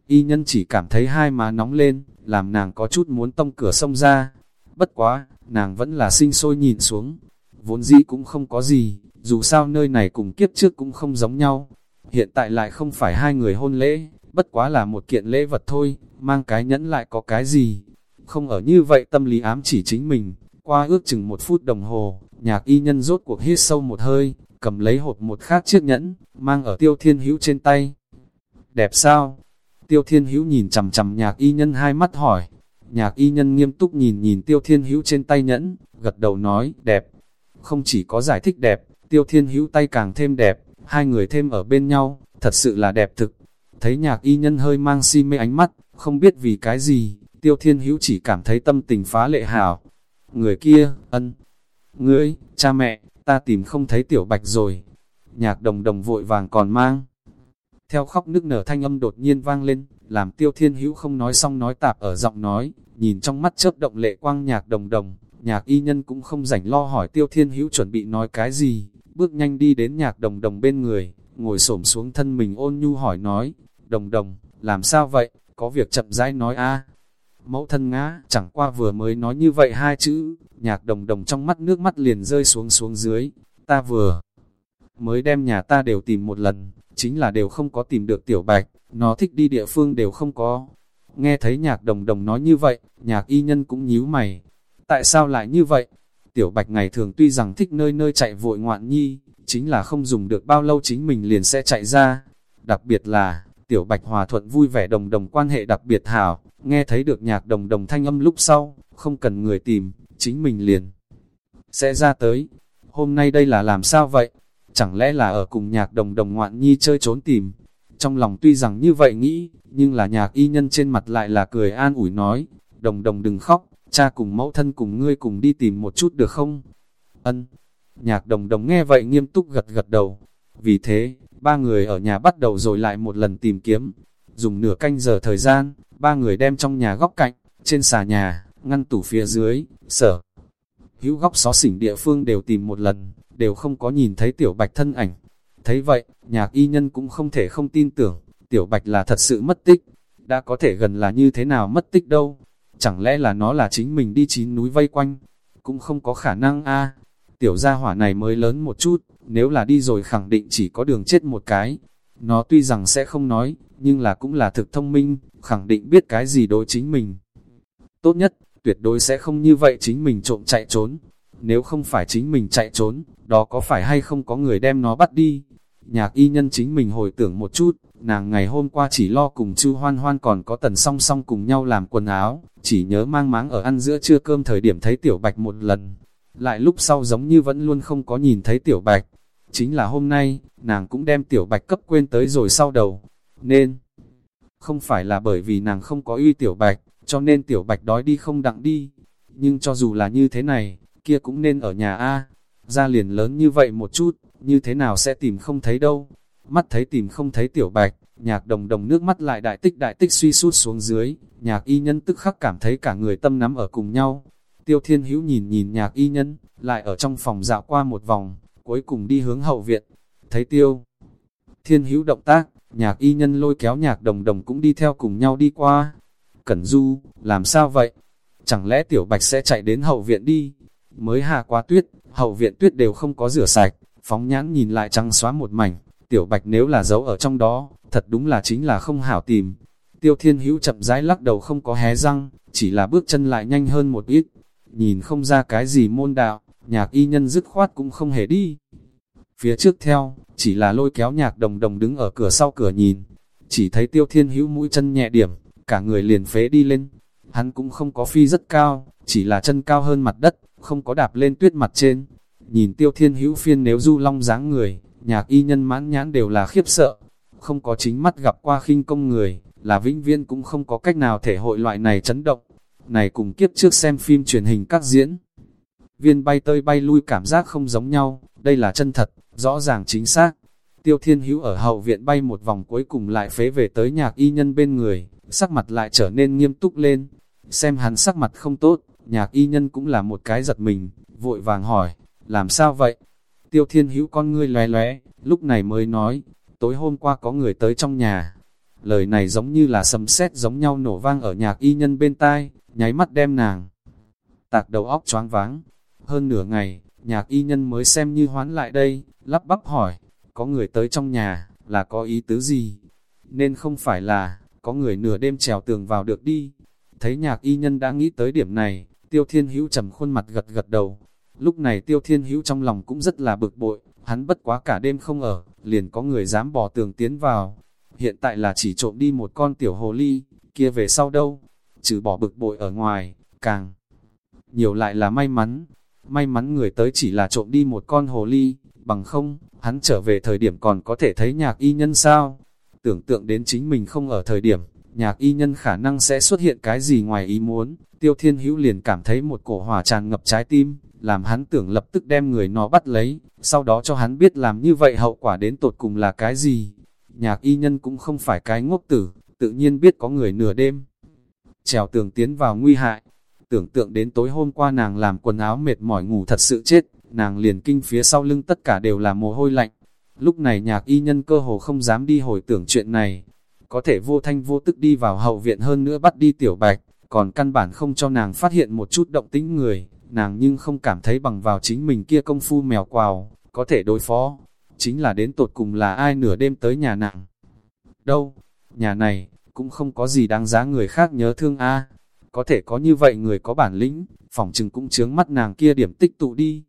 y nhân chỉ cảm thấy hai má nóng lên, làm nàng có chút muốn tông cửa sông ra. Bất quá, nàng vẫn là sinh sôi nhìn xuống. Vốn dĩ cũng không có gì, dù sao nơi này cùng kiếp trước cũng không giống nhau. Hiện tại lại không phải hai người hôn lễ, bất quá là một kiện lễ vật thôi, mang cái nhẫn lại có cái gì. Không ở như vậy tâm lý ám chỉ chính mình, qua ước chừng một phút đồng hồ, nhạc y nhân rốt cuộc hít sâu một hơi, cầm lấy hộp một khác chiếc nhẫn, mang ở tiêu thiên hữu trên tay. Đẹp sao? Tiêu thiên hữu nhìn chầm chầm nhạc y nhân hai mắt hỏi. Nhạc y nhân nghiêm túc nhìn nhìn tiêu thiên hữu trên tay nhẫn, gật đầu nói, đẹp. Không chỉ có giải thích đẹp, tiêu thiên hữu tay càng thêm đẹp, hai người thêm ở bên nhau, thật sự là đẹp thực. Thấy nhạc y nhân hơi mang si mê ánh mắt, không biết vì cái gì, tiêu thiên hữu chỉ cảm thấy tâm tình phá lệ hảo. Người kia, ân, ngươi, cha mẹ, ta tìm không thấy tiểu bạch rồi. Nhạc đồng đồng vội vàng còn mang. Theo khóc nức nở thanh âm đột nhiên vang lên, làm tiêu thiên hữu không nói xong nói tạp ở giọng nói, nhìn trong mắt chớp động lệ quang nhạc đồng đồng, nhạc y nhân cũng không rảnh lo hỏi tiêu thiên hữu chuẩn bị nói cái gì, bước nhanh đi đến nhạc đồng đồng bên người, ngồi xổm xuống thân mình ôn nhu hỏi nói, đồng đồng, làm sao vậy, có việc chậm rãi nói a Mẫu thân ngã, chẳng qua vừa mới nói như vậy hai chữ, nhạc đồng đồng trong mắt nước mắt liền rơi xuống xuống dưới, ta vừa mới đem nhà ta đều tìm một lần, chính là đều không có tìm được tiểu bạch, nó thích đi địa phương đều không có. Nghe thấy nhạc đồng đồng nói như vậy, nhạc y nhân cũng nhíu mày. Tại sao lại như vậy? Tiểu bạch ngày thường tuy rằng thích nơi nơi chạy vội ngoạn nhi, chính là không dùng được bao lâu chính mình liền sẽ chạy ra. Đặc biệt là, tiểu bạch hòa thuận vui vẻ đồng đồng quan hệ đặc biệt hảo, nghe thấy được nhạc đồng đồng thanh âm lúc sau, không cần người tìm, chính mình liền. Sẽ ra tới, hôm nay đây là làm sao vậy? Chẳng lẽ là ở cùng nhạc đồng đồng ngoạn nhi chơi trốn tìm? Trong lòng tuy rằng như vậy nghĩ, nhưng là nhạc y nhân trên mặt lại là cười an ủi nói, đồng đồng đừng khóc, cha cùng mẫu thân cùng ngươi cùng đi tìm một chút được không? Ân. Nhạc đồng đồng nghe vậy nghiêm túc gật gật đầu. Vì thế, ba người ở nhà bắt đầu rồi lại một lần tìm kiếm. Dùng nửa canh giờ thời gian, ba người đem trong nhà góc cạnh, trên xà nhà, ngăn tủ phía dưới, sở. Hữu góc xó xỉnh địa phương đều tìm một lần, đều không có nhìn thấy tiểu bạch thân ảnh. Thấy vậy, nhạc y nhân cũng không thể không tin tưởng, tiểu bạch là thật sự mất tích. Đã có thể gần là như thế nào mất tích đâu. Chẳng lẽ là nó là chính mình đi chín núi vây quanh? Cũng không có khả năng a Tiểu gia hỏa này mới lớn một chút, nếu là đi rồi khẳng định chỉ có đường chết một cái. Nó tuy rằng sẽ không nói, nhưng là cũng là thực thông minh, khẳng định biết cái gì đối chính mình. Tốt nhất, tuyệt đối sẽ không như vậy chính mình trộm chạy trốn. Nếu không phải chính mình chạy trốn, đó có phải hay không có người đem nó bắt đi? Nhạc y nhân chính mình hồi tưởng một chút, nàng ngày hôm qua chỉ lo cùng chu hoan hoan còn có tần song song cùng nhau làm quần áo, chỉ nhớ mang máng ở ăn giữa trưa cơm thời điểm thấy tiểu bạch một lần. Lại lúc sau giống như vẫn luôn không có nhìn thấy tiểu bạch. Chính là hôm nay, nàng cũng đem tiểu bạch cấp quên tới rồi sau đầu. Nên, không phải là bởi vì nàng không có uy tiểu bạch, cho nên tiểu bạch đói đi không đặng đi. Nhưng cho dù là như thế này, kia cũng nên ở nhà A. Ra liền lớn như vậy một chút, như thế nào sẽ tìm không thấy đâu. Mắt thấy tìm không thấy tiểu bạch, nhạc đồng đồng nước mắt lại đại tích đại tích suy sút xuống dưới, nhạc y nhân tức khắc cảm thấy cả người tâm nắm ở cùng nhau. Tiêu thiên hữu nhìn nhìn nhạc y nhân, lại ở trong phòng dạo qua một vòng, cuối cùng đi hướng hậu viện, thấy tiêu. Thiên hữu động tác, nhạc y nhân lôi kéo nhạc đồng đồng cũng đi theo cùng nhau đi qua. Cẩn du, làm sao vậy? Chẳng lẽ tiểu bạch sẽ chạy đến hậu viện đi? Mới hạ quá tuyết, hậu viện tuyết đều không có rửa sạch, phóng nhãn nhìn lại trăng xóa một mảnh, tiểu bạch nếu là giấu ở trong đó, thật đúng là chính là không hảo tìm. Tiêu thiên hữu chậm rãi lắc đầu không có hé răng, chỉ là bước chân lại nhanh hơn một ít, nhìn không ra cái gì môn đạo, nhạc y nhân dứt khoát cũng không hề đi. Phía trước theo, chỉ là lôi kéo nhạc đồng đồng đứng ở cửa sau cửa nhìn, chỉ thấy tiêu thiên hữu mũi chân nhẹ điểm, cả người liền phế đi lên. Hắn cũng không có phi rất cao, chỉ là chân cao hơn mặt đất, không có đạp lên tuyết mặt trên. Nhìn tiêu thiên hữu phiên nếu du long dáng người, nhạc y nhân mãn nhãn đều là khiếp sợ. Không có chính mắt gặp qua khinh công người, là vĩnh viên cũng không có cách nào thể hội loại này chấn động. Này cùng kiếp trước xem phim truyền hình các diễn. Viên bay tơi bay lui cảm giác không giống nhau, đây là chân thật, rõ ràng chính xác. Tiêu Thiên Hữu ở hậu viện bay một vòng cuối cùng lại phế về tới nhạc y nhân bên người, sắc mặt lại trở nên nghiêm túc lên. Xem hắn sắc mặt không tốt, nhạc y nhân cũng là một cái giật mình, vội vàng hỏi, làm sao vậy? Tiêu Thiên Hữu con ngươi lóe lóe, lúc này mới nói, tối hôm qua có người tới trong nhà. Lời này giống như là sấm sét giống nhau nổ vang ở nhạc y nhân bên tai, nháy mắt đem nàng. Tạc đầu óc choáng váng. Hơn nửa ngày, nhạc y nhân mới xem như hoán lại đây, lắp bắp hỏi, có người tới trong nhà, là có ý tứ gì? Nên không phải là, có người nửa đêm trèo tường vào được đi. Thấy nhạc y nhân đã nghĩ tới điểm này, tiêu thiên hữu trầm khuôn mặt gật gật đầu. Lúc này tiêu thiên hữu trong lòng cũng rất là bực bội, hắn bất quá cả đêm không ở, liền có người dám bỏ tường tiến vào. Hiện tại là chỉ trộm đi một con tiểu hồ ly, kia về sau đâu, trừ bỏ bực bội ở ngoài, càng nhiều lại là may mắn. May mắn người tới chỉ là trộm đi một con hồ ly, bằng không, hắn trở về thời điểm còn có thể thấy nhạc y nhân sao. Tưởng tượng đến chính mình không ở thời điểm, nhạc y nhân khả năng sẽ xuất hiện cái gì ngoài ý muốn, tiêu thiên hữu liền cảm thấy một cổ hỏa tràn ngập trái tim, làm hắn tưởng lập tức đem người nó bắt lấy, sau đó cho hắn biết làm như vậy hậu quả đến tột cùng là cái gì. Nhạc y nhân cũng không phải cái ngốc tử, tự nhiên biết có người nửa đêm. Trèo tường tiến vào nguy hại, tưởng tượng đến tối hôm qua nàng làm quần áo mệt mỏi ngủ thật sự chết, nàng liền kinh phía sau lưng tất cả đều là mồ hôi lạnh. Lúc này nhạc y nhân cơ hồ không dám đi hồi tưởng chuyện này, có thể vô thanh vô tức đi vào hậu viện hơn nữa bắt đi tiểu bạch, còn căn bản không cho nàng phát hiện một chút động tĩnh người, nàng nhưng không cảm thấy bằng vào chính mình kia công phu mèo quào, có thể đối phó, chính là đến tột cùng là ai nửa đêm tới nhà nàng. Đâu, nhà này, cũng không có gì đáng giá người khác nhớ thương a có thể có như vậy người có bản lĩnh, phòng chừng cũng chướng mắt nàng kia điểm tích tụ đi.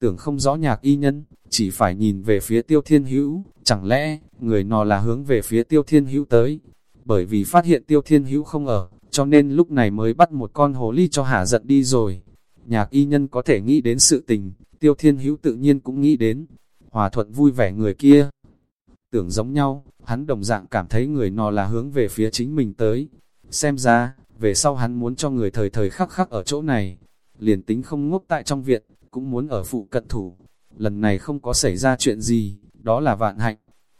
Tưởng không rõ nhạc y nhân, chỉ phải nhìn về phía tiêu thiên hữu, chẳng lẽ, người nọ là hướng về phía tiêu thiên hữu tới. Bởi vì phát hiện tiêu thiên hữu không ở, cho nên lúc này mới bắt một con hồ ly cho hả giận đi rồi. Nhạc y nhân có thể nghĩ đến sự tình, tiêu thiên hữu tự nhiên cũng nghĩ đến. Hòa thuận vui vẻ người kia. Tưởng giống nhau, hắn đồng dạng cảm thấy người nọ là hướng về phía chính mình tới. Xem ra, về sau hắn muốn cho người thời thời khắc khắc ở chỗ này. Liền tính không ngốc tại trong viện, cũng muốn ở phụ cận thủ. Lần này không có xảy ra chuyện gì, đó là vạn hạnh.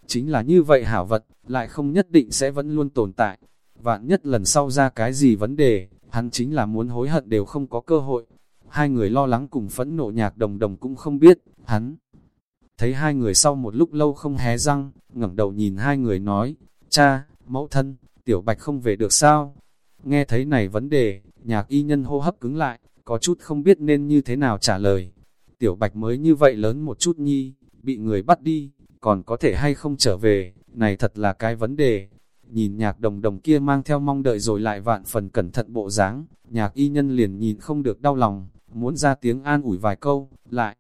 Chính là như vậy hảo vật, lại không nhất định sẽ vẫn luôn tồn tại. Vạn nhất lần sau ra cái gì vấn đề, hắn chính là muốn hối hận đều không có cơ hội. Hai người lo lắng cùng phẫn nộ nhạc đồng đồng cũng không biết, hắn. Thấy hai người sau một lúc lâu không hé răng, ngẩng đầu nhìn hai người nói, cha, mẫu thân, tiểu bạch không về được sao? Nghe thấy này vấn đề, nhạc y nhân hô hấp cứng lại, có chút không biết nên như thế nào trả lời. Tiểu bạch mới như vậy lớn một chút nhi, bị người bắt đi, còn có thể hay không trở về, này thật là cái vấn đề. Nhìn nhạc đồng đồng kia mang theo mong đợi rồi lại vạn phần cẩn thận bộ dáng, nhạc y nhân liền nhìn không được đau lòng, muốn ra tiếng an ủi vài câu, lại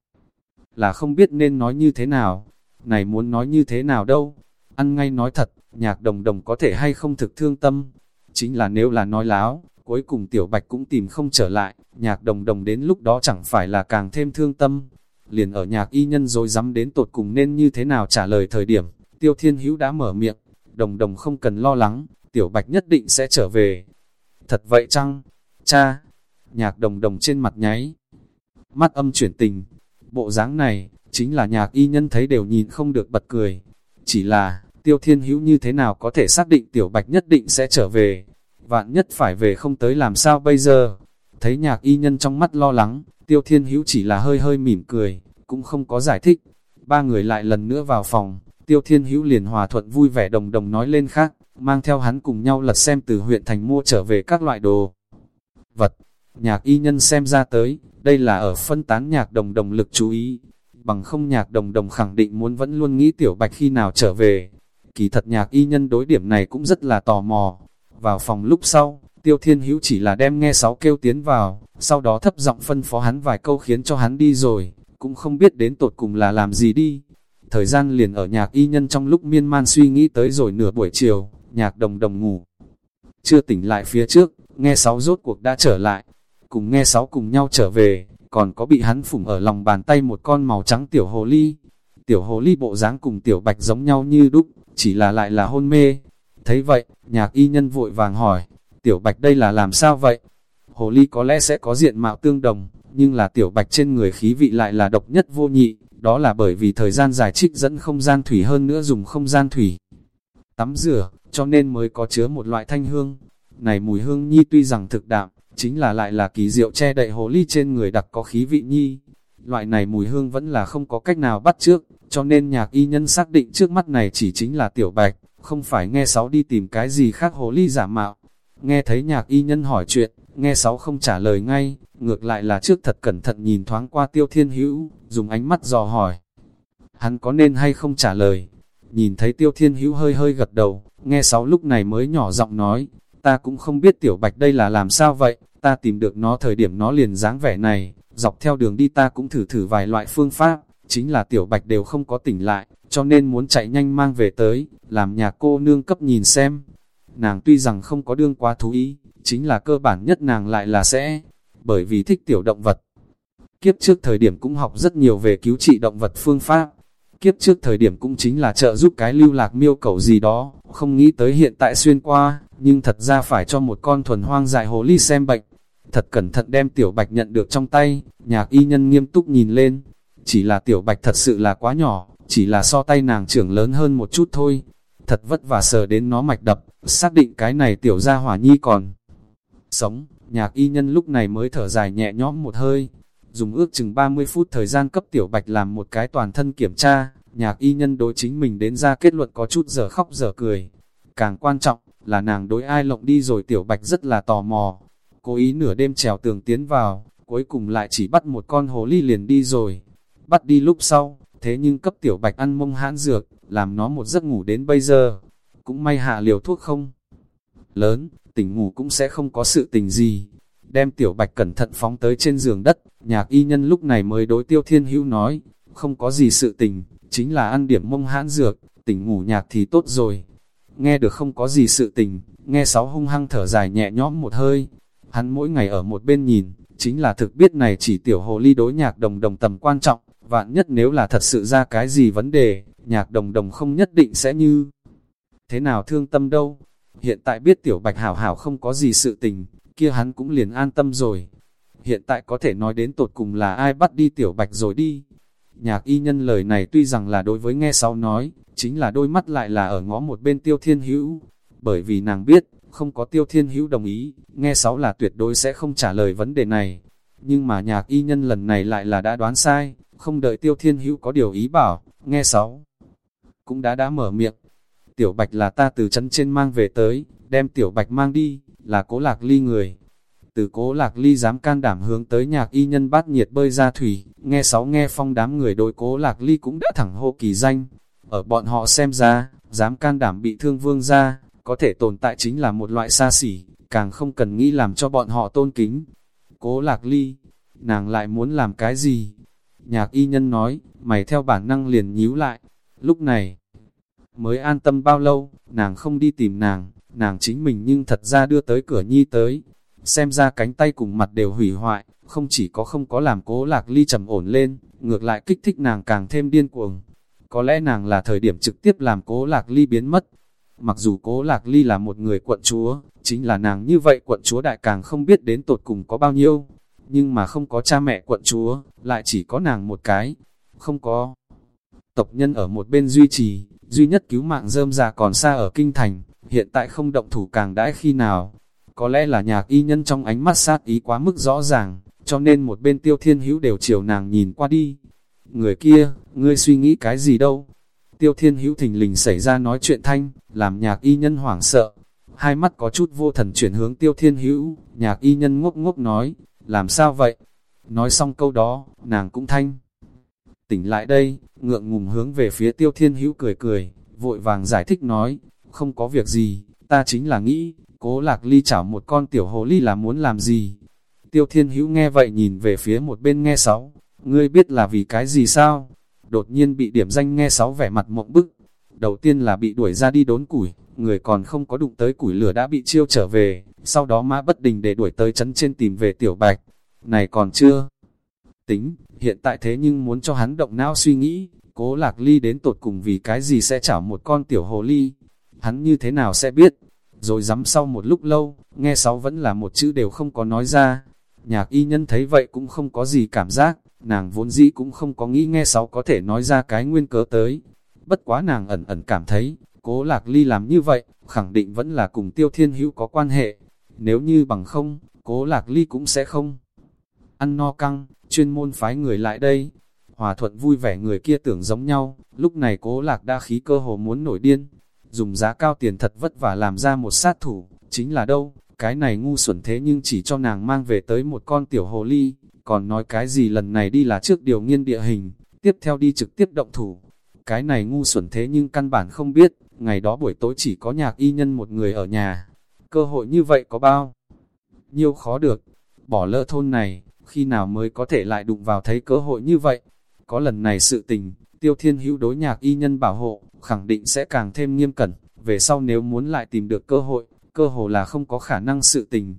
là không biết nên nói như thế nào. Này muốn nói như thế nào đâu, ăn ngay nói thật, nhạc đồng đồng có thể hay không thực thương tâm. Chính là nếu là nói láo, cuối cùng tiểu bạch cũng tìm không trở lại, nhạc đồng đồng đến lúc đó chẳng phải là càng thêm thương tâm. Liền ở nhạc y nhân rồi dám đến tột cùng nên như thế nào trả lời thời điểm, tiêu thiên hữu đã mở miệng, đồng đồng không cần lo lắng, tiểu bạch nhất định sẽ trở về. Thật vậy chăng? Cha! Nhạc đồng đồng trên mặt nháy. Mắt âm chuyển tình. Bộ dáng này, chính là nhạc y nhân thấy đều nhìn không được bật cười. Chỉ là, tiêu thiên hữu như thế nào có thể xác định tiểu bạch nhất định sẽ trở về. Vạn nhất phải về không tới làm sao bây giờ? Thấy nhạc y nhân trong mắt lo lắng, tiêu thiên hữu chỉ là hơi hơi mỉm cười, cũng không có giải thích. Ba người lại lần nữa vào phòng, Tiêu Thiên Hữu liền hòa thuận vui vẻ đồng đồng nói lên khác, mang theo hắn cùng nhau lật xem từ huyện thành mua trở về các loại đồ. Vật, nhạc y nhân xem ra tới, đây là ở phân tán nhạc đồng đồng lực chú ý. Bằng không nhạc đồng đồng khẳng định muốn vẫn luôn nghĩ tiểu bạch khi nào trở về. Kỳ thật nhạc y nhân đối điểm này cũng rất là tò mò. Vào phòng lúc sau, tiêu thiên hữu chỉ là đem nghe sáu kêu tiến vào, sau đó thấp giọng phân phó hắn vài câu khiến cho hắn đi rồi, cũng không biết đến tột cùng là làm gì đi. Thời gian liền ở nhạc y nhân trong lúc miên man suy nghĩ tới rồi nửa buổi chiều, nhạc đồng đồng ngủ. Chưa tỉnh lại phía trước, nghe sáu rốt cuộc đã trở lại, cùng nghe sáu cùng nhau trở về, còn có bị hắn phủng ở lòng bàn tay một con màu trắng tiểu hồ ly. Tiểu hồ ly bộ dáng cùng tiểu bạch giống nhau như đúc, chỉ là lại là hôn mê. Thấy vậy, nhạc y nhân vội vàng hỏi, tiểu bạch đây là làm sao vậy? Hồ ly có lẽ sẽ có diện mạo tương đồng, nhưng là tiểu bạch trên người khí vị lại là độc nhất vô nhị, đó là bởi vì thời gian dài trích dẫn không gian thủy hơn nữa dùng không gian thủy. Tắm rửa, cho nên mới có chứa một loại thanh hương. Này mùi hương nhi tuy rằng thực đạm, chính là lại là kỳ diệu che đậy hồ ly trên người đặc có khí vị nhi. Loại này mùi hương vẫn là không có cách nào bắt trước, cho nên nhạc y nhân xác định trước mắt này chỉ chính là tiểu bạch, không phải nghe sáu đi tìm cái gì khác hồ ly giả mạo. Nghe thấy nhạc y nhân hỏi chuyện, nghe sáu không trả lời ngay, ngược lại là trước thật cẩn thận nhìn thoáng qua tiêu thiên hữu, dùng ánh mắt dò hỏi. Hắn có nên hay không trả lời? Nhìn thấy tiêu thiên hữu hơi hơi gật đầu, nghe sáu lúc này mới nhỏ giọng nói, ta cũng không biết tiểu bạch đây là làm sao vậy, ta tìm được nó thời điểm nó liền dáng vẻ này, dọc theo đường đi ta cũng thử thử vài loại phương pháp, chính là tiểu bạch đều không có tỉnh lại, cho nên muốn chạy nhanh mang về tới, làm nhà cô nương cấp nhìn xem. Nàng tuy rằng không có đương quá thú ý, chính là cơ bản nhất nàng lại là sẽ, bởi vì thích tiểu động vật. Kiếp trước thời điểm cũng học rất nhiều về cứu trị động vật phương pháp. Kiếp trước thời điểm cũng chính là trợ giúp cái lưu lạc miêu cầu gì đó, không nghĩ tới hiện tại xuyên qua, nhưng thật ra phải cho một con thuần hoang dại hồ ly xem bệnh. Thật cẩn thận đem tiểu bạch nhận được trong tay, nhạc y nhân nghiêm túc nhìn lên. Chỉ là tiểu bạch thật sự là quá nhỏ, chỉ là so tay nàng trưởng lớn hơn một chút thôi. Thật vất vả sờ đến nó mạch đập, Xác định cái này tiểu gia hỏa nhi còn sống, nhạc y nhân lúc này mới thở dài nhẹ nhõm một hơi, dùng ước chừng 30 phút thời gian cấp tiểu bạch làm một cái toàn thân kiểm tra, nhạc y nhân đối chính mình đến ra kết luận có chút giờ khóc giờ cười. Càng quan trọng, là nàng đối ai lộng đi rồi tiểu bạch rất là tò mò. Cố ý nửa đêm trèo tường tiến vào, cuối cùng lại chỉ bắt một con hồ ly liền đi rồi. Bắt đi lúc sau, thế nhưng cấp tiểu bạch ăn mông hãn dược, làm nó một giấc ngủ đến bây giờ. Cũng may hạ liều thuốc không? Lớn, tỉnh ngủ cũng sẽ không có sự tình gì. Đem tiểu bạch cẩn thận phóng tới trên giường đất, nhạc y nhân lúc này mới đối tiêu thiên hữu nói, không có gì sự tình, chính là ăn điểm mông hãn dược, tỉnh ngủ nhạc thì tốt rồi. Nghe được không có gì sự tình, nghe sáu hung hăng thở dài nhẹ nhõm một hơi. Hắn mỗi ngày ở một bên nhìn, chính là thực biết này chỉ tiểu hồ ly đối nhạc đồng đồng tầm quan trọng, vạn nhất nếu là thật sự ra cái gì vấn đề, nhạc đồng đồng không nhất định sẽ như thế nào thương tâm đâu. Hiện tại biết tiểu bạch hảo hảo không có gì sự tình, kia hắn cũng liền an tâm rồi. Hiện tại có thể nói đến tột cùng là ai bắt đi tiểu bạch rồi đi. Nhạc y nhân lời này tuy rằng là đối với nghe sau nói, chính là đôi mắt lại là ở ngó một bên tiêu thiên hữu. Bởi vì nàng biết, không có tiêu thiên hữu đồng ý, nghe sáu là tuyệt đối sẽ không trả lời vấn đề này. Nhưng mà nhạc y nhân lần này lại là đã đoán sai, không đợi tiêu thiên hữu có điều ý bảo, nghe sáu. Cũng đã đã mở miệng, tiểu bạch là ta từ chân trên mang về tới, đem tiểu bạch mang đi, là cố lạc ly người. Từ cố lạc ly dám can đảm hướng tới nhạc y nhân bát nhiệt bơi ra thủy, nghe sáu nghe phong đám người đối cố lạc ly cũng đã thẳng hô kỳ danh. Ở bọn họ xem ra, dám can đảm bị thương vương ra, có thể tồn tại chính là một loại xa xỉ, càng không cần nghĩ làm cho bọn họ tôn kính. Cố lạc ly, nàng lại muốn làm cái gì? Nhạc y nhân nói, mày theo bản năng liền nhíu lại. Lúc này, mới an tâm bao lâu, nàng không đi tìm nàng, nàng chính mình nhưng thật ra đưa tới cửa nhi tới. Xem ra cánh tay cùng mặt đều hủy hoại, không chỉ có không có làm cố lạc ly trầm ổn lên, ngược lại kích thích nàng càng thêm điên cuồng. Có lẽ nàng là thời điểm trực tiếp làm cố lạc ly biến mất. Mặc dù cố lạc ly là một người quận chúa, chính là nàng như vậy quận chúa đại càng không biết đến tột cùng có bao nhiêu. Nhưng mà không có cha mẹ quận chúa, lại chỉ có nàng một cái. Không có tộc nhân ở một bên duy trì, duy nhất cứu mạng rơm già còn xa ở kinh thành, hiện tại không động thủ càng đãi khi nào. Có lẽ là nhạc y nhân trong ánh mắt sát ý quá mức rõ ràng, cho nên một bên tiêu thiên hữu đều chiều nàng nhìn qua đi. Người kia, ngươi suy nghĩ cái gì đâu? Tiêu thiên hữu thình lình xảy ra nói chuyện thanh, làm nhạc y nhân hoảng sợ. Hai mắt có chút vô thần chuyển hướng tiêu thiên hữu, nhạc y nhân ngốc ngốc nói, làm sao vậy? Nói xong câu đó, nàng cũng thanh. Tỉnh lại đây, ngượng ngùng hướng về phía tiêu thiên hữu cười cười, vội vàng giải thích nói, không có việc gì, ta chính là nghĩ, cố lạc ly chảo một con tiểu hồ ly là muốn làm gì. Tiêu thiên hữu nghe vậy nhìn về phía một bên nghe sáu, ngươi biết là vì cái gì sao? Đột nhiên bị điểm danh nghe sáu vẻ mặt mộng bức. Đầu tiên là bị đuổi ra đi đốn củi, người còn không có đụng tới củi lửa đã bị chiêu trở về, sau đó mã bất đình để đuổi tới chấn trên tìm về tiểu bạch. Này còn chưa? Tính, hiện tại thế nhưng muốn cho hắn động não suy nghĩ, cố lạc ly đến tột cùng vì cái gì sẽ chảo một con tiểu hồ ly, hắn như thế nào sẽ biết. Rồi dám sau một lúc lâu, nghe sáu vẫn là một chữ đều không có nói ra. Nhạc y nhân thấy vậy cũng không có gì cảm giác, nàng vốn dĩ cũng không có nghĩ nghe sáu có thể nói ra cái nguyên cớ tới. Bất quá nàng ẩn ẩn cảm thấy, cố lạc ly làm như vậy, khẳng định vẫn là cùng tiêu thiên hữu có quan hệ. Nếu như bằng không, cố lạc ly cũng sẽ không. Ăn no căng, chuyên môn phái người lại đây. Hòa thuận vui vẻ người kia tưởng giống nhau, lúc này cố lạc đa khí cơ hồ muốn nổi điên. Dùng giá cao tiền thật vất vả làm ra một sát thủ, chính là đâu, cái này ngu xuẩn thế nhưng chỉ cho nàng mang về tới một con tiểu hồ ly, còn nói cái gì lần này đi là trước điều nghiên địa hình, tiếp theo đi trực tiếp động thủ. Cái này ngu xuẩn thế nhưng căn bản không biết, ngày đó buổi tối chỉ có nhạc y nhân một người ở nhà. Cơ hội như vậy có bao? Nhiêu khó được, bỏ lỡ thôn này, khi nào mới có thể lại đụng vào thấy cơ hội như vậy. Có lần này sự tình, tiêu thiên hữu đối nhạc y nhân bảo hộ, khẳng định sẽ càng thêm nghiêm cẩn, về sau nếu muốn lại tìm được cơ hội, cơ hồ là không có khả năng sự tình.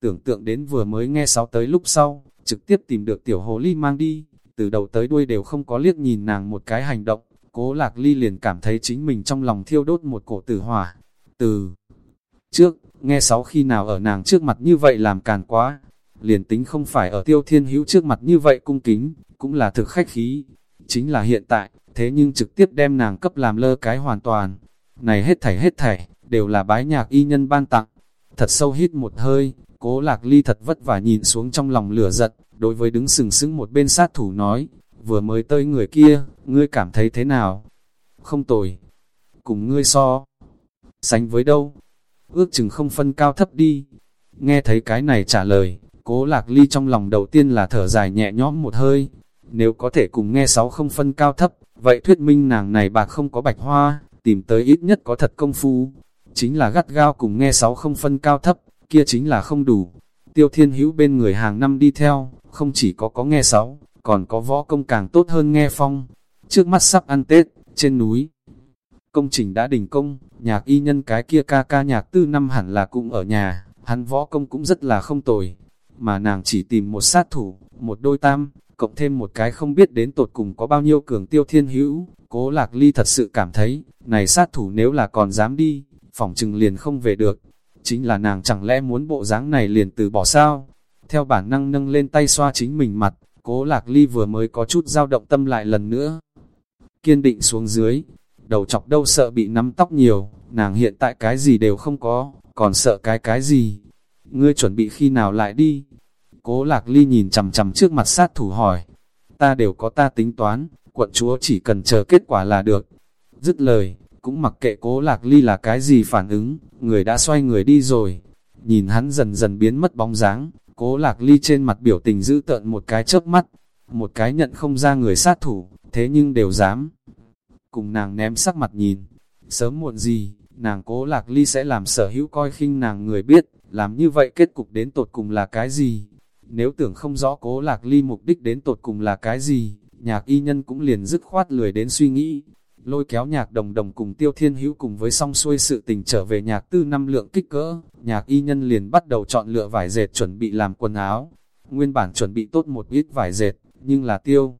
Tưởng tượng đến vừa mới nghe sáu tới lúc sau, trực tiếp tìm được tiểu hồ ly mang đi, từ đầu tới đuôi đều không có liếc nhìn nàng một cái hành động, cố lạc ly liền cảm thấy chính mình trong lòng thiêu đốt một cổ tử hỏa. Từ trước, nghe sáu khi nào ở nàng trước mặt như vậy làm càn quá, liền tính không phải ở tiêu thiên hữu trước mặt như vậy cung kính, cũng là thực khách khí. Chính là hiện tại, thế nhưng trực tiếp đem nàng cấp làm lơ cái hoàn toàn. Này hết thảy hết thảy, đều là bái nhạc y nhân ban tặng. Thật sâu hít một hơi, cố lạc ly thật vất vả nhìn xuống trong lòng lửa giận, đối với đứng sừng sững một bên sát thủ nói, vừa mới tới người kia, ngươi cảm thấy thế nào? Không tồi, cùng ngươi so, sánh với đâu? Ước chừng không phân cao thấp đi. Nghe thấy cái này trả lời, cố lạc ly trong lòng đầu tiên là thở dài nhẹ nhõm một hơi. Nếu có thể cùng nghe sáu không phân cao thấp, vậy thuyết minh nàng này bạc không có bạch hoa, tìm tới ít nhất có thật công phu. Chính là gắt gao cùng nghe sáu không phân cao thấp, kia chính là không đủ. Tiêu thiên hữu bên người hàng năm đi theo, không chỉ có có nghe sáu, còn có võ công càng tốt hơn nghe phong. Trước mắt sắp ăn Tết, trên núi. Công trình đã đình công, nhạc y nhân cái kia ca ca nhạc tư năm hẳn là cũng ở nhà, hắn võ công cũng rất là không tồi. Mà nàng chỉ tìm một sát thủ, một đôi tam, cộng thêm một cái không biết đến tột cùng có bao nhiêu cường tiêu thiên hữu. Cố lạc ly thật sự cảm thấy, này sát thủ nếu là còn dám đi, phỏng chừng liền không về được. Chính là nàng chẳng lẽ muốn bộ dáng này liền từ bỏ sao? Theo bản năng nâng lên tay xoa chính mình mặt, cố lạc ly vừa mới có chút dao động tâm lại lần nữa. Kiên định xuống dưới, đầu chọc đâu sợ bị nắm tóc nhiều, nàng hiện tại cái gì đều không có, còn sợ cái cái gì. Ngươi chuẩn bị khi nào lại đi? Cố lạc ly nhìn chầm chầm trước mặt sát thủ hỏi. Ta đều có ta tính toán, quận chúa chỉ cần chờ kết quả là được. Dứt lời, cũng mặc kệ cố lạc ly là cái gì phản ứng, người đã xoay người đi rồi. Nhìn hắn dần dần biến mất bóng dáng, cố lạc ly trên mặt biểu tình giữ tợn một cái chớp mắt, một cái nhận không ra người sát thủ, thế nhưng đều dám. Cùng nàng ném sắc mặt nhìn, sớm muộn gì, nàng cố lạc ly sẽ làm sở hữu coi khinh nàng người biết, làm như vậy kết cục đến tột cùng là cái gì. Nếu tưởng không rõ cố lạc ly mục đích đến tột cùng là cái gì, nhạc y nhân cũng liền dứt khoát lười đến suy nghĩ. Lôi kéo nhạc đồng đồng cùng tiêu thiên hữu cùng với song xuôi sự tình trở về nhạc tư năm lượng kích cỡ, nhạc y nhân liền bắt đầu chọn lựa vải dệt chuẩn bị làm quần áo. Nguyên bản chuẩn bị tốt một ít vải dệt, nhưng là tiêu.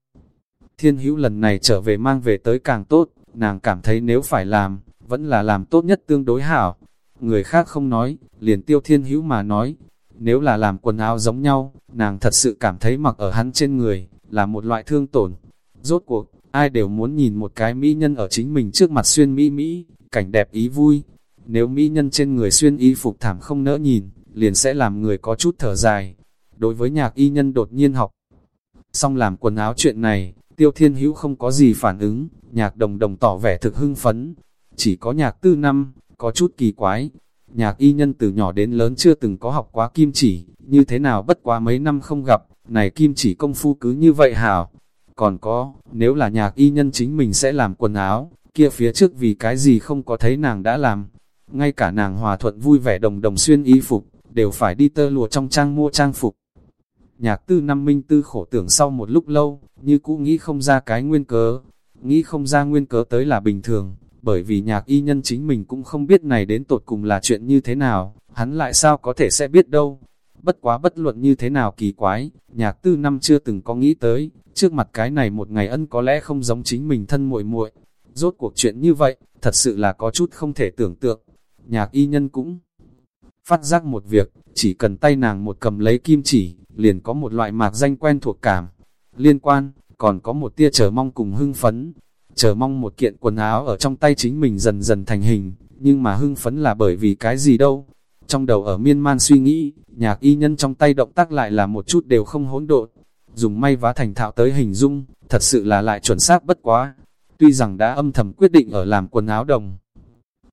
Thiên hữu lần này trở về mang về tới càng tốt, nàng cảm thấy nếu phải làm, vẫn là làm tốt nhất tương đối hảo. Người khác không nói, liền tiêu thiên hữu mà nói, nếu là làm quần áo giống nhau, nàng thật sự cảm thấy mặc ở hắn trên người, là một loại thương tổn. Rốt cuộc, ai đều muốn nhìn một cái mỹ nhân ở chính mình trước mặt xuyên mỹ mỹ, cảnh đẹp ý vui. Nếu mỹ nhân trên người xuyên y phục thảm không nỡ nhìn, liền sẽ làm người có chút thở dài. Đối với nhạc y nhân đột nhiên học, xong làm quần áo chuyện này, tiêu thiên hữu không có gì phản ứng, nhạc đồng đồng tỏ vẻ thực hưng phấn. Chỉ có nhạc tư năm, có chút kỳ quái. Nhạc y nhân từ nhỏ đến lớn chưa từng có học quá kim chỉ, như thế nào bất quá mấy năm không gặp, này kim chỉ công phu cứ như vậy hảo. Còn có, nếu là nhạc y nhân chính mình sẽ làm quần áo, kia phía trước vì cái gì không có thấy nàng đã làm. Ngay cả nàng hòa thuận vui vẻ đồng đồng xuyên y phục, đều phải đi tơ lụa trong trang mua trang phục. Nhạc tư năm minh tư khổ tưởng sau một lúc lâu, như cũ nghĩ không ra cái nguyên cớ. Nghĩ không ra nguyên cớ tới là bình thường, bởi vì nhạc y nhân chính mình cũng không biết này đến tột cùng là chuyện như thế nào, hắn lại sao có thể sẽ biết đâu. Bất quá bất luận như thế nào kỳ quái, nhạc tư năm chưa từng có nghĩ tới, trước mặt cái này một ngày ân có lẽ không giống chính mình thân muội muội Rốt cuộc chuyện như vậy, thật sự là có chút không thể tưởng tượng. Nhạc y nhân cũng phát giác một việc, chỉ cần tay nàng một cầm lấy kim chỉ, liền có một loại mạc danh quen thuộc cảm. Liên quan, còn có một tia chờ mong cùng hưng phấn. Chờ mong một kiện quần áo ở trong tay chính mình dần dần thành hình, nhưng mà hưng phấn là bởi vì cái gì đâu. Trong đầu ở miên man suy nghĩ, nhạc y nhân trong tay động tác lại là một chút đều không hỗn độn. Dùng may vá thành thạo tới hình dung, thật sự là lại chuẩn xác bất quá. Tuy rằng đã âm thầm quyết định ở làm quần áo đồng,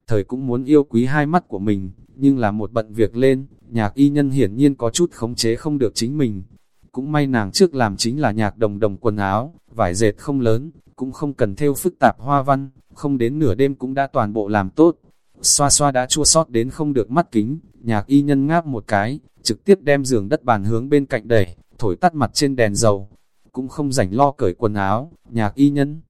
thời cũng muốn yêu quý hai mắt của mình, nhưng là một bận việc lên, nhạc y nhân hiển nhiên có chút khống chế không được chính mình. Cũng may nàng trước làm chính là nhạc đồng đồng quần áo, vải dệt không lớn, cũng không cần theo phức tạp hoa văn, không đến nửa đêm cũng đã toàn bộ làm tốt. Xoa xoa đã chua sót đến không được mắt kính, nhạc y nhân ngáp một cái, trực tiếp đem giường đất bàn hướng bên cạnh đẩy, thổi tắt mặt trên đèn dầu. Cũng không rảnh lo cởi quần áo, nhạc y nhân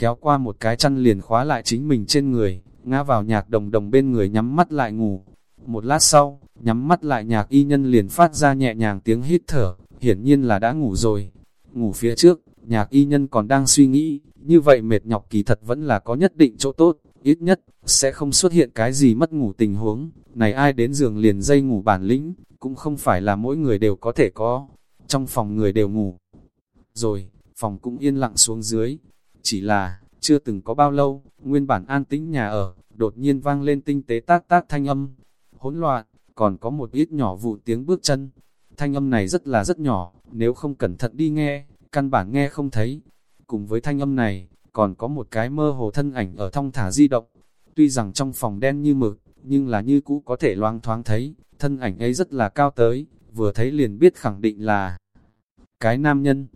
kéo qua một cái chăn liền khóa lại chính mình trên người, ngã vào nhạc đồng đồng bên người nhắm mắt lại ngủ. Một lát sau, nhắm mắt lại nhạc y nhân liền phát ra nhẹ nhàng tiếng hít thở, hiển nhiên là đã ngủ rồi. Ngủ phía trước, nhạc y nhân còn đang suy nghĩ, như vậy mệt nhọc kỳ thật vẫn là có nhất định chỗ tốt, ít nhất, sẽ không xuất hiện cái gì mất ngủ tình huống. Này ai đến giường liền dây ngủ bản lĩnh, cũng không phải là mỗi người đều có thể có. Trong phòng người đều ngủ. Rồi, phòng cũng yên lặng xuống dưới. Chỉ là, chưa từng có bao lâu, nguyên bản an tĩnh nhà ở, đột nhiên vang lên tinh tế tác tác thanh âm, hỗn loạn, còn có một ít nhỏ vụ tiếng bước chân. Thanh âm này rất là rất nhỏ, nếu không cẩn thận đi nghe, căn bản nghe không thấy. Cùng với thanh âm này, còn có một cái mơ hồ thân ảnh ở thong thả di động. Tuy rằng trong phòng đen như mực, nhưng là như cũ có thể loang thoáng thấy, thân ảnh ấy rất là cao tới, vừa thấy liền biết khẳng định là cái nam nhân.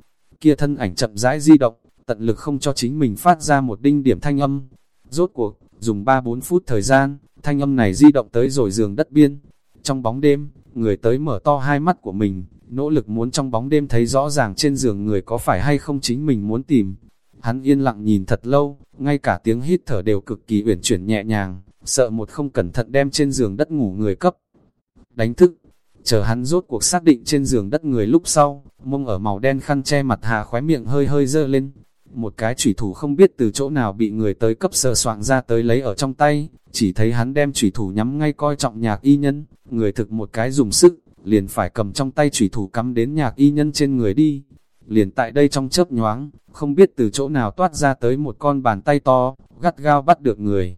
Kia thân ảnh chậm rãi di động, tận lực không cho chính mình phát ra một đinh điểm thanh âm. Rốt cuộc, dùng 3-4 phút thời gian, thanh âm này di động tới rồi giường đất biên. Trong bóng đêm, người tới mở to hai mắt của mình, nỗ lực muốn trong bóng đêm thấy rõ ràng trên giường người có phải hay không chính mình muốn tìm. Hắn yên lặng nhìn thật lâu, ngay cả tiếng hít thở đều cực kỳ uyển chuyển nhẹ nhàng, sợ một không cẩn thận đem trên giường đất ngủ người cấp. Đánh thức, chờ hắn rốt cuộc xác định trên giường đất người lúc sau, mông ở màu đen khăn che mặt hà khóe miệng hơi hơi dơ lên. Một cái chủy thủ không biết từ chỗ nào bị người tới cấp sờ soạn ra tới lấy ở trong tay, chỉ thấy hắn đem chủy thủ nhắm ngay coi trọng nhạc y nhân, người thực một cái dùng sức, liền phải cầm trong tay chủy thủ cắm đến nhạc y nhân trên người đi. Liền tại đây trong chớp nhoáng, không biết từ chỗ nào toát ra tới một con bàn tay to, gắt gao bắt được người.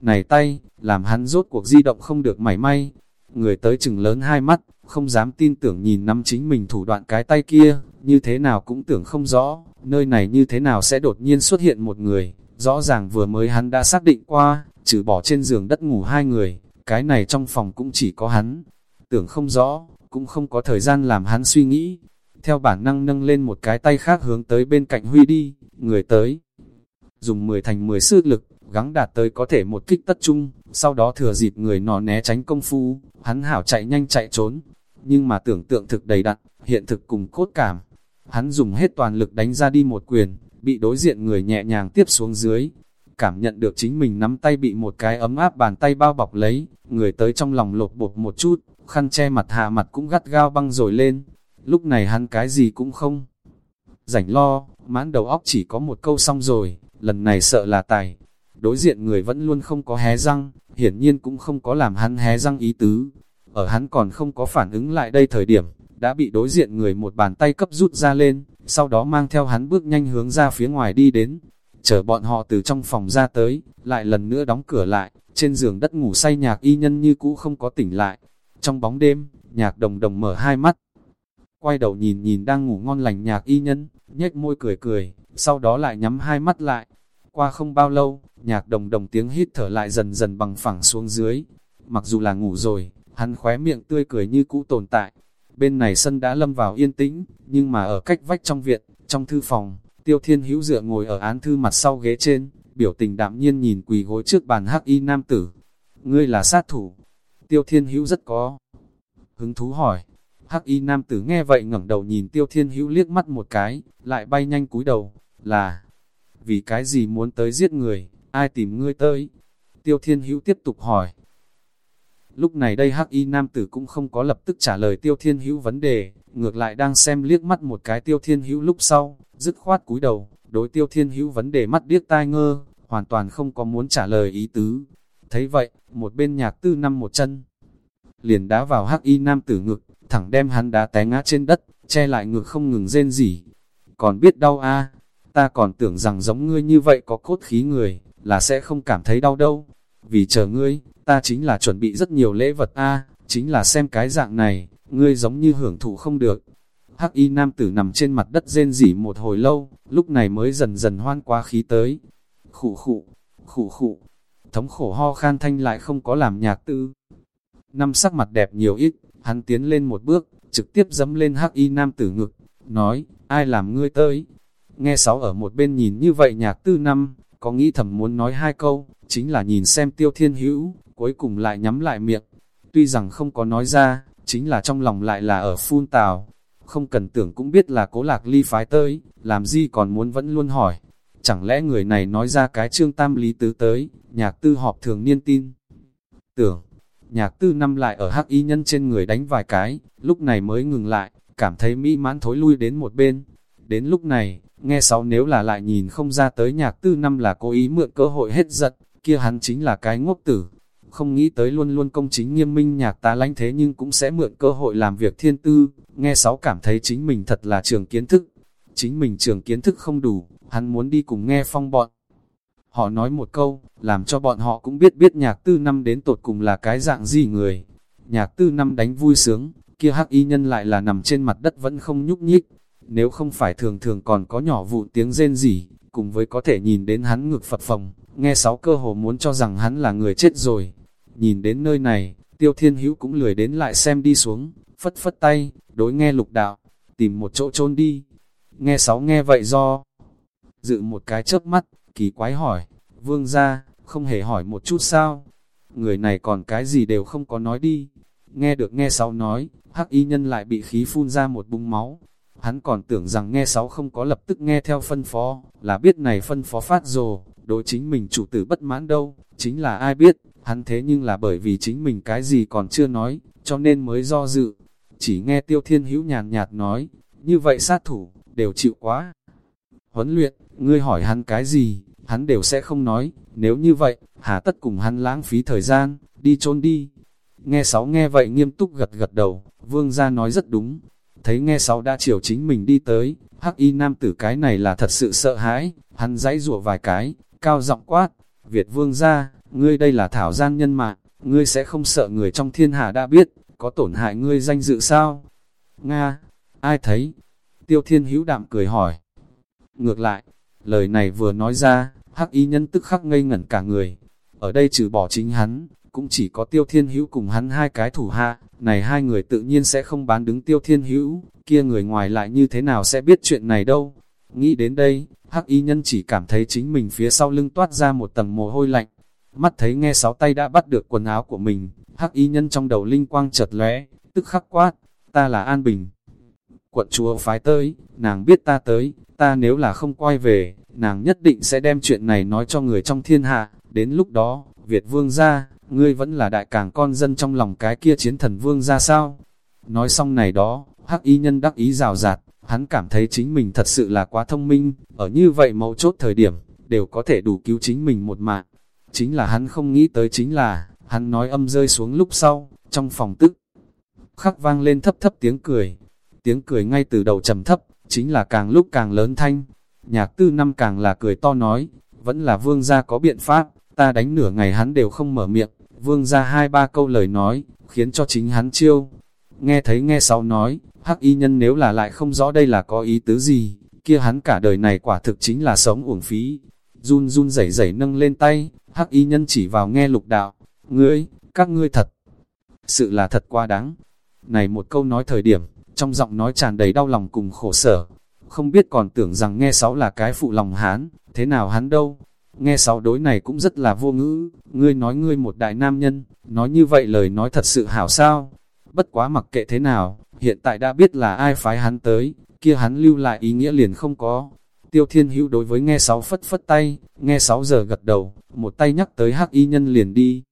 Này tay, làm hắn rốt cuộc di động không được mảy may. Người tới chừng lớn hai mắt, không dám tin tưởng nhìn nắm chính mình thủ đoạn cái tay kia, như thế nào cũng tưởng không rõ, nơi này như thế nào sẽ đột nhiên xuất hiện một người. Rõ ràng vừa mới hắn đã xác định qua, trừ bỏ trên giường đất ngủ hai người, cái này trong phòng cũng chỉ có hắn. Tưởng không rõ, cũng không có thời gian làm hắn suy nghĩ. Theo bản năng nâng lên một cái tay khác hướng tới bên cạnh Huy đi, người tới. Dùng 10 thành 10 sức lực, gắng đạt tới có thể một kích tất trung, sau đó thừa dịp người nọ né tránh công phu, hắn hảo chạy nhanh chạy trốn. Nhưng mà tưởng tượng thực đầy đặn, hiện thực cùng cốt cảm. Hắn dùng hết toàn lực đánh ra đi một quyền, bị đối diện người nhẹ nhàng tiếp xuống dưới. Cảm nhận được chính mình nắm tay bị một cái ấm áp bàn tay bao bọc lấy, người tới trong lòng lột bột một chút, khăn che mặt hạ mặt cũng gắt gao băng rồi lên. Lúc này hắn cái gì cũng không. Rảnh lo, mãn đầu óc chỉ có một câu xong rồi, lần này sợ là tài, đối diện người vẫn luôn không có hé răng, hiển nhiên cũng không có làm hắn hé răng ý tứ. Ở hắn còn không có phản ứng lại đây thời điểm, đã bị đối diện người một bàn tay cấp rút ra lên, sau đó mang theo hắn bước nhanh hướng ra phía ngoài đi đến. Chờ bọn họ từ trong phòng ra tới, lại lần nữa đóng cửa lại, trên giường đất ngủ say nhạc y nhân như cũ không có tỉnh lại. Trong bóng đêm, nhạc đồng đồng mở hai mắt, quay đầu nhìn nhìn đang ngủ ngon lành nhạc y nhân, nhếch môi cười cười, sau đó lại nhắm hai mắt lại. Qua không bao lâu, nhạc đồng đồng tiếng hít thở lại dần dần bằng phẳng xuống dưới. Mặc dù là ngủ rồi, hắn khóe miệng tươi cười như cũ tồn tại. Bên này sân đã lâm vào yên tĩnh, nhưng mà ở cách vách trong viện, trong thư phòng, tiêu thiên hữu dựa ngồi ở án thư mặt sau ghế trên, biểu tình đạm nhiên nhìn quỳ gối trước bàn hắc y nam tử. Ngươi là sát thủ. Tiêu thiên hữu rất có hứng thú hỏi. Hắc y nam tử nghe vậy ngẩng đầu nhìn tiêu thiên hữu liếc mắt một cái, lại bay nhanh cúi đầu, là vì cái gì muốn tới giết người, ai tìm ngươi tới? Tiêu Thiên Hữu tiếp tục hỏi. Lúc này đây Hắc Y Nam Tử cũng không có lập tức trả lời Tiêu Thiên Hữu vấn đề, ngược lại đang xem liếc mắt một cái Tiêu Thiên Hữu lúc sau, dứt khoát cúi đầu, đối Tiêu Thiên Hữu vấn đề mắt điếc tai ngơ, hoàn toàn không có muốn trả lời ý tứ. Thấy vậy, một bên nhạc tư năm một chân, liền đá vào Hắc Y Nam Tử ngực, thẳng đem hắn đá té ngã trên đất, che lại ngực không ngừng rên rỉ. Còn biết đau a ta còn tưởng rằng giống ngươi như vậy có cốt khí người, là sẽ không cảm thấy đau đâu. Vì chờ ngươi, ta chính là chuẩn bị rất nhiều lễ vật a chính là xem cái dạng này, ngươi giống như hưởng thụ không được. Hắc y nam tử nằm trên mặt đất rên rỉ một hồi lâu, lúc này mới dần dần hoan quá khí tới. Khụ khụ, khụ khụ, thống khổ ho khan thanh lại không có làm nhạc tư. Năm sắc mặt đẹp nhiều ít, hắn tiến lên một bước, trực tiếp dẫm lên hắc y nam tử ngực, nói, ai làm ngươi tới, Nghe sáu ở một bên nhìn như vậy nhạc tư năm, có nghĩ thầm muốn nói hai câu, chính là nhìn xem tiêu thiên hữu, cuối cùng lại nhắm lại miệng. Tuy rằng không có nói ra, chính là trong lòng lại là ở phun tào. Không cần tưởng cũng biết là cố lạc ly phái tới, làm gì còn muốn vẫn luôn hỏi. Chẳng lẽ người này nói ra cái trương tam lý tứ tới, nhạc tư họp thường niên tin. Tưởng, nhạc tư năm lại ở hắc y nhân trên người đánh vài cái, lúc này mới ngừng lại, cảm thấy mỹ mãn thối lui đến một bên. Đến lúc này, Nghe sáu nếu là lại nhìn không ra tới nhạc tư năm là cố ý mượn cơ hội hết giận, kia hắn chính là cái ngốc tử. Không nghĩ tới luôn luôn công chính nghiêm minh nhạc tá lánh thế nhưng cũng sẽ mượn cơ hội làm việc thiên tư. Nghe sáu cảm thấy chính mình thật là trường kiến thức. Chính mình trường kiến thức không đủ, hắn muốn đi cùng nghe phong bọn. Họ nói một câu, làm cho bọn họ cũng biết biết nhạc tư năm đến tột cùng là cái dạng gì người. Nhạc tư năm đánh vui sướng, kia hắc y nhân lại là nằm trên mặt đất vẫn không nhúc nhích. Nếu không phải thường thường còn có nhỏ vụ tiếng rên rỉ, cùng với có thể nhìn đến hắn ngực phật phồng, nghe sáu cơ hồ muốn cho rằng hắn là người chết rồi. Nhìn đến nơi này, tiêu thiên hữu cũng lười đến lại xem đi xuống, phất phất tay, đối nghe lục đạo, tìm một chỗ chôn đi. Nghe sáu nghe vậy do, dự một cái chớp mắt, kỳ quái hỏi, vương ra, không hề hỏi một chút sao? Người này còn cái gì đều không có nói đi. Nghe được nghe sáu nói, hắc y nhân lại bị khí phun ra một bung máu. Hắn còn tưởng rằng nghe sáu không có lập tức nghe theo phân phó, là biết này phân phó phát rồ, đối chính mình chủ tử bất mãn đâu, chính là ai biết, hắn thế nhưng là bởi vì chính mình cái gì còn chưa nói, cho nên mới do dự. Chỉ nghe tiêu thiên hữu nhàn nhạt nói, như vậy sát thủ, đều chịu quá. Huấn luyện, ngươi hỏi hắn cái gì, hắn đều sẽ không nói, nếu như vậy, hà tất cùng hắn lãng phí thời gian, đi trốn đi. Nghe sáu nghe vậy nghiêm túc gật gật đầu, vương gia nói rất đúng. Thấy nghe sáu đã chiều chính mình đi tới, hắc y nam tử cái này là thật sự sợ hãi, hắn dãy rủa vài cái, cao giọng quát, Việt vương gia, ngươi đây là thảo gian nhân mạng, ngươi sẽ không sợ người trong thiên hạ đã biết, có tổn hại ngươi danh dự sao? Nga, ai thấy? Tiêu thiên hữu đạm cười hỏi. Ngược lại, lời này vừa nói ra, hắc y nhân tức khắc ngây ngẩn cả người. Ở đây trừ bỏ chính hắn, cũng chỉ có tiêu thiên hữu cùng hắn hai cái thủ hạ, này hai người tự nhiên sẽ không bán đứng tiêu thiên hữu, kia người ngoài lại như thế nào sẽ biết chuyện này đâu. Nghĩ đến đây, hắc y nhân chỉ cảm thấy chính mình phía sau lưng toát ra một tầng mồ hôi lạnh. Mắt thấy nghe sáu tay đã bắt được quần áo của mình, hắc y nhân trong đầu linh quang chợt lóe, tức khắc quát, ta là An Bình. Quận chúa phái tới, nàng biết ta tới, ta nếu là không quay về, nàng nhất định sẽ đem chuyện này nói cho người trong thiên hạ, đến lúc đó, Việt vương ra, ngươi vẫn là đại càng con dân trong lòng cái kia chiến thần vương ra sao? Nói xong này đó, hắc y nhân đắc ý rào rạt, hắn cảm thấy chính mình thật sự là quá thông minh, ở như vậy mấu chốt thời điểm, đều có thể đủ cứu chính mình một mạng. Chính là hắn không nghĩ tới chính là, hắn nói âm rơi xuống lúc sau, trong phòng tức. Khắc vang lên thấp thấp tiếng cười, tiếng cười ngay từ đầu trầm thấp, chính là càng lúc càng lớn thanh. Nhạc tư năm càng là cười to nói, vẫn là vương gia có biện pháp, ta đánh nửa ngày hắn đều không mở miệng, vương gia hai ba câu lời nói, khiến cho chính hắn chiêu. Nghe thấy nghe sau nói, hắc y nhân nếu là lại không rõ đây là có ý tứ gì, kia hắn cả đời này quả thực chính là sống uổng phí. Run run rẩy rẩy nâng lên tay, hắc y nhân chỉ vào nghe lục đạo, ngươi, các ngươi thật, sự là thật quá đáng. Này một câu nói thời điểm, trong giọng nói tràn đầy đau lòng cùng khổ sở. Không biết còn tưởng rằng nghe sáu là cái phụ lòng hán, thế nào hắn đâu. Nghe sáu đối này cũng rất là vô ngữ, ngươi nói ngươi một đại nam nhân, nói như vậy lời nói thật sự hảo sao. Bất quá mặc kệ thế nào, hiện tại đã biết là ai phái hắn tới, kia hắn lưu lại ý nghĩa liền không có. Tiêu Thiên Hữu đối với nghe sáu phất phất tay, nghe sáu giờ gật đầu, một tay nhắc tới hắc y nhân liền đi.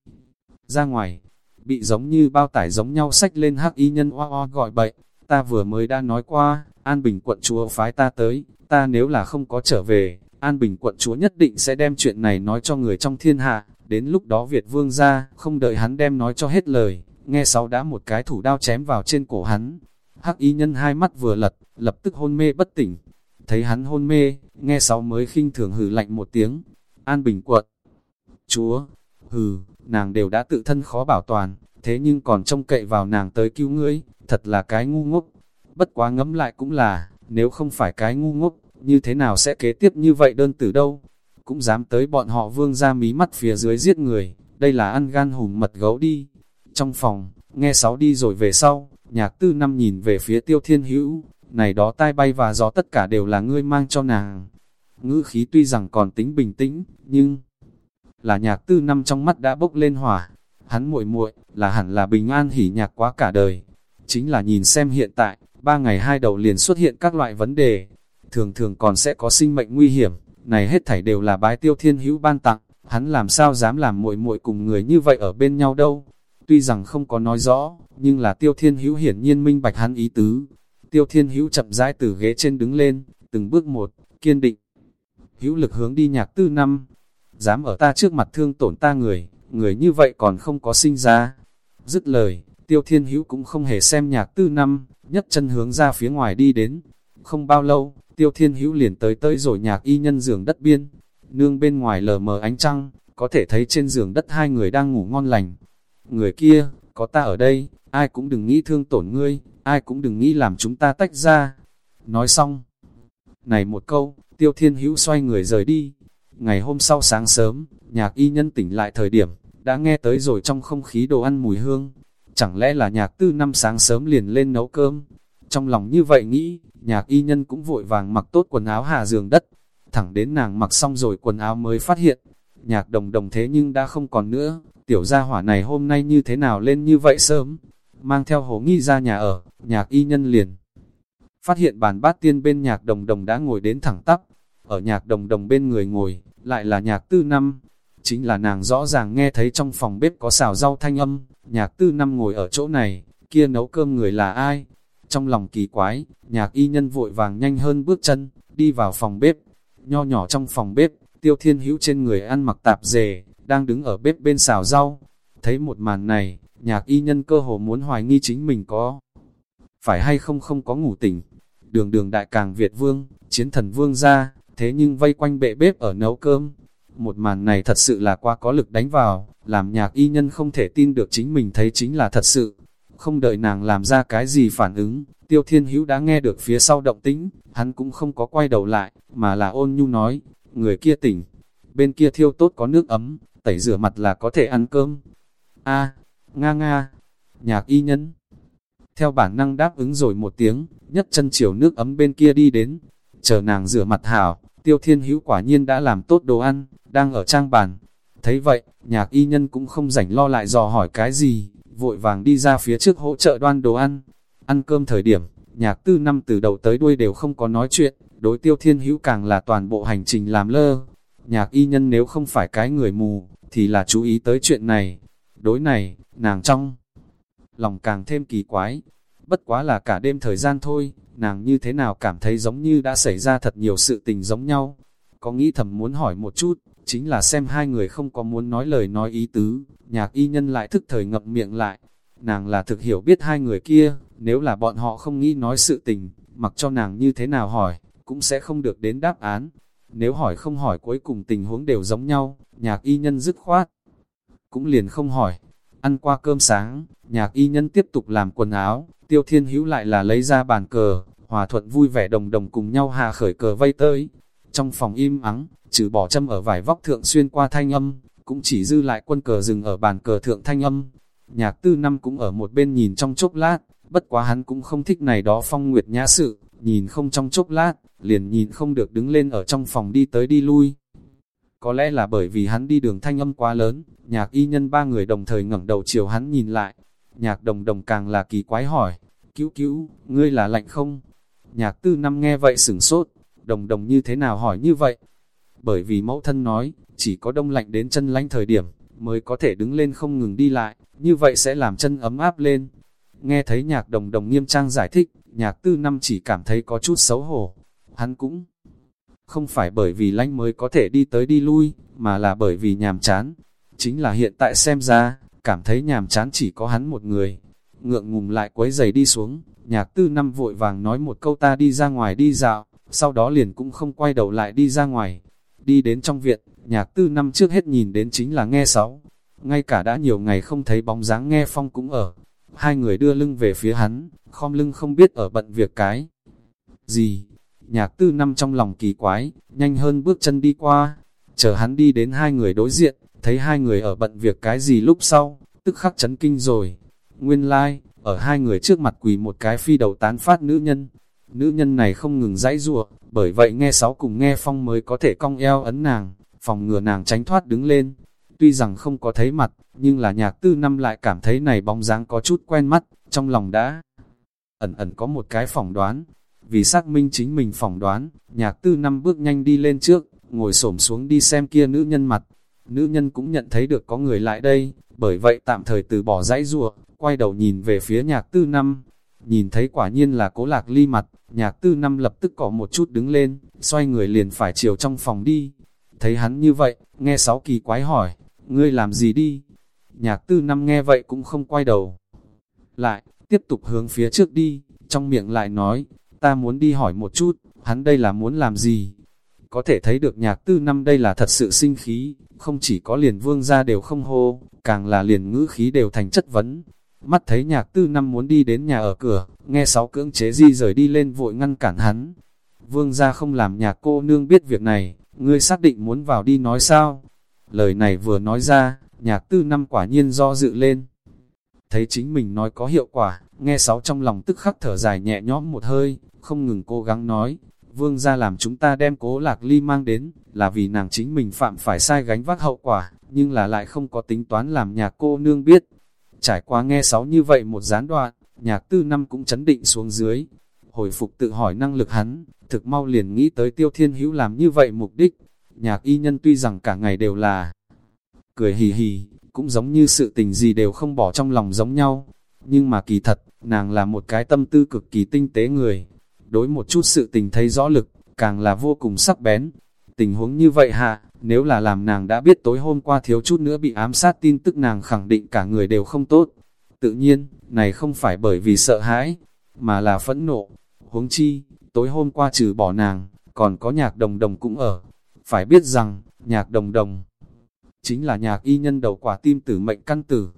Ra ngoài, bị giống như bao tải giống nhau sách lên hắc y nhân oa oa gọi bậy, ta vừa mới đã nói qua, An Bình quận chúa phái ta tới, ta nếu là không có trở về, An Bình quận chúa nhất định sẽ đem chuyện này nói cho người trong thiên hạ, đến lúc đó Việt vương ra, không đợi hắn đem nói cho hết lời, nghe sáu đã một cái thủ đao chém vào trên cổ hắn. Hắc y nhân hai mắt vừa lật, lập tức hôn mê bất tỉnh. Thấy hắn hôn mê, nghe sáu mới khinh thường hừ lạnh một tiếng. An Bình quận. Chúa, hừ, nàng đều đã tự thân khó bảo toàn, thế nhưng còn trông cậy vào nàng tới cứu ngươi, thật là cái ngu ngốc. Bất quá ngẫm lại cũng là, nếu không phải cái ngu ngốc, như thế nào sẽ kế tiếp như vậy đơn tử đâu. Cũng dám tới bọn họ vương ra mí mắt phía dưới giết người, đây là ăn gan hùm mật gấu đi. Trong phòng, nghe sáu đi rồi về sau, nhạc tư năm nhìn về phía tiêu thiên hữu, này đó tai bay và gió tất cả đều là ngươi mang cho nàng. Ngữ khí tuy rằng còn tính bình tĩnh, nhưng là nhạc tư năm trong mắt đã bốc lên hỏa. Hắn muội muội là hẳn là bình an hỉ nhạc quá cả đời, Chính là nhìn xem hiện tại, ba ngày hai đầu liền xuất hiện các loại vấn đề, thường thường còn sẽ có sinh mệnh nguy hiểm, này hết thảy đều là bái tiêu thiên hữu ban tặng, hắn làm sao dám làm muội muội cùng người như vậy ở bên nhau đâu. Tuy rằng không có nói rõ, nhưng là tiêu thiên hữu hiển nhiên minh bạch hắn ý tứ. Tiêu thiên hữu chậm rãi từ ghế trên đứng lên, từng bước một, kiên định. Hữu lực hướng đi nhạc tư năm, dám ở ta trước mặt thương tổn ta người, người như vậy còn không có sinh ra. Dứt lời, Tiêu Thiên Hữu cũng không hề xem nhạc tư năm, nhất chân hướng ra phía ngoài đi đến. Không bao lâu, Tiêu Thiên Hữu liền tới tới rồi nhạc y nhân giường đất biên. nương bên ngoài lờ mờ ánh trăng, có thể thấy trên giường đất hai người đang ngủ ngon lành. Người kia, có ta ở đây, ai cũng đừng nghĩ thương tổn ngươi, ai cũng đừng nghĩ làm chúng ta tách ra. Nói xong, này một câu, tiêu thiên hữu xoay người rời đi. Ngày hôm sau sáng sớm, nhạc y nhân tỉnh lại thời điểm, đã nghe tới rồi trong không khí đồ ăn mùi hương. Chẳng lẽ là nhạc tư năm sáng sớm liền lên nấu cơm? Trong lòng như vậy nghĩ, nhạc y nhân cũng vội vàng mặc tốt quần áo hạ giường đất. Thẳng đến nàng mặc xong rồi quần áo mới phát hiện, nhạc đồng đồng thế nhưng đã không còn nữa, tiểu gia hỏa này hôm nay như thế nào lên như vậy sớm, mang theo hồ nghi ra nhà ở, nhạc y nhân liền. Phát hiện bàn bát tiên bên nhạc đồng đồng đã ngồi đến thẳng tắp, ở nhạc đồng đồng bên người ngồi, lại là nhạc tư năm. Chính là nàng rõ ràng nghe thấy trong phòng bếp có xào rau thanh âm, nhạc tư năm ngồi ở chỗ này, kia nấu cơm người là ai? Trong lòng kỳ quái, nhạc y nhân vội vàng nhanh hơn bước chân, đi vào phòng bếp. Nho nhỏ trong phòng bếp, tiêu thiên hữu trên người ăn mặc tạp dề, đang đứng ở bếp bên xào rau. Thấy một màn này, nhạc y nhân cơ hồ muốn hoài nghi chính mình có. Phải hay không không có ngủ tỉnh. Đường đường đại càng Việt vương, chiến thần vương ra, thế nhưng vây quanh bệ bếp ở nấu cơm. Một màn này thật sự là quá có lực đánh vào, làm nhạc y nhân không thể tin được chính mình thấy chính là thật sự. Không đợi nàng làm ra cái gì phản ứng, tiêu thiên hữu đã nghe được phía sau động tĩnh, hắn cũng không có quay đầu lại, mà là ôn nhu nói, người kia tỉnh, bên kia thiêu tốt có nước ấm, tẩy rửa mặt là có thể ăn cơm. A, nga nga, nhạc y nhân. Theo bản năng đáp ứng rồi một tiếng, nhất chân chiều nước ấm bên kia đi đến, chờ nàng rửa mặt hảo, tiêu thiên hữu quả nhiên đã làm tốt đồ ăn, đang ở trang bàn. Thấy vậy, nhạc y nhân cũng không rảnh lo lại dò hỏi cái gì, vội vàng đi ra phía trước hỗ trợ đoan đồ ăn. Ăn cơm thời điểm, nhạc tư năm từ đầu tới đuôi đều không có nói chuyện, đối tiêu thiên hữu càng là toàn bộ hành trình làm lơ. Nhạc y nhân nếu không phải cái người mù, thì là chú ý tới chuyện này. Đối này, nàng trong lòng càng thêm kỳ quái. Bất quá là cả đêm thời gian thôi, nàng như thế nào cảm thấy giống như đã xảy ra thật nhiều sự tình giống nhau. Có nghĩ thầm muốn hỏi một chút, chính là xem hai người không có muốn nói lời nói ý tứ, nhạc y nhân lại thức thời ngậm miệng lại. Nàng là thực hiểu biết hai người kia, nếu là bọn họ không nghĩ nói sự tình, mặc cho nàng như thế nào hỏi, cũng sẽ không được đến đáp án. Nếu hỏi không hỏi cuối cùng tình huống đều giống nhau, nhạc y nhân dứt khoát. Cũng liền không hỏi. Ăn qua cơm sáng, nhạc y nhân tiếp tục làm quần áo, tiêu thiên hữu lại là lấy ra bàn cờ, hòa thuận vui vẻ đồng đồng cùng nhau hà khởi cờ vây tới. Trong phòng im ắng, trừ bỏ châm ở vải vóc thượng xuyên qua thanh âm, cũng chỉ dư lại quân cờ dừng ở bàn cờ thượng thanh âm. Nhạc tư năm cũng ở một bên nhìn trong chốc lát, bất quá hắn cũng không thích này đó phong nguyệt nhã sự, nhìn không trong chốc lát, liền nhìn không được đứng lên ở trong phòng đi tới đi lui. Có lẽ là bởi vì hắn đi đường thanh âm quá lớn, nhạc y nhân ba người đồng thời ngẩng đầu chiều hắn nhìn lại. Nhạc đồng đồng càng là kỳ quái hỏi, cứu cứu, ngươi là lạnh không? Nhạc tư năm nghe vậy sửng sốt, đồng đồng như thế nào hỏi như vậy? Bởi vì mẫu thân nói, chỉ có đông lạnh đến chân lánh thời điểm, mới có thể đứng lên không ngừng đi lại, như vậy sẽ làm chân ấm áp lên. Nghe thấy nhạc đồng đồng nghiêm trang giải thích, nhạc tư năm chỉ cảm thấy có chút xấu hổ. Hắn cũng không phải bởi vì lanh mới có thể đi tới đi lui, mà là bởi vì nhàm chán. Chính là hiện tại xem ra, cảm thấy nhàm chán chỉ có hắn một người. Ngượng ngùng lại quấy giày đi xuống, nhạc tư năm vội vàng nói một câu ta đi ra ngoài đi dạo, sau đó liền cũng không quay đầu lại đi ra ngoài. Đi đến trong viện, nhạc tư năm trước hết nhìn đến chính là nghe sáu. Ngay cả đã nhiều ngày không thấy bóng dáng nghe phong cũng ở. Hai người đưa lưng về phía hắn, khom lưng không biết ở bận việc cái. Gì? Nhạc tư năm trong lòng kỳ quái, nhanh hơn bước chân đi qua. Chờ hắn đi đến hai người đối diện, thấy hai người ở bận việc cái gì lúc sau, tức khắc chấn kinh rồi. Nguyên lai, like, ở hai người trước mặt quỳ một cái phi đầu tán phát nữ nhân. Nữ nhân này không ngừng dãy rủa bởi vậy nghe sáu cùng nghe phong mới có thể cong eo ấn nàng, phòng ngừa nàng tránh thoát đứng lên. Tuy rằng không có thấy mặt, nhưng là nhạc tư năm lại cảm thấy này bóng dáng có chút quen mắt, trong lòng đã ẩn ẩn có một cái phỏng đoán. Vì xác minh chính mình phỏng đoán, nhạc tư năm bước nhanh đi lên trước, ngồi xổm xuống đi xem kia nữ nhân mặt. Nữ nhân cũng nhận thấy được có người lại đây, bởi vậy tạm thời từ bỏ dãy rùa, quay đầu nhìn về phía nhạc tư năm. Nhìn thấy quả nhiên là cố lạc ly mặt, nhạc tư năm lập tức có một chút đứng lên, xoay người liền phải chiều trong phòng đi. Thấy hắn như vậy, nghe sáu kỳ quái hỏi, ngươi làm gì đi? Nhạc tư năm nghe vậy cũng không quay đầu. Lại, tiếp tục hướng phía trước đi, trong miệng lại nói, ta muốn đi hỏi một chút, hắn đây là muốn làm gì? Có thể thấy được nhạc tư năm đây là thật sự sinh khí, không chỉ có liền vương ra đều không hô, càng là liền ngữ khí đều thành chất vấn. Mắt thấy nhạc tư năm muốn đi đến nhà ở cửa, nghe sáu cưỡng chế di rời đi lên vội ngăn cản hắn. Vương ra không làm nhạc cô nương biết việc này, ngươi xác định muốn vào đi nói sao? Lời này vừa nói ra, nhạc tư năm quả nhiên do dự lên. Thấy chính mình nói có hiệu quả, nghe sáu trong lòng tức khắc thở dài nhẹ nhõm một hơi, không ngừng cố gắng nói, vương ra làm chúng ta đem cố lạc ly mang đến, là vì nàng chính mình phạm phải sai gánh vác hậu quả, nhưng là lại không có tính toán làm nhạc cô nương biết. Trải qua nghe sáu như vậy một gián đoạn, nhạc tư năm cũng chấn định xuống dưới, hồi phục tự hỏi năng lực hắn, thực mau liền nghĩ tới tiêu thiên hữu làm như vậy mục đích. Nhạc y nhân tuy rằng cả ngày đều là cười hì hì, cũng giống như sự tình gì đều không bỏ trong lòng giống nhau. Nhưng mà kỳ thật, nàng là một cái tâm tư cực kỳ tinh tế người. Đối một chút sự tình thấy rõ lực, càng là vô cùng sắc bén. Tình huống như vậy hạ, nếu là làm nàng đã biết tối hôm qua thiếu chút nữa bị ám sát tin tức nàng khẳng định cả người đều không tốt. Tự nhiên, này không phải bởi vì sợ hãi, mà là phẫn nộ. Huống chi, tối hôm qua trừ bỏ nàng, còn có nhạc đồng đồng cũng ở. Phải biết rằng, nhạc đồng đồng chính là nhạc y nhân đầu quả tim tử mệnh căn tử.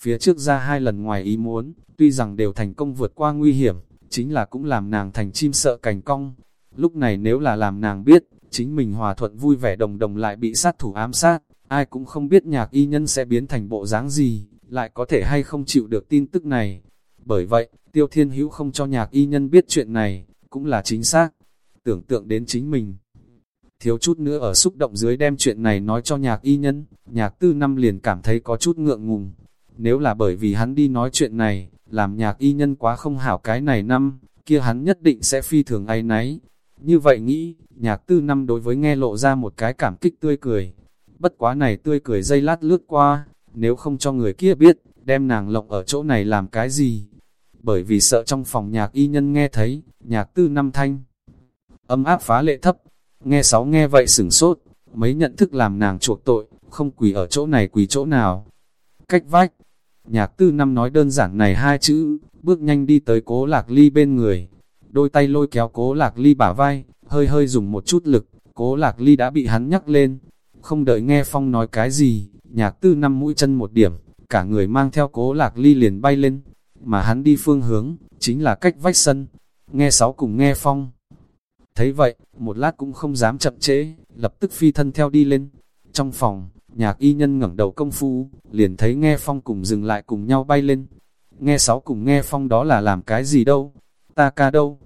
Phía trước ra hai lần ngoài ý muốn, tuy rằng đều thành công vượt qua nguy hiểm, chính là cũng làm nàng thành chim sợ cành cong. Lúc này nếu là làm nàng biết, chính mình hòa thuận vui vẻ đồng đồng lại bị sát thủ ám sát, ai cũng không biết nhạc y nhân sẽ biến thành bộ dáng gì, lại có thể hay không chịu được tin tức này. Bởi vậy, tiêu thiên hữu không cho nhạc y nhân biết chuyện này, cũng là chính xác. Tưởng tượng đến chính mình, thiếu chút nữa ở xúc động dưới đem chuyện này nói cho nhạc y nhân, nhạc tư năm liền cảm thấy có chút ngượng ngùng. Nếu là bởi vì hắn đi nói chuyện này, làm nhạc y nhân quá không hảo cái này năm, kia hắn nhất định sẽ phi thường ai nấy. Như vậy nghĩ, nhạc tư năm đối với nghe lộ ra một cái cảm kích tươi cười. Bất quá này tươi cười dây lát lướt qua, nếu không cho người kia biết, đem nàng lộng ở chỗ này làm cái gì. Bởi vì sợ trong phòng nhạc y nhân nghe thấy, nhạc tư năm thanh. Âm áp phá lệ thấp, nghe sáu nghe vậy sửng sốt, mấy nhận thức làm nàng chuộc tội, không quỳ ở chỗ này quỳ chỗ nào. Cách vách, nhạc tư năm nói đơn giản này hai chữ, bước nhanh đi tới cố lạc ly bên người, đôi tay lôi kéo cố lạc ly bả vai, hơi hơi dùng một chút lực, cố lạc ly đã bị hắn nhắc lên, không đợi nghe phong nói cái gì, nhạc tư năm mũi chân một điểm, cả người mang theo cố lạc ly liền bay lên, mà hắn đi phương hướng, chính là cách vách sân, nghe sáu cùng nghe phong. Thấy vậy, một lát cũng không dám chậm trễ, lập tức phi thân theo đi lên. Trong phòng, nhạc y nhân ngẩng đầu công phu, liền thấy nghe phong cùng dừng lại cùng nhau bay lên. Nghe sáu cùng nghe phong đó là làm cái gì đâu? Ta ca đâu?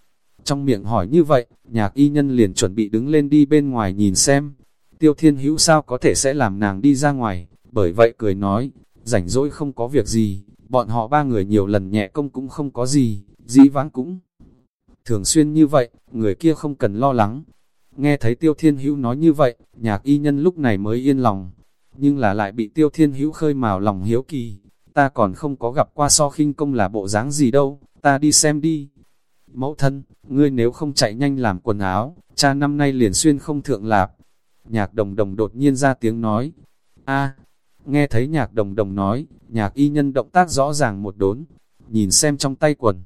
Trong miệng hỏi như vậy, nhạc y nhân liền chuẩn bị đứng lên đi bên ngoài nhìn xem. Tiêu thiên hữu sao có thể sẽ làm nàng đi ra ngoài, bởi vậy cười nói, rảnh rỗi không có việc gì, bọn họ ba người nhiều lần nhẹ công cũng không có gì, dĩ vãng cũng. Thường xuyên như vậy, người kia không cần lo lắng. Nghe thấy Tiêu Thiên Hữu nói như vậy, nhạc y nhân lúc này mới yên lòng. Nhưng là lại bị Tiêu Thiên Hữu khơi mào lòng hiếu kỳ. Ta còn không có gặp qua so khinh công là bộ dáng gì đâu, ta đi xem đi. Mẫu thân, ngươi nếu không chạy nhanh làm quần áo, cha năm nay liền xuyên không thượng lạp. Nhạc đồng đồng đột nhiên ra tiếng nói. a nghe thấy nhạc đồng đồng nói, nhạc y nhân động tác rõ ràng một đốn, nhìn xem trong tay quần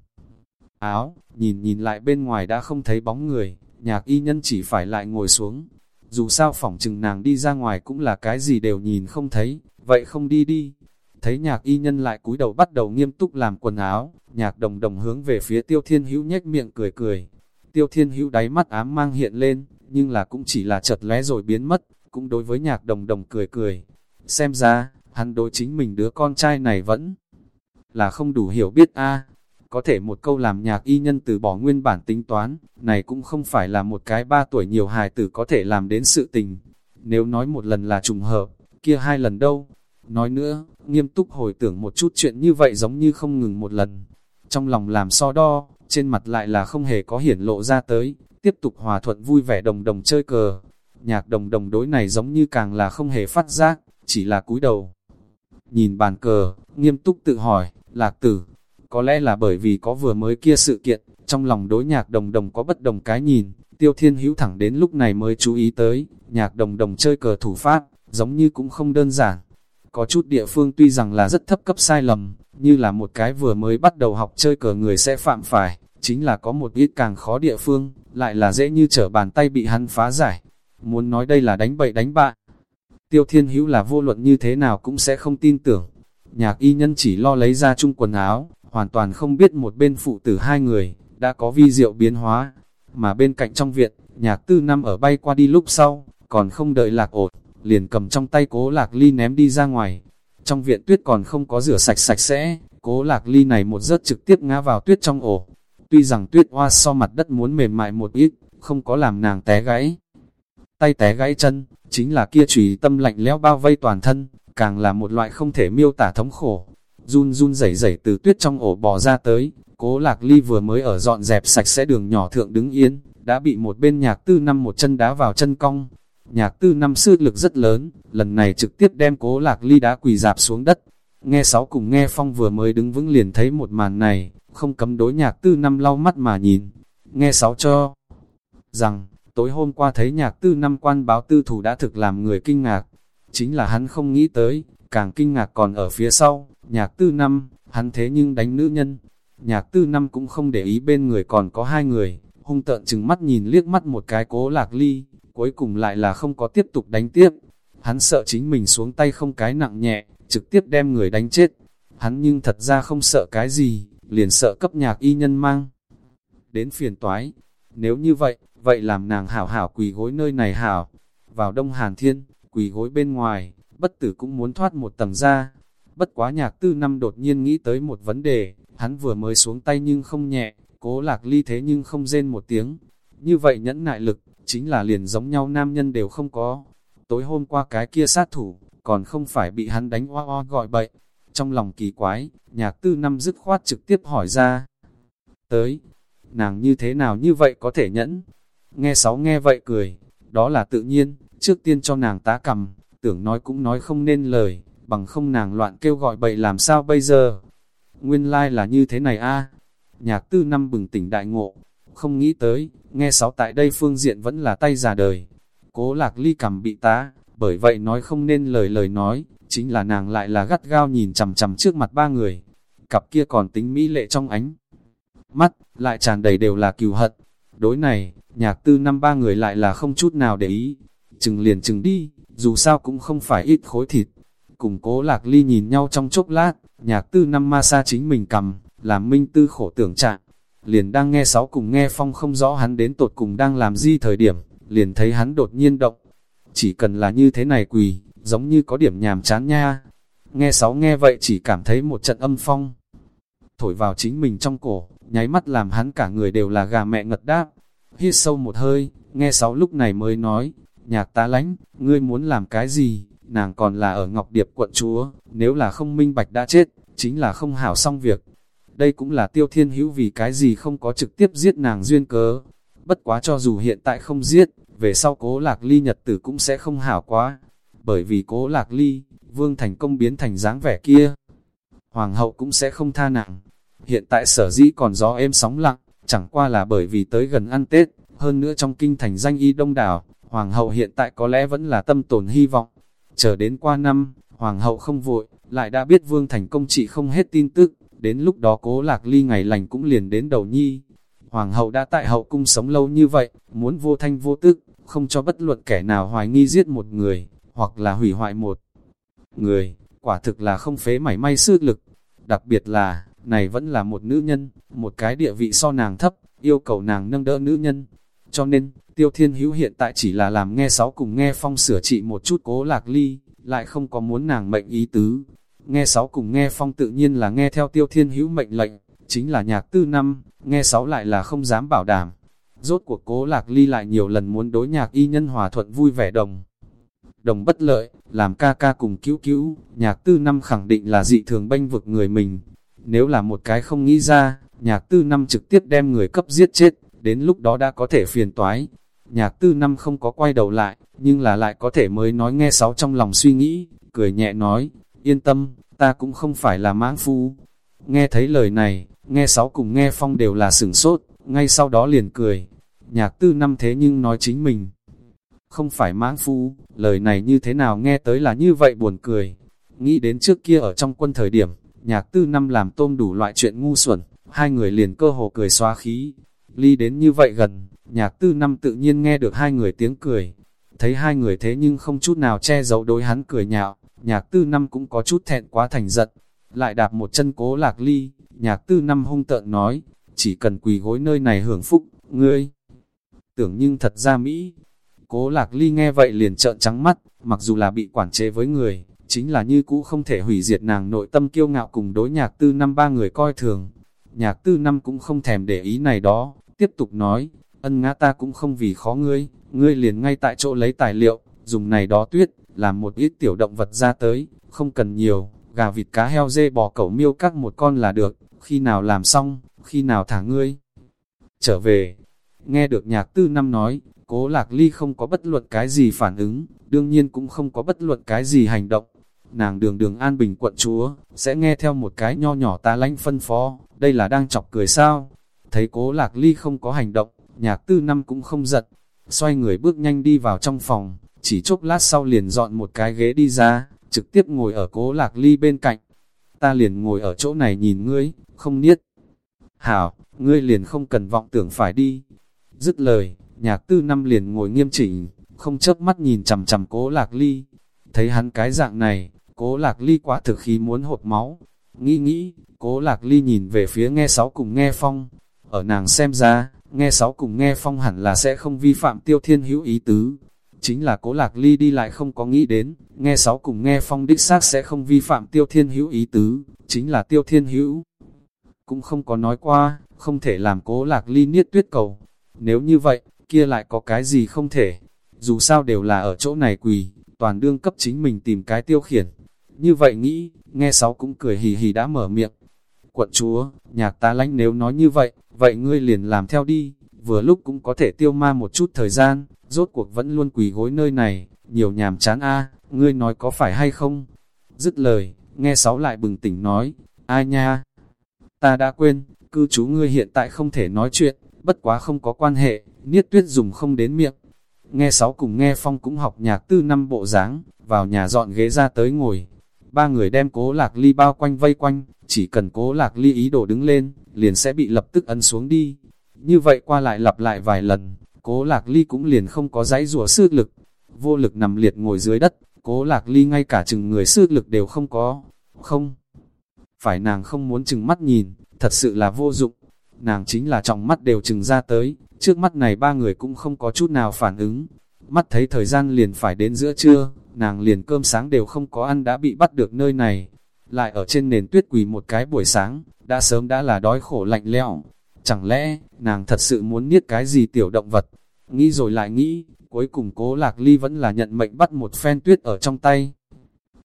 áo, nhìn nhìn lại bên ngoài đã không thấy bóng người, nhạc y nhân chỉ phải lại ngồi xuống. Dù sao phỏng chừng nàng đi ra ngoài cũng là cái gì đều nhìn không thấy, vậy không đi đi. Thấy nhạc y nhân lại cúi đầu bắt đầu nghiêm túc làm quần áo, nhạc đồng đồng hướng về phía tiêu thiên hữu nhếch miệng cười cười. Tiêu thiên hữu đáy mắt ám mang hiện lên, nhưng là cũng chỉ là chợt lé rồi biến mất, cũng đối với nhạc đồng đồng cười cười. Xem ra, hắn đối chính mình đứa con trai này vẫn là không đủ hiểu biết a có thể một câu làm nhạc y nhân từ bỏ nguyên bản tính toán, này cũng không phải là một cái ba tuổi nhiều hài tử có thể làm đến sự tình. Nếu nói một lần là trùng hợp, kia hai lần đâu? Nói nữa, nghiêm túc hồi tưởng một chút chuyện như vậy giống như không ngừng một lần. Trong lòng làm so đo, trên mặt lại là không hề có hiển lộ ra tới, tiếp tục hòa thuận vui vẻ đồng đồng chơi cờ. Nhạc đồng đồng đối này giống như càng là không hề phát giác, chỉ là cúi đầu. Nhìn bàn cờ, nghiêm túc tự hỏi, lạc tử, có lẽ là bởi vì có vừa mới kia sự kiện, trong lòng đối nhạc đồng đồng có bất đồng cái nhìn, tiêu thiên hữu thẳng đến lúc này mới chú ý tới, nhạc đồng đồng chơi cờ thủ pháp, giống như cũng không đơn giản. Có chút địa phương tuy rằng là rất thấp cấp sai lầm, như là một cái vừa mới bắt đầu học chơi cờ người sẽ phạm phải, chính là có một ít càng khó địa phương, lại là dễ như trở bàn tay bị hắn phá giải. muốn nói đây là đánh bậy đánh bạ. Tiêu thiên hữu là vô luận như thế nào cũng sẽ không tin tưởng. Nhạc y nhân chỉ lo lấy ra chung quần áo, hoàn toàn không biết một bên phụ tử hai người, đã có vi diệu biến hóa. Mà bên cạnh trong viện, nhạc tư năm ở bay qua đi lúc sau, còn không đợi lạc ột, liền cầm trong tay cố lạc ly ném đi ra ngoài. Trong viện tuyết còn không có rửa sạch sạch sẽ, cố lạc ly này một rớt trực tiếp ngã vào tuyết trong ổ. Tuy rằng tuyết hoa so mặt đất muốn mềm mại một ít, không có làm nàng té gãy. Tay té gãy chân, chính là kia trùy tâm lạnh lẽo bao vây toàn thân, càng là một loại không thể miêu tả thống khổ. Run run rẩy rẩy từ tuyết trong ổ bò ra tới, cố lạc ly vừa mới ở dọn dẹp sạch sẽ đường nhỏ thượng đứng yên, đã bị một bên nhạc tư năm một chân đá vào chân cong. Nhạc tư năm sư lực rất lớn, lần này trực tiếp đem cố lạc ly đá quỳ dạp xuống đất. Nghe sáu cùng nghe phong vừa mới đứng vững liền thấy một màn này, không cấm đối nhạc tư năm lau mắt mà nhìn. Nghe sáu cho rằng, tối hôm qua thấy nhạc tư năm quan báo tư thủ đã thực làm người kinh ngạc. Chính là hắn không nghĩ tới, càng kinh ngạc còn ở phía sau, nhạc tư năm, hắn thế nhưng đánh nữ nhân. Nhạc tư năm cũng không để ý bên người còn có hai người, hung tợn chừng mắt nhìn liếc mắt một cái cố lạc ly, cuối cùng lại là không có tiếp tục đánh tiếp. Hắn sợ chính mình xuống tay không cái nặng nhẹ, trực tiếp đem người đánh chết. Hắn nhưng thật ra không sợ cái gì, liền sợ cấp nhạc y nhân mang. Đến phiền toái, nếu như vậy, vậy làm nàng hảo hảo quỳ gối nơi này hảo. Vào đông hàn thiên, quỳ gối bên ngoài, bất tử cũng muốn thoát một tầng ra. Bất quá nhạc tư năm đột nhiên nghĩ tới một vấn đề, hắn vừa mới xuống tay nhưng không nhẹ, cố lạc ly thế nhưng không rên một tiếng. Như vậy nhẫn nại lực, chính là liền giống nhau nam nhân đều không có. Tối hôm qua cái kia sát thủ, còn không phải bị hắn đánh oa oa gọi bậy. Trong lòng kỳ quái, nhạc tư năm dứt khoát trực tiếp hỏi ra. Tới, nàng như thế nào như vậy có thể nhẫn? Nghe sáu nghe vậy cười, đó là tự nhiên, trước tiên cho nàng tá cầm, tưởng nói cũng nói không nên lời, bằng không nàng loạn kêu gọi bậy làm sao bây giờ? Nguyên lai like là như thế này a Nhạc tư năm bừng tỉnh đại ngộ, không nghĩ tới, nghe sáu tại đây phương diện vẫn là tay già đời. Cố lạc ly cầm bị tá, bởi vậy nói không nên lời lời nói, chính là nàng lại là gắt gao nhìn chằm chằm trước mặt ba người. Cặp kia còn tính mỹ lệ trong ánh. Mắt, lại tràn đầy đều là cừu hận. Đối này, nhạc tư năm ba người lại là không chút nào để ý. Chừng liền chừng đi, dù sao cũng không phải ít khối thịt. Cùng cố lạc ly nhìn nhau trong chốc lát, nhạc tư năm ma sa chính mình cầm, làm minh tư khổ tưởng trạng. Liền đang nghe sáu cùng nghe phong không rõ hắn đến tột cùng đang làm gì thời điểm, liền thấy hắn đột nhiên động. Chỉ cần là như thế này quỳ, giống như có điểm nhàm chán nha. Nghe sáu nghe vậy chỉ cảm thấy một trận âm phong. Thổi vào chính mình trong cổ, nháy mắt làm hắn cả người đều là gà mẹ ngật đáp. Hít sâu một hơi, nghe sáu lúc này mới nói, nhạc tá lánh, ngươi muốn làm cái gì, nàng còn là ở Ngọc Điệp quận chúa, nếu là không minh bạch đã chết, chính là không hảo xong việc. Đây cũng là tiêu thiên hữu vì cái gì không có trực tiếp giết nàng duyên cớ. Bất quá cho dù hiện tại không giết, về sau cố lạc ly nhật tử cũng sẽ không hảo quá. Bởi vì cố lạc ly, vương thành công biến thành dáng vẻ kia. Hoàng hậu cũng sẽ không tha nặng. Hiện tại sở dĩ còn gió êm sóng lặng, chẳng qua là bởi vì tới gần ăn Tết, hơn nữa trong kinh thành danh y đông đảo, Hoàng hậu hiện tại có lẽ vẫn là tâm tồn hy vọng. Chờ đến qua năm, Hoàng hậu không vội, lại đã biết Vương Thành công trị không hết tin tức, đến lúc đó cố lạc ly ngày lành cũng liền đến đầu nhi. Hoàng hậu đã tại hậu cung sống lâu như vậy, muốn vô thanh vô tức, không cho bất luận kẻ nào hoài nghi giết một người, hoặc là hủy hoại một người, quả thực là không phế mảy may sức lực. Đặc biệt là, này vẫn là một nữ nhân, một cái địa vị so nàng thấp, yêu cầu nàng nâng đỡ nữ nhân. Cho nên, Tiêu Thiên Hữu hiện tại chỉ là làm nghe sáu cùng nghe phong sửa trị một chút cố lạc ly, lại không có muốn nàng mệnh ý tứ. Nghe sáu cùng nghe phong tự nhiên là nghe theo Tiêu Thiên Hữu mệnh lệnh, chính là nhạc tư năm, nghe sáu lại là không dám bảo đảm. Rốt cuộc cố lạc ly lại nhiều lần muốn đối nhạc y nhân hòa thuận vui vẻ đồng. Đồng bất lợi, làm ca ca cùng cứu cứu, nhạc tư năm khẳng định là dị thường bênh vực người mình. Nếu là một cái không nghĩ ra, nhạc tư năm trực tiếp đem người cấp giết chết, đến lúc đó đã có thể phiền toái. Nhạc tư năm không có quay đầu lại, nhưng là lại có thể mới nói nghe sáu trong lòng suy nghĩ, cười nhẹ nói, yên tâm, ta cũng không phải là mãng phu. Nghe thấy lời này, nghe sáu cùng nghe phong đều là sửng sốt, ngay sau đó liền cười. Nhạc tư năm thế nhưng nói chính mình, không phải mãng phu, lời này như thế nào nghe tới là như vậy buồn cười. Nghĩ đến trước kia ở trong quân thời điểm, nhạc tư năm làm tôm đủ loại chuyện ngu xuẩn, hai người liền cơ hồ cười xóa khí, ly đến như vậy gần, nhạc tư năm tự nhiên nghe được hai người tiếng cười. thấy hai người thế nhưng không chút nào che giấu đối hắn cười nhạo, nhạc tư năm cũng có chút thẹn quá thành giận, lại đạp một chân cố lạc ly, nhạc tư năm hung tợn nói, chỉ cần quỳ gối nơi này hưởng phúc, ngươi. Tưởng nhưng thật ra Mỹ, cố lạc ly nghe vậy liền trợn trắng mắt, mặc dù là bị quản chế với người, chính là như cũ không thể hủy diệt nàng nội tâm kiêu ngạo cùng đối nhạc tư năm ba người coi thường. Nhạc tư năm cũng không thèm để ý này đó, tiếp tục nói, ân ngã ta cũng không vì khó ngươi, ngươi liền ngay tại chỗ lấy tài liệu, dùng này đó tuyết, làm một ít tiểu động vật ra tới, không cần nhiều, gà vịt cá heo dê bò cẩu miêu các một con là được, khi nào làm xong, khi nào thả ngươi. Trở về, nghe được nhạc tư năm nói, cố lạc ly không có bất luận cái gì phản ứng, đương nhiên cũng không có bất luận cái gì hành động. Nàng đường đường an bình quận chúa, sẽ nghe theo một cái nho nhỏ ta lánh phân phó, đây là đang chọc cười sao. Thấy cố lạc ly không có hành động, nhạc tư năm cũng không giật, xoay người bước nhanh đi vào trong phòng, chỉ chốc lát sau liền dọn một cái ghế đi ra, trực tiếp ngồi ở cố lạc ly bên cạnh. Ta liền ngồi ở chỗ này nhìn ngươi, không niết. Hảo, ngươi liền không cần vọng tưởng phải đi. Dứt lời, nhạc tư năm liền ngồi nghiêm chỉnh, không chớp mắt nhìn chằm chằm cố lạc ly. Thấy hắn cái dạng này, cố lạc ly quá thực khí muốn hột máu. Nghĩ nghĩ, cố lạc ly nhìn về phía nghe sáu cùng nghe phong. Ở nàng xem ra, nghe sáu cùng nghe phong hẳn là sẽ không vi phạm tiêu thiên hữu ý tứ. Chính là cố lạc ly đi lại không có nghĩ đến, nghe sáu cùng nghe phong đích xác sẽ không vi phạm tiêu thiên hữu ý tứ, chính là tiêu thiên hữu. Cũng không có nói qua, không thể làm cố lạc ly niết tuyết cầu. Nếu như vậy, kia lại có cái gì không thể. Dù sao đều là ở chỗ này quỳ, toàn đương cấp chính mình tìm cái tiêu khiển. Như vậy nghĩ, nghe sáu cũng cười hì hì đã mở miệng. Quận chúa, nhạc ta lánh nếu nói như vậy, vậy ngươi liền làm theo đi, vừa lúc cũng có thể tiêu ma một chút thời gian, rốt cuộc vẫn luôn quỳ gối nơi này, nhiều nhàm chán a ngươi nói có phải hay không? Dứt lời, nghe sáu lại bừng tỉnh nói, ai nha? Ta đã quên, cư chú ngươi hiện tại không thể nói chuyện, bất quá không có quan hệ, niết tuyết dùng không đến miệng. Nghe sáu cùng nghe phong cũng học nhạc tư năm bộ dáng vào nhà dọn ghế ra tới ngồi. Ba người đem cố lạc ly bao quanh vây quanh, chỉ cần cố lạc ly ý đồ đứng lên, liền sẽ bị lập tức ấn xuống đi. Như vậy qua lại lặp lại vài lần, cố lạc ly cũng liền không có dãy rùa sức lực. Vô lực nằm liệt ngồi dưới đất, cố lạc ly ngay cả chừng người sức lực đều không có. Không, phải nàng không muốn chừng mắt nhìn, thật sự là vô dụng. Nàng chính là trọng mắt đều chừng ra tới, trước mắt này ba người cũng không có chút nào phản ứng. Mắt thấy thời gian liền phải đến giữa trưa, nàng liền cơm sáng đều không có ăn đã bị bắt được nơi này. Lại ở trên nền tuyết quỳ một cái buổi sáng, đã sớm đã là đói khổ lạnh lẽo. Chẳng lẽ, nàng thật sự muốn niết cái gì tiểu động vật? Nghĩ rồi lại nghĩ, cuối cùng cố lạc ly vẫn là nhận mệnh bắt một phen tuyết ở trong tay.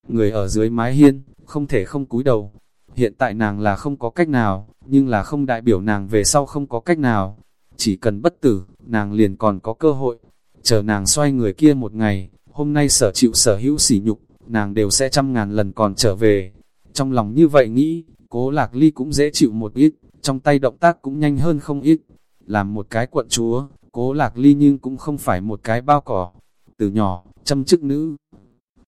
Người ở dưới mái hiên, không thể không cúi đầu. Hiện tại nàng là không có cách nào, nhưng là không đại biểu nàng về sau không có cách nào. Chỉ cần bất tử, nàng liền còn có cơ hội. Chờ nàng xoay người kia một ngày, hôm nay sở chịu sở hữu sỉ nhục, nàng đều sẽ trăm ngàn lần còn trở về. Trong lòng như vậy nghĩ, cố lạc ly cũng dễ chịu một ít, trong tay động tác cũng nhanh hơn không ít. Làm một cái quận chúa, cố lạc ly nhưng cũng không phải một cái bao cỏ. Từ nhỏ, chăm chức nữ,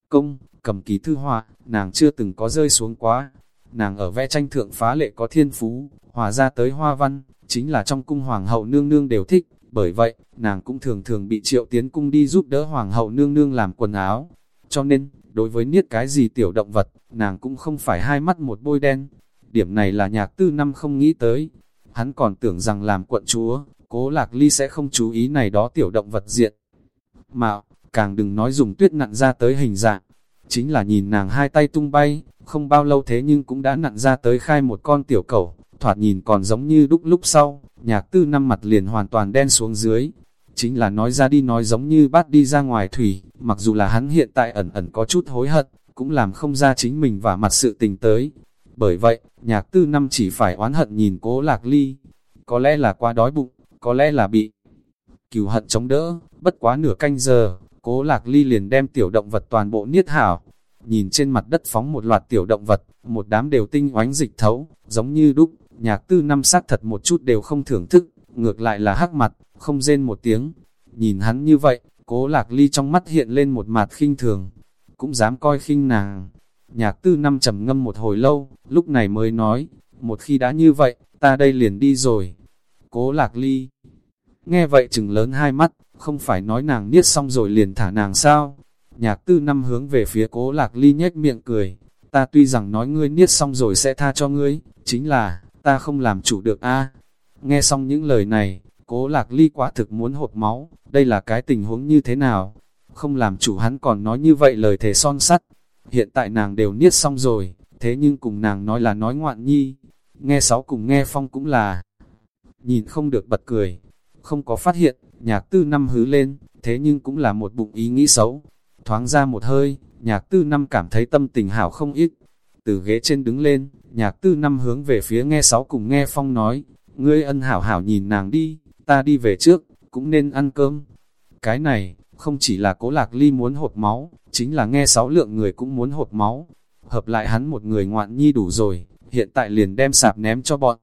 công, cầm ký thư họa, nàng chưa từng có rơi xuống quá. Nàng ở vẽ tranh thượng phá lệ có thiên phú, hòa ra tới hoa văn, chính là trong cung hoàng hậu nương nương đều thích. Bởi vậy, nàng cũng thường thường bị triệu tiến cung đi giúp đỡ hoàng hậu nương nương làm quần áo. Cho nên, đối với niết cái gì tiểu động vật, nàng cũng không phải hai mắt một bôi đen. Điểm này là nhạc tư năm không nghĩ tới. Hắn còn tưởng rằng làm quận chúa, cố lạc ly sẽ không chú ý này đó tiểu động vật diện. Mạo, càng đừng nói dùng tuyết nặn ra tới hình dạng. Chính là nhìn nàng hai tay tung bay, không bao lâu thế nhưng cũng đã nặn ra tới khai một con tiểu cẩu, thoạt nhìn còn giống như đúc lúc sau, nhạc tư năm mặt liền hoàn toàn đen xuống dưới. Chính là nói ra đi nói giống như bắt đi ra ngoài thủy, mặc dù là hắn hiện tại ẩn ẩn có chút hối hận, cũng làm không ra chính mình và mặt sự tình tới. Bởi vậy, nhạc tư năm chỉ phải oán hận nhìn cố lạc ly. Có lẽ là quá đói bụng, có lẽ là bị cừu hận chống đỡ, bất quá nửa canh giờ, cố lạc ly liền đem tiểu động vật toàn bộ niết hảo. Nhìn trên mặt đất phóng một loạt tiểu động vật, một đám đều tinh oánh dịch thấu, giống như đúc, nhạc tư năm sát thật một chút đều không thưởng thức, ngược lại là hắc mặt, không rên một tiếng. Nhìn hắn như vậy, cố lạc ly trong mắt hiện lên một mặt khinh thường, cũng dám coi khinh nàng. Nhạc tư năm trầm ngâm một hồi lâu, lúc này mới nói, một khi đã như vậy, ta đây liền đi rồi. Cố lạc ly. Nghe vậy chừng lớn hai mắt, không phải nói nàng niết xong rồi liền thả nàng sao? Nhạc tư năm hướng về phía cố lạc ly nhếch miệng cười, ta tuy rằng nói ngươi niết xong rồi sẽ tha cho ngươi, chính là, ta không làm chủ được a Nghe xong những lời này, cố lạc ly quá thực muốn hộp máu, đây là cái tình huống như thế nào? Không làm chủ hắn còn nói như vậy lời thề son sắt. Hiện tại nàng đều niết xong rồi, thế nhưng cùng nàng nói là nói ngoạn nhi. Nghe sáu cùng nghe phong cũng là nhìn không được bật cười. Không có phát hiện, nhạc tư năm hứ lên, thế nhưng cũng là một bụng ý nghĩ xấu. Thoáng ra một hơi, nhạc tư năm cảm thấy tâm tình hảo không ít. Từ ghế trên đứng lên, nhạc tư năm hướng về phía nghe sáu cùng nghe phong nói, ngươi ân hảo hảo nhìn nàng đi, ta đi về trước, cũng nên ăn cơm. Cái này, không chỉ là cố lạc ly muốn hột máu, chính là nghe sáu lượng người cũng muốn hột máu. Hợp lại hắn một người ngoạn nhi đủ rồi, hiện tại liền đem sạp ném cho bọn.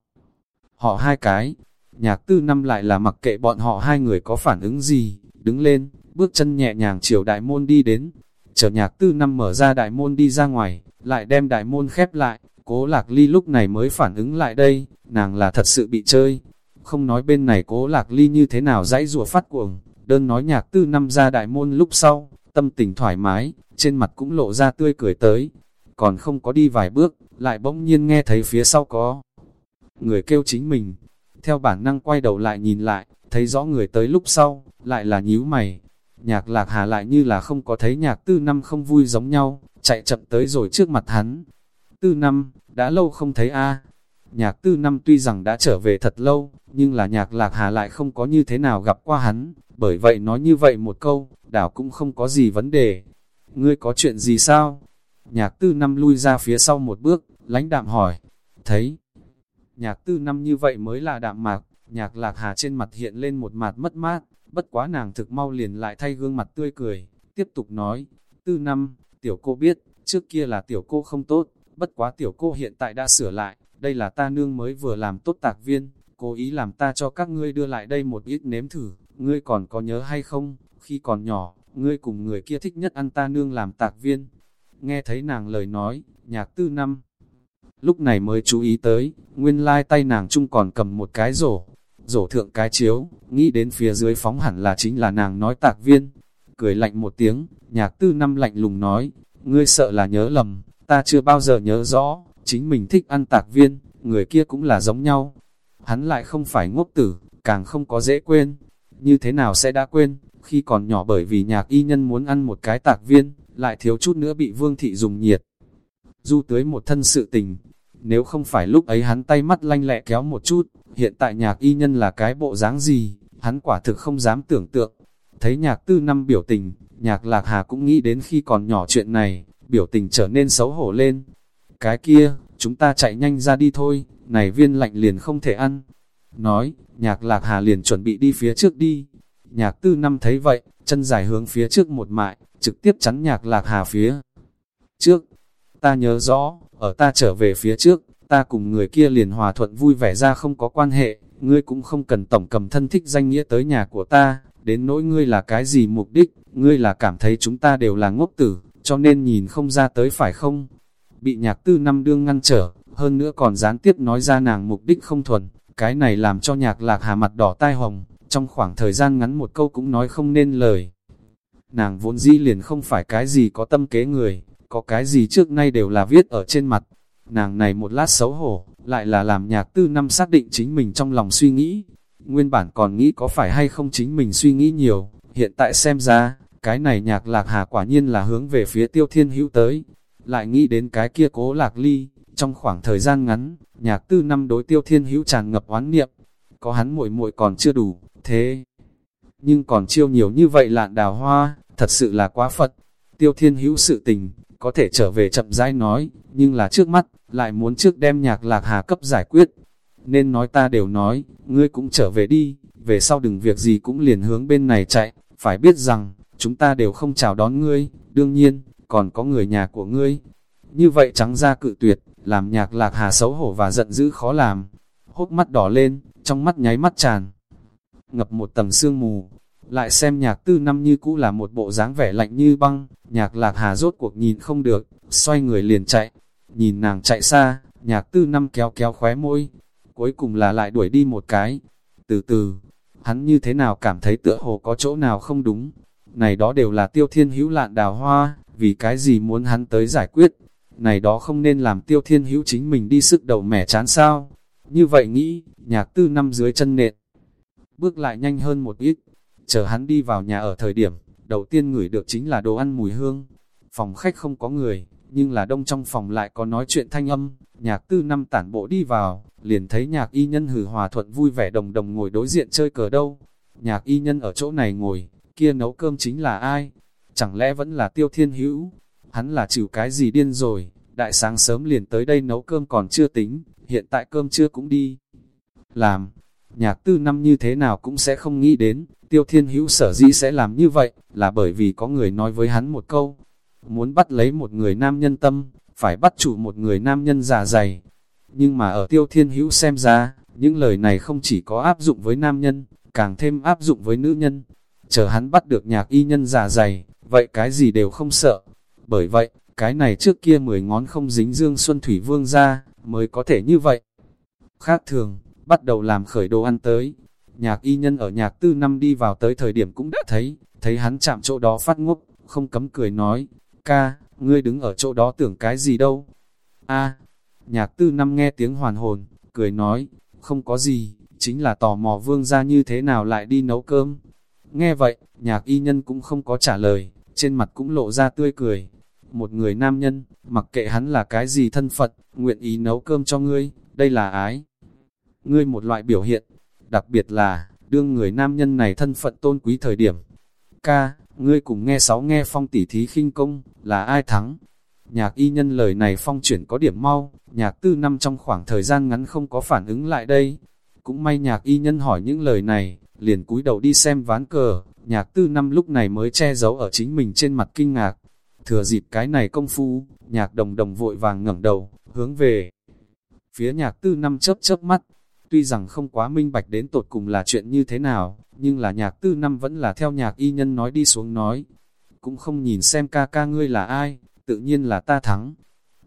Họ hai cái, nhạc tư năm lại là mặc kệ bọn họ hai người có phản ứng gì, đứng lên, bước chân nhẹ nhàng chiều đại môn đi đến. Chờ nhạc tư năm mở ra đại môn đi ra ngoài, lại đem đại môn khép lại, cố lạc ly lúc này mới phản ứng lại đây, nàng là thật sự bị chơi. Không nói bên này cố lạc ly như thế nào dãy rùa phát cuồng, đơn nói nhạc tư năm ra đại môn lúc sau, tâm tình thoải mái, trên mặt cũng lộ ra tươi cười tới. Còn không có đi vài bước, lại bỗng nhiên nghe thấy phía sau có người kêu chính mình. Theo bản năng quay đầu lại nhìn lại, thấy rõ người tới lúc sau, lại là nhíu mày. Nhạc lạc hà lại như là không có thấy nhạc tư năm không vui giống nhau, chạy chậm tới rồi trước mặt hắn. Tư năm, đã lâu không thấy a Nhạc tư năm tuy rằng đã trở về thật lâu, nhưng là nhạc lạc hà lại không có như thế nào gặp qua hắn, bởi vậy nói như vậy một câu, đảo cũng không có gì vấn đề. Ngươi có chuyện gì sao? Nhạc tư năm lui ra phía sau một bước, lãnh đạm hỏi. Thấy, nhạc tư năm như vậy mới là đạm mạc, nhạc lạc hà trên mặt hiện lên một mặt mất mát, bất quá nàng thực mau liền lại thay gương mặt tươi cười, tiếp tục nói, tư năm, tiểu cô biết, trước kia là tiểu cô không tốt, bất quá tiểu cô hiện tại đã sửa lại, đây là ta nương mới vừa làm tốt tạc viên, cố ý làm ta cho các ngươi đưa lại đây một ít nếm thử, ngươi còn có nhớ hay không, khi còn nhỏ, ngươi cùng người kia thích nhất ăn ta nương làm tạc viên. Nghe thấy nàng lời nói, nhạc tư năm. Lúc này mới chú ý tới, nguyên lai tay nàng chung còn cầm một cái rổ, rổ thượng cái chiếu, nghĩ đến phía dưới phóng hẳn là chính là nàng nói tạc viên. Cười lạnh một tiếng, nhạc tư năm lạnh lùng nói, ngươi sợ là nhớ lầm, ta chưa bao giờ nhớ rõ, chính mình thích ăn tạc viên, người kia cũng là giống nhau. Hắn lại không phải ngốc tử, càng không có dễ quên. Như thế nào sẽ đã quên, khi còn nhỏ bởi vì nhạc y nhân muốn ăn một cái tạc viên, lại thiếu chút nữa bị vương thị dùng nhiệt. Du tới một thân sự tình, nếu không phải lúc ấy hắn tay mắt lanh lẹ kéo một chút, hiện tại nhạc y nhân là cái bộ dáng gì, hắn quả thực không dám tưởng tượng. Thấy nhạc tư năm biểu tình, nhạc lạc hà cũng nghĩ đến khi còn nhỏ chuyện này, biểu tình trở nên xấu hổ lên. Cái kia, chúng ta chạy nhanh ra đi thôi, này viên lạnh liền không thể ăn. Nói, nhạc lạc hà liền chuẩn bị đi phía trước đi. Nhạc tư năm thấy vậy, chân dài hướng phía trước một mại, trực tiếp chắn nhạc lạc hà phía trước. Ta nhớ rõ, ở ta trở về phía trước, ta cùng người kia liền hòa thuận vui vẻ ra không có quan hệ, ngươi cũng không cần tổng cầm thân thích danh nghĩa tới nhà của ta, đến nỗi ngươi là cái gì mục đích, ngươi là cảm thấy chúng ta đều là ngốc tử, cho nên nhìn không ra tới phải không? Bị nhạc tư năm đương ngăn trở, hơn nữa còn gián tiếp nói ra nàng mục đích không thuần, cái này làm cho nhạc lạc hà mặt đỏ tai hồng, trong khoảng thời gian ngắn một câu cũng nói không nên lời. Nàng vốn dĩ liền không phải cái gì có tâm kế người, có cái gì trước nay đều là viết ở trên mặt. Nàng này một lát xấu hổ, lại là làm nhạc tư năm xác định chính mình trong lòng suy nghĩ. Nguyên bản còn nghĩ có phải hay không chính mình suy nghĩ nhiều, hiện tại xem ra, cái này nhạc lạc hà quả nhiên là hướng về phía tiêu thiên hữu tới. Lại nghĩ đến cái kia cố lạc ly, trong khoảng thời gian ngắn, nhạc tư năm đối tiêu thiên hữu tràn ngập oán niệm. Có hắn muội muội còn chưa đủ, thế. Nhưng còn chiêu nhiều như vậy lạn đào hoa, thật sự là quá phật. Tiêu thiên hữu sự tình, có thể trở về chậm rãi nói, nhưng là trước mắt, lại muốn trước đem nhạc lạc hà cấp giải quyết. Nên nói ta đều nói, ngươi cũng trở về đi, về sau đừng việc gì cũng liền hướng bên này chạy, phải biết rằng, chúng ta đều không chào đón ngươi, đương nhiên, còn có người nhà của ngươi. Như vậy trắng ra cự tuyệt, làm nhạc lạc hà xấu hổ và giận dữ khó làm. Hốt mắt đỏ lên, trong mắt nháy mắt tràn. Ngập một tầng sương mù, lại xem nhạc tư năm như cũ là một bộ dáng vẻ lạnh như băng, nhạc lạc hà rốt cuộc nhìn không được, xoay người liền chạy. Nhìn nàng chạy xa, nhạc tư năm kéo kéo khóe môi, cuối cùng là lại đuổi đi một cái. Từ từ, hắn như thế nào cảm thấy tựa hồ có chỗ nào không đúng. Này đó đều là tiêu thiên hữu lạn đào hoa, vì cái gì muốn hắn tới giải quyết. Này đó không nên làm tiêu thiên hữu chính mình đi sức đầu mẻ chán sao. Như vậy nghĩ, nhạc tư năm dưới chân nện. Bước lại nhanh hơn một ít, chờ hắn đi vào nhà ở thời điểm, đầu tiên ngửi được chính là đồ ăn mùi hương. Phòng khách không có người, nhưng là đông trong phòng lại có nói chuyện thanh âm. Nhạc tư năm tản bộ đi vào, liền thấy nhạc y nhân hử hòa thuận vui vẻ đồng đồng ngồi đối diện chơi cờ đâu. Nhạc y nhân ở chỗ này ngồi, kia nấu cơm chính là ai? Chẳng lẽ vẫn là tiêu thiên hữu? Hắn là chịu cái gì điên rồi? Đại sáng sớm liền tới đây nấu cơm còn chưa tính, hiện tại cơm chưa cũng đi. Làm, nhạc tư năm như thế nào cũng sẽ không nghĩ đến, tiêu thiên hữu sở dĩ sẽ làm như vậy, là bởi vì có người nói với hắn một câu. Muốn bắt lấy một người nam nhân tâm, phải bắt chủ một người nam nhân già dày. Nhưng mà ở tiêu thiên hữu xem ra, những lời này không chỉ có áp dụng với nam nhân, càng thêm áp dụng với nữ nhân. Chờ hắn bắt được nhạc y nhân già dày, vậy cái gì đều không sợ. Bởi vậy, cái này trước kia mười ngón không dính dương xuân thủy vương ra, mới có thể như vậy. Khác thường, bắt đầu làm khởi đồ ăn tới. Nhạc y nhân ở nhạc tư năm đi vào tới thời điểm cũng đã thấy, thấy hắn chạm chỗ đó phát ngốc, không cấm cười nói, ca, ngươi đứng ở chỗ đó tưởng cái gì đâu. a nhạc tư năm nghe tiếng hoàn hồn, cười nói, không có gì, chính là tò mò vương ra như thế nào lại đi nấu cơm. Nghe vậy, nhạc y nhân cũng không có trả lời, trên mặt cũng lộ ra tươi cười. Một người nam nhân, mặc kệ hắn là cái gì thân Phật, nguyện ý nấu cơm cho ngươi, đây là ái. Ngươi một loại biểu hiện, đặc biệt là, đương người nam nhân này thân phận tôn quý thời điểm. Ca, ngươi cùng nghe sáu nghe phong tỉ thí khinh công, là ai thắng? Nhạc y nhân lời này phong chuyển có điểm mau, nhạc tư năm trong khoảng thời gian ngắn không có phản ứng lại đây. Cũng may nhạc y nhân hỏi những lời này, liền cúi đầu đi xem ván cờ, nhạc tư năm lúc này mới che giấu ở chính mình trên mặt kinh ngạc. Thừa dịp cái này công phu, nhạc đồng đồng vội vàng ngẩng đầu, hướng về. Phía nhạc tư năm chớp chớp mắt, tuy rằng không quá minh bạch đến tột cùng là chuyện như thế nào, nhưng là nhạc tư năm vẫn là theo nhạc y nhân nói đi xuống nói. Cũng không nhìn xem ca ca ngươi là ai, tự nhiên là ta thắng.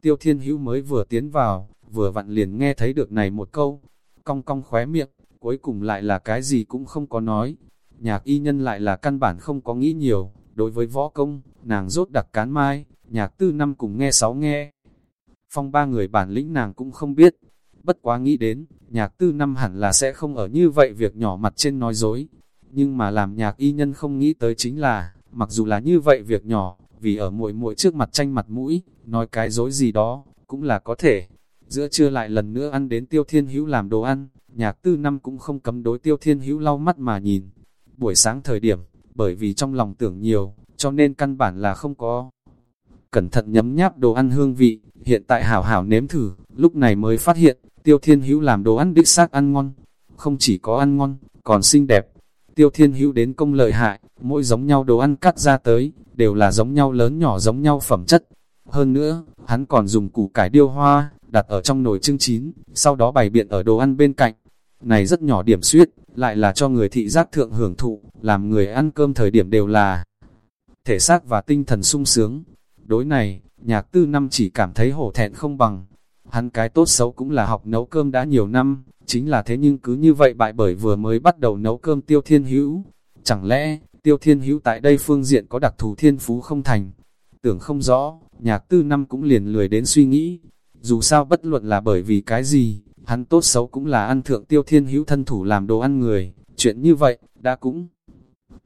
Tiêu thiên hữu mới vừa tiến vào, vừa vặn liền nghe thấy được này một câu, cong cong khóe miệng, cuối cùng lại là cái gì cũng không có nói. Nhạc y nhân lại là căn bản không có nghĩ nhiều, đối với võ công, nàng rốt đặc cán mai, nhạc tư năm cùng nghe sáu nghe. Phong ba người bản lĩnh nàng cũng không biết, bất quá nghĩ đến, nhạc tư năm hẳn là sẽ không ở như vậy việc nhỏ mặt trên nói dối. Nhưng mà làm nhạc y nhân không nghĩ tới chính là, mặc dù là như vậy việc nhỏ, vì ở muội muội trước mặt tranh mặt mũi, nói cái dối gì đó, cũng là có thể. Giữa trưa lại lần nữa ăn đến tiêu thiên hữu làm đồ ăn, nhạc tư năm cũng không cấm đối tiêu thiên hữu lau mắt mà nhìn. Buổi sáng thời điểm, bởi vì trong lòng tưởng nhiều, cho nên căn bản là không có. Cẩn thận nhấm nháp đồ ăn hương vị, hiện tại hảo hảo nếm thử, lúc này mới phát hiện, tiêu thiên hữu làm đồ ăn đích xác ăn ngon. Không chỉ có ăn ngon, còn xinh đẹp. Tiêu thiên hữu đến công lợi hại, mỗi giống nhau đồ ăn cắt ra tới, đều là giống nhau lớn nhỏ giống nhau phẩm chất. Hơn nữa, hắn còn dùng củ cải điêu hoa, đặt ở trong nồi trưng chín, sau đó bày biện ở đồ ăn bên cạnh. Này rất nhỏ điểm suyết, lại là cho người thị giác thượng hưởng thụ, làm người ăn cơm thời điểm đều là thể xác và tinh thần sung sướng. Đối này, nhạc tư năm chỉ cảm thấy hổ thẹn không bằng. Hắn cái tốt xấu cũng là học nấu cơm đã nhiều năm, chính là thế nhưng cứ như vậy bại bởi vừa mới bắt đầu nấu cơm tiêu thiên hữu. Chẳng lẽ, tiêu thiên hữu tại đây phương diện có đặc thù thiên phú không thành? Tưởng không rõ, nhạc tư năm cũng liền lười đến suy nghĩ. Dù sao bất luận là bởi vì cái gì, hắn tốt xấu cũng là ăn thượng tiêu thiên hữu thân thủ làm đồ ăn người. Chuyện như vậy, đã cũng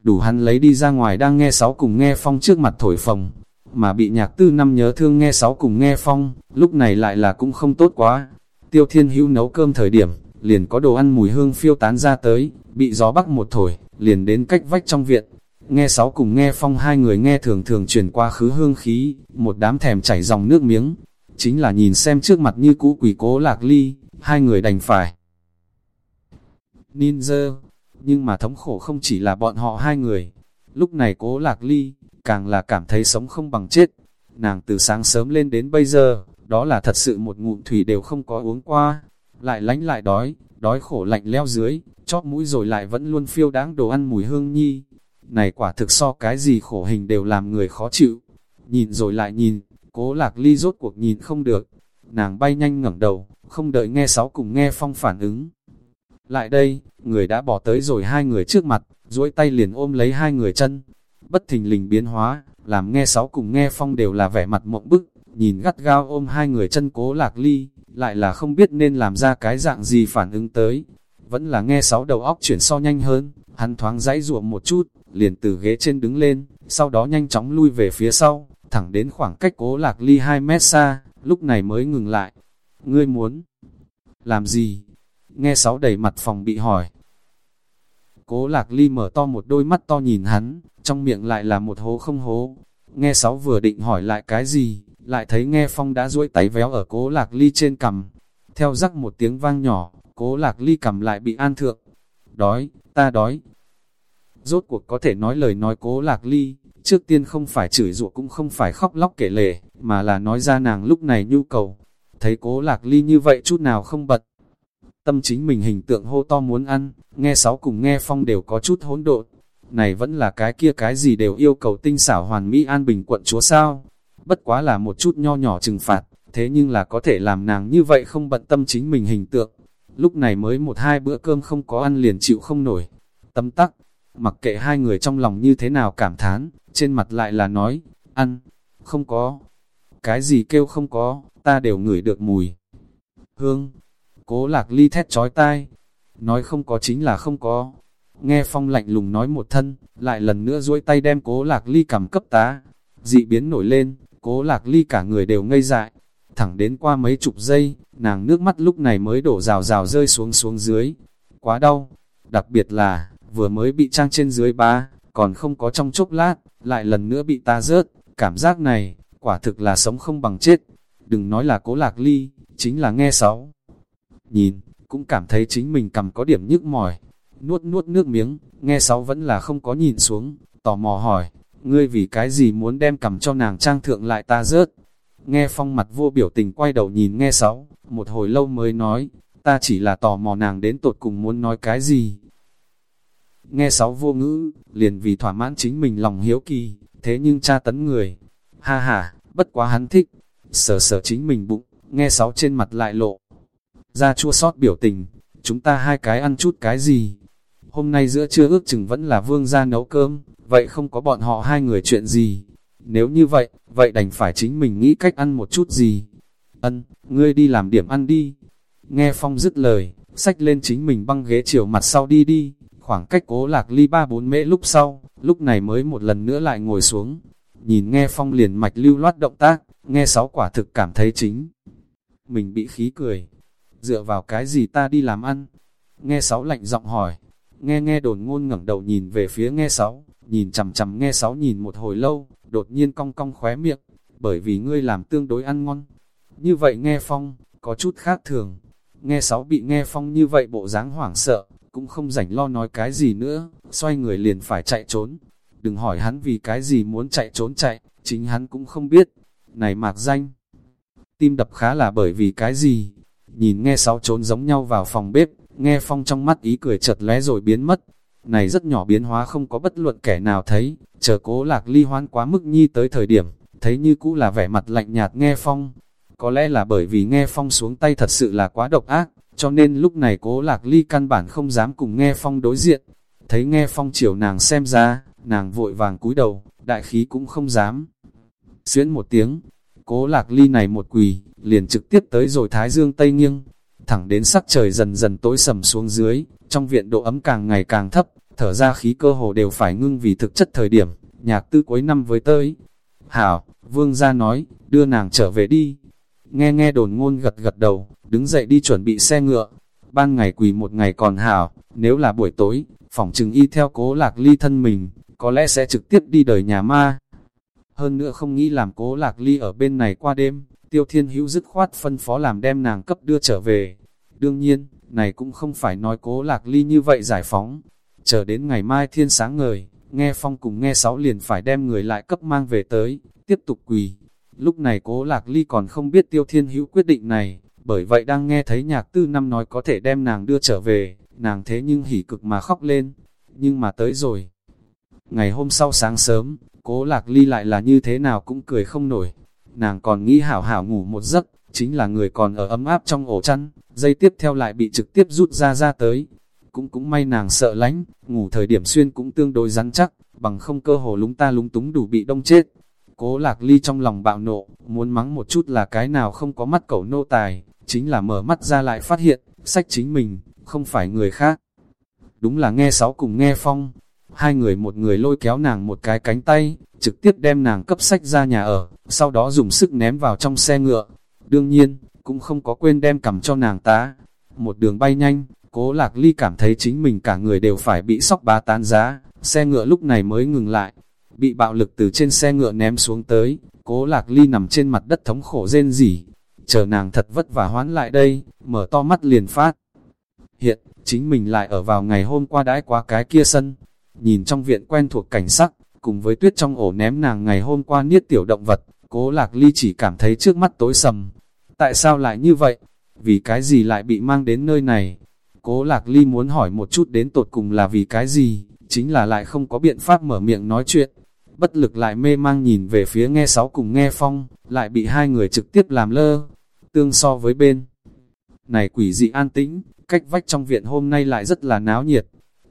đủ hắn lấy đi ra ngoài đang nghe sáu cùng nghe phong trước mặt thổi phồng, mà bị nhạc tư năm nhớ thương nghe sáu cùng nghe phong, lúc này lại là cũng không tốt quá. Tiêu thiên hữu nấu cơm thời điểm, liền có đồ ăn mùi hương phiêu tán ra tới, bị gió bắc một thổi, liền đến cách vách trong viện. Nghe sáu cùng nghe phong hai người nghe thường thường chuyển qua khứ hương khí, một đám thèm chảy dòng nước miếng. Chính là nhìn xem trước mặt như cũ quỷ cố lạc ly, hai người đành phải. Ninja, nhưng mà thống khổ không chỉ là bọn họ hai người. Lúc này cố lạc ly, càng là cảm thấy sống không bằng chết. Nàng từ sáng sớm lên đến bây giờ, đó là thật sự một ngụm thủy đều không có uống qua. Lại lánh lại đói, đói khổ lạnh leo dưới, chóp mũi rồi lại vẫn luôn phiêu đáng đồ ăn mùi hương nhi. Này quả thực so cái gì khổ hình đều làm người khó chịu. Nhìn rồi lại nhìn, cố lạc ly rốt cuộc nhìn không được. Nàng bay nhanh ngẩng đầu, không đợi nghe sáu cùng nghe phong phản ứng. Lại đây, người đã bỏ tới rồi hai người trước mặt, duỗi tay liền ôm lấy hai người chân. Bất thình lình biến hóa, làm nghe sáu cùng nghe phong đều là vẻ mặt mộng bức, nhìn gắt gao ôm hai người chân cố lạc ly, lại là không biết nên làm ra cái dạng gì phản ứng tới. Vẫn là nghe sáu đầu óc chuyển so nhanh hơn, hắn thoáng dãy ruộng một chút, liền từ ghế trên đứng lên, sau đó nhanh chóng lui về phía sau, thẳng đến khoảng cách cố lạc ly 2 mét xa, lúc này mới ngừng lại. Ngươi muốn làm gì? Nghe sáu đầy mặt phòng bị hỏi. Cố lạc ly mở to một đôi mắt to nhìn hắn, trong miệng lại là một hố không hố. Nghe sáu vừa định hỏi lại cái gì, lại thấy nghe phong đã duỗi tay véo ở cố lạc ly trên cằm. Theo rắc một tiếng vang nhỏ, cố lạc ly cầm lại bị an thượng. Đói, ta đói. Rốt cuộc có thể nói lời nói cố lạc ly, trước tiên không phải chửi rủa cũng không phải khóc lóc kể lể, mà là nói ra nàng lúc này nhu cầu. Thấy cố lạc ly như vậy chút nào không bật. Tâm chính mình hình tượng hô to muốn ăn, nghe sáu cùng nghe phong đều có chút hỗn độn. Này vẫn là cái kia cái gì đều yêu cầu tinh xảo hoàn mỹ an bình quận chúa sao. Bất quá là một chút nho nhỏ trừng phạt, thế nhưng là có thể làm nàng như vậy không bận tâm chính mình hình tượng. Lúc này mới một hai bữa cơm không có ăn liền chịu không nổi. Tâm tắc, mặc kệ hai người trong lòng như thế nào cảm thán, trên mặt lại là nói, ăn, không có. Cái gì kêu không có, ta đều ngửi được mùi. Hương, cố lạc ly thét trói tai, nói không có chính là không có. Nghe phong lạnh lùng nói một thân, lại lần nữa duỗi tay đem cố lạc ly cầm cấp tá. Dị biến nổi lên, cố lạc ly cả người đều ngây dại. Thẳng đến qua mấy chục giây, nàng nước mắt lúc này mới đổ rào rào rơi xuống xuống dưới. Quá đau, đặc biệt là, vừa mới bị trang trên dưới ba, còn không có trong chốc lát, lại lần nữa bị ta rớt, cảm giác này, quả thực là sống không bằng chết. Đừng nói là cố lạc ly, chính là nghe sáu. Nhìn, cũng cảm thấy chính mình cầm có điểm nhức mỏi. Nuốt nuốt nước miếng, nghe sáu vẫn là không có nhìn xuống, tò mò hỏi, ngươi vì cái gì muốn đem cầm cho nàng trang thượng lại ta rớt. Nghe phong mặt vô biểu tình quay đầu nhìn nghe sáu, một hồi lâu mới nói, ta chỉ là tò mò nàng đến tột cùng muốn nói cái gì. Nghe sáu vô ngữ, liền vì thỏa mãn chính mình lòng hiếu kỳ, thế nhưng cha tấn người. Ha ha, bất quá hắn thích, sờ sờ chính mình bụng, nghe sáu trên mặt lại lộ. Ra chua sót biểu tình, chúng ta hai cái ăn chút cái gì. Hôm nay giữa trưa ước chừng vẫn là vương ra nấu cơm, vậy không có bọn họ hai người chuyện gì. Nếu như vậy, vậy đành phải chính mình nghĩ cách ăn một chút gì. Ân, ngươi đi làm điểm ăn đi. Nghe Phong dứt lời, sách lên chính mình băng ghế chiều mặt sau đi đi, khoảng cách cố lạc ly ba bốn mễ lúc sau, lúc này mới một lần nữa lại ngồi xuống. Nhìn nghe Phong liền mạch lưu loát động tác, nghe sáu quả thực cảm thấy chính. Mình bị khí cười. Dựa vào cái gì ta đi làm ăn? Nghe sáu lạnh giọng hỏi. Nghe nghe đồn ngôn ngẩng đầu nhìn về phía nghe sáu, nhìn chằm chằm nghe sáu nhìn một hồi lâu, đột nhiên cong cong khóe miệng, bởi vì ngươi làm tương đối ăn ngon. Như vậy nghe phong, có chút khác thường. Nghe sáu bị nghe phong như vậy bộ dáng hoảng sợ, cũng không rảnh lo nói cái gì nữa, xoay người liền phải chạy trốn. Đừng hỏi hắn vì cái gì muốn chạy trốn chạy, chính hắn cũng không biết. Này mạc danh, tim đập khá là bởi vì cái gì? Nhìn nghe sáu trốn giống nhau vào phòng bếp, nghe phong trong mắt ý cười chợt lé rồi biến mất. Này rất nhỏ biến hóa không có bất luận kẻ nào thấy, chờ cố lạc ly hoan quá mức nhi tới thời điểm, thấy như cũ là vẻ mặt lạnh nhạt nghe phong. Có lẽ là bởi vì nghe phong xuống tay thật sự là quá độc ác, cho nên lúc này cố lạc ly căn bản không dám cùng nghe phong đối diện. Thấy nghe phong chiều nàng xem ra, nàng vội vàng cúi đầu, đại khí cũng không dám. Xuyến một tiếng, cố lạc ly này một quỳ, liền trực tiếp tới rồi thái dương tây nghiêng, thẳng đến sắc trời dần dần tối sầm xuống dưới, trong viện độ ấm càng ngày càng thấp, thở ra khí cơ hồ đều phải ngưng vì thực chất thời điểm, nhạc tư cuối năm với tới. Hảo, vương gia nói, đưa nàng trở về đi. Nghe nghe đồn ngôn gật gật đầu, đứng dậy đi chuẩn bị xe ngựa. Ban ngày quỳ một ngày còn hảo, nếu là buổi tối, phỏng chừng y theo cố lạc ly thân mình, có lẽ sẽ trực tiếp đi đời nhà ma. Hơn nữa không nghĩ làm cố lạc ly ở bên này qua đêm, tiêu thiên hữu dứt khoát phân phó làm đem nàng cấp đưa trở về. Đương nhiên, này cũng không phải nói cố lạc ly như vậy giải phóng. Chờ đến ngày mai thiên sáng ngời, nghe phong cùng nghe sáu liền phải đem người lại cấp mang về tới, tiếp tục quỳ. Lúc này cố lạc ly còn không biết tiêu thiên hữu quyết định này, bởi vậy đang nghe thấy nhạc tư năm nói có thể đem nàng đưa trở về, nàng thế nhưng hỉ cực mà khóc lên, nhưng mà tới rồi. Ngày hôm sau sáng sớm, cố lạc ly lại là như thế nào cũng cười không nổi, nàng còn nghĩ hảo hảo ngủ một giấc, chính là người còn ở ấm áp trong ổ chăn, dây tiếp theo lại bị trực tiếp rút ra ra tới. Cũng cũng may nàng sợ lánh, ngủ thời điểm xuyên cũng tương đối rắn chắc, bằng không cơ hồ lúng ta lúng túng đủ bị đông chết. Cố lạc ly trong lòng bạo nộ, muốn mắng một chút là cái nào không có mắt cẩu nô tài, chính là mở mắt ra lại phát hiện, sách chính mình, không phải người khác. Đúng là nghe sáu cùng nghe phong, hai người một người lôi kéo nàng một cái cánh tay, trực tiếp đem nàng cấp sách ra nhà ở, sau đó dùng sức ném vào trong xe ngựa. Đương nhiên, cũng không có quên đem cầm cho nàng tá. Một đường bay nhanh, cố lạc ly cảm thấy chính mình cả người đều phải bị sóc bá tán giá, xe ngựa lúc này mới ngừng lại. Bị bạo lực từ trên xe ngựa ném xuống tới, cố lạc ly nằm trên mặt đất thống khổ rên rỉ. Chờ nàng thật vất vả hoán lại đây, mở to mắt liền phát. Hiện, chính mình lại ở vào ngày hôm qua đãi qua cái kia sân. Nhìn trong viện quen thuộc cảnh sắc, cùng với tuyết trong ổ ném nàng ngày hôm qua niết tiểu động vật, cố lạc ly chỉ cảm thấy trước mắt tối sầm. Tại sao lại như vậy? Vì cái gì lại bị mang đến nơi này? Cố lạc ly muốn hỏi một chút đến tột cùng là vì cái gì, chính là lại không có biện pháp mở miệng nói chuyện. Bất lực lại mê mang nhìn về phía nghe sáu cùng nghe phong, lại bị hai người trực tiếp làm lơ. Tương so với bên. Này quỷ dị an tĩnh, cách vách trong viện hôm nay lại rất là náo nhiệt.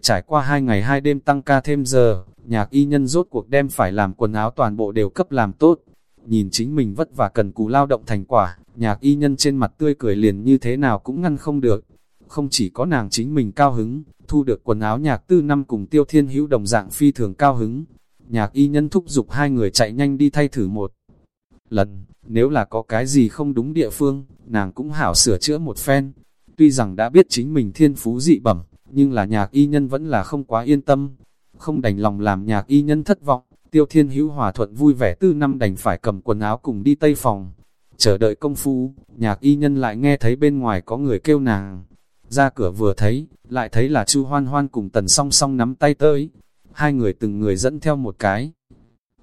Trải qua hai ngày hai đêm tăng ca thêm giờ, nhạc y nhân rốt cuộc đem phải làm quần áo toàn bộ đều cấp làm tốt. Nhìn chính mình vất vả cần cù lao động thành quả, nhạc y nhân trên mặt tươi cười liền như thế nào cũng ngăn không được. Không chỉ có nàng chính mình cao hứng, thu được quần áo nhạc tư năm cùng tiêu thiên hữu đồng dạng phi thường cao hứng. Nhạc y nhân thúc giục hai người chạy nhanh đi thay thử một lần, nếu là có cái gì không đúng địa phương, nàng cũng hảo sửa chữa một phen. Tuy rằng đã biết chính mình thiên phú dị bẩm, nhưng là nhạc y nhân vẫn là không quá yên tâm, không đành lòng làm nhạc y nhân thất vọng, tiêu thiên hữu hòa thuận vui vẻ tư năm đành phải cầm quần áo cùng đi tây phòng. Chờ đợi công phu, nhạc y nhân lại nghe thấy bên ngoài có người kêu nàng. Ra cửa vừa thấy, lại thấy là chu hoan hoan cùng tần song song nắm tay tới. Hai người từng người dẫn theo một cái.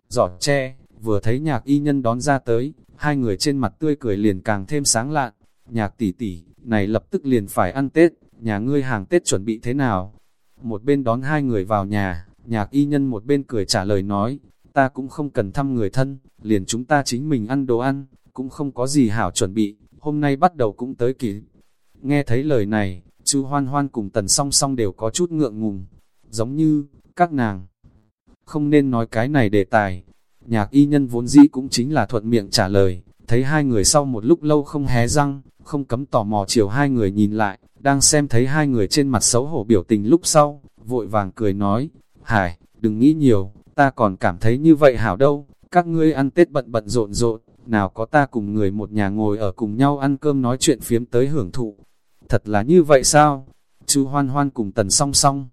Giỏ tre, vừa thấy nhạc y nhân đón ra tới, hai người trên mặt tươi cười liền càng thêm sáng lạn. Nhạc tỷ tỷ, này lập tức liền phải ăn Tết, nhà ngươi hàng Tết chuẩn bị thế nào? Một bên đón hai người vào nhà, nhạc y nhân một bên cười trả lời nói, ta cũng không cần thăm người thân, liền chúng ta chính mình ăn đồ ăn, cũng không có gì hảo chuẩn bị, hôm nay bắt đầu cũng tới kỳ. Nghe thấy lời này, chu hoan hoan cùng tần song song đều có chút ngượng ngùng, giống như, các nàng. Không nên nói cái này đề tài, nhạc y nhân vốn dĩ cũng chính là thuận miệng trả lời, thấy hai người sau một lúc lâu không hé răng, không cấm tò mò chiều hai người nhìn lại, đang xem thấy hai người trên mặt xấu hổ biểu tình lúc sau, vội vàng cười nói, Hải, đừng nghĩ nhiều, ta còn cảm thấy như vậy hảo đâu, các ngươi ăn Tết bận bận rộn rộn, nào có ta cùng người một nhà ngồi ở cùng nhau ăn cơm nói chuyện phiếm tới hưởng thụ. Thật là như vậy sao? Chú hoan hoan cùng tần song song.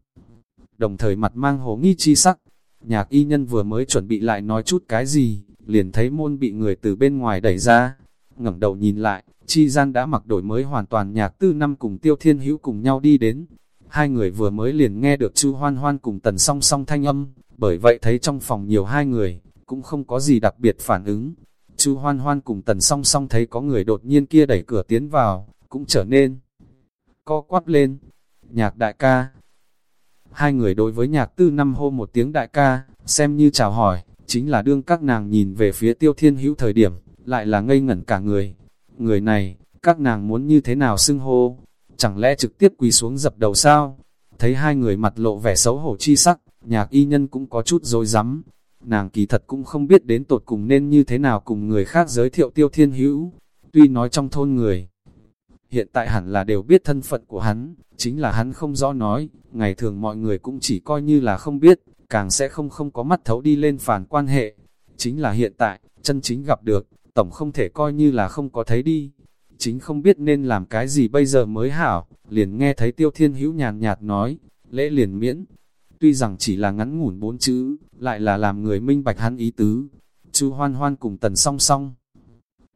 Đồng thời mặt mang hồ nghi chi sắc, nhạc y nhân vừa mới chuẩn bị lại nói chút cái gì, liền thấy môn bị người từ bên ngoài đẩy ra. ngẩng đầu nhìn lại, chi gian đã mặc đổi mới hoàn toàn nhạc tư năm cùng tiêu thiên hữu cùng nhau đi đến. Hai người vừa mới liền nghe được chu hoan hoan cùng tần song song thanh âm, bởi vậy thấy trong phòng nhiều hai người, cũng không có gì đặc biệt phản ứng. chu hoan hoan cùng tần song song thấy có người đột nhiên kia đẩy cửa tiến vào, cũng trở nên co quắp lên. Nhạc đại ca Hai người đối với nhạc tư năm hô một tiếng đại ca, xem như chào hỏi, chính là đương các nàng nhìn về phía tiêu thiên hữu thời điểm, lại là ngây ngẩn cả người. Người này, các nàng muốn như thế nào xưng hô? Chẳng lẽ trực tiếp quỳ xuống dập đầu sao? Thấy hai người mặt lộ vẻ xấu hổ chi sắc, nhạc y nhân cũng có chút dối rắm Nàng kỳ thật cũng không biết đến tột cùng nên như thế nào cùng người khác giới thiệu tiêu thiên hữu. Tuy nói trong thôn người, hiện tại hẳn là đều biết thân phận của hắn, chính là hắn không rõ nói, ngày thường mọi người cũng chỉ coi như là không biết, càng sẽ không không có mắt thấu đi lên phản quan hệ. Chính là hiện tại, chân chính gặp được, tổng không thể coi như là không có thấy đi. Chính không biết nên làm cái gì bây giờ mới hảo, liền nghe thấy tiêu thiên hữu nhàn nhạt nói, lễ liền miễn. Tuy rằng chỉ là ngắn ngủn bốn chữ, lại là làm người minh bạch hắn ý tứ. Chu hoan hoan cùng tần song song.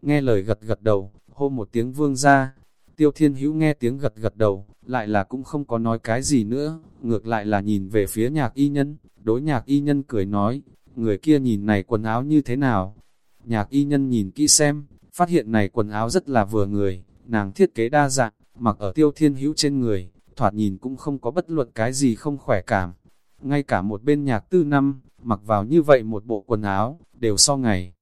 Nghe lời gật gật đầu, hô một tiếng vương ra. Tiêu thiên hữu nghe tiếng gật gật đầu, lại là cũng không có nói cái gì nữa, ngược lại là nhìn về phía nhạc y nhân, đối nhạc y nhân cười nói, người kia nhìn này quần áo như thế nào. Nhạc y nhân nhìn kỹ xem, phát hiện này quần áo rất là vừa người, nàng thiết kế đa dạng, mặc ở tiêu thiên hữu trên người, thoạt nhìn cũng không có bất luận cái gì không khỏe cảm. Ngay cả một bên nhạc tư năm, mặc vào như vậy một bộ quần áo, đều so ngày.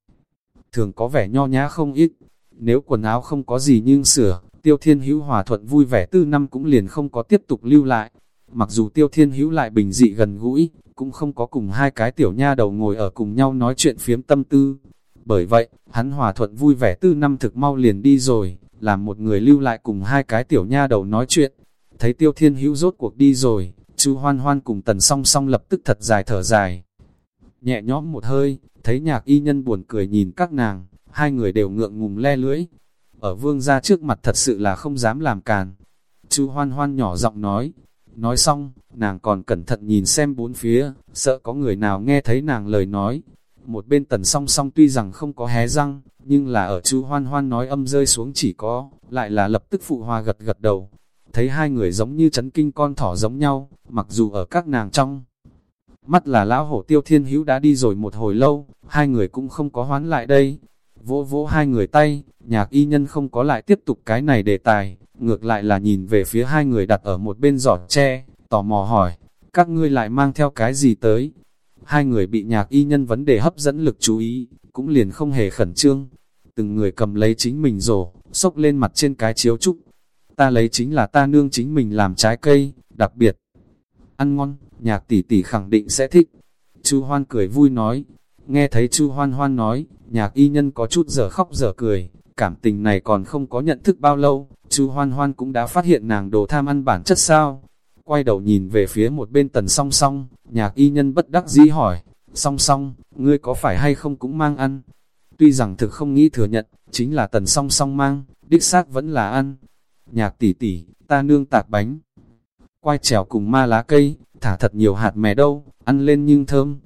Thường có vẻ nho nhã không ít, Nếu quần áo không có gì nhưng sửa, Tiêu Thiên Hữu hòa thuận vui vẻ tư năm cũng liền không có tiếp tục lưu lại. Mặc dù Tiêu Thiên Hữu lại bình dị gần gũi, cũng không có cùng hai cái tiểu nha đầu ngồi ở cùng nhau nói chuyện phiếm tâm tư. Bởi vậy, hắn hòa thuận vui vẻ tư năm thực mau liền đi rồi, làm một người lưu lại cùng hai cái tiểu nha đầu nói chuyện. Thấy Tiêu Thiên Hữu rốt cuộc đi rồi, chú Hoan Hoan cùng Tần Song Song lập tức thật dài thở dài. Nhẹ nhõm một hơi, thấy nhạc y nhân buồn cười nhìn các nàng, hai người đều ngượng ngùng le lưỡi. Ở vương gia trước mặt thật sự là không dám làm càn. chú Hoan Hoan nhỏ giọng nói, nói xong, nàng còn cẩn thận nhìn xem bốn phía, sợ có người nào nghe thấy nàng lời nói. Một bên tần song song tuy rằng không có hé răng, nhưng là ở chú hoan hoan nói âm rơi xuống chỉ có, lại là lập tức phụ hoa gật gật đầu. Thấy hai người giống như chấn kinh con thỏ giống nhau, mặc dù ở các nàng trong. Mắt là lão hổ tiêu thiên hữu đã đi rồi một hồi lâu, hai người cũng không có hoán lại đây. Vỗ vỗ hai người tay, nhạc y nhân không có lại tiếp tục cái này đề tài, ngược lại là nhìn về phía hai người đặt ở một bên giỏ tre, tò mò hỏi, các ngươi lại mang theo cái gì tới? Hai người bị nhạc y nhân vấn đề hấp dẫn lực chú ý, cũng liền không hề khẩn trương. Từng người cầm lấy chính mình rổ, xốc lên mặt trên cái chiếu trúc. Ta lấy chính là ta nương chính mình làm trái cây, đặc biệt. Ăn ngon, nhạc tỷ tỷ khẳng định sẽ thích. Chu Hoan cười vui nói. Nghe thấy Chu Hoan Hoan nói, nhạc y nhân có chút giờ khóc giờ cười. Cảm tình này còn không có nhận thức bao lâu, Chu Hoan Hoan cũng đã phát hiện nàng đồ tham ăn bản chất sao quay đầu nhìn về phía một bên tần song song, nhạc y nhân bất đắc dĩ hỏi, song song, ngươi có phải hay không cũng mang ăn? Tuy rằng thực không nghĩ thừa nhận, chính là tần song song mang, đích xác vẫn là ăn. Nhạc tỷ tỷ, ta nương tạc bánh. Quay trèo cùng ma lá cây, thả thật nhiều hạt mè đâu, ăn lên nhưng thơm.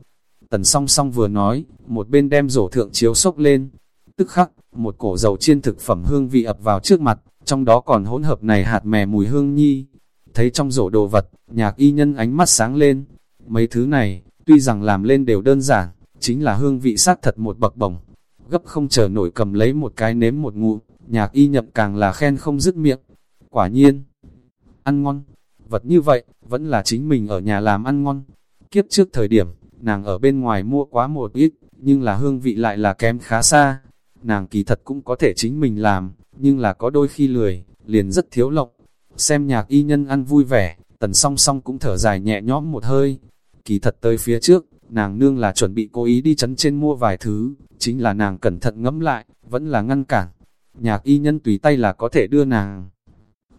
Tần song song vừa nói, một bên đem rổ thượng chiếu sốc lên. Tức khắc, một cổ dầu chiên thực phẩm hương vị ập vào trước mặt, trong đó còn hỗn hợp này hạt mè mùi hương nhi, Thấy trong rổ đồ vật, nhạc y nhân ánh mắt sáng lên. Mấy thứ này, tuy rằng làm lên đều đơn giản, chính là hương vị sát thật một bậc bổng. Gấp không chờ nổi cầm lấy một cái nếm một ngụ, nhạc y nhậm càng là khen không dứt miệng. Quả nhiên, ăn ngon, vật như vậy, vẫn là chính mình ở nhà làm ăn ngon. Kiếp trước thời điểm, nàng ở bên ngoài mua quá một ít, nhưng là hương vị lại là kém khá xa. Nàng kỳ thật cũng có thể chính mình làm, nhưng là có đôi khi lười, liền rất thiếu lộng. Xem nhạc y nhân ăn vui vẻ, tần song song cũng thở dài nhẹ nhõm một hơi. Kỳ thật tới phía trước, nàng nương là chuẩn bị cố ý đi chấn trên mua vài thứ, chính là nàng cẩn thận ngẫm lại, vẫn là ngăn cản. Nhạc y nhân tùy tay là có thể đưa nàng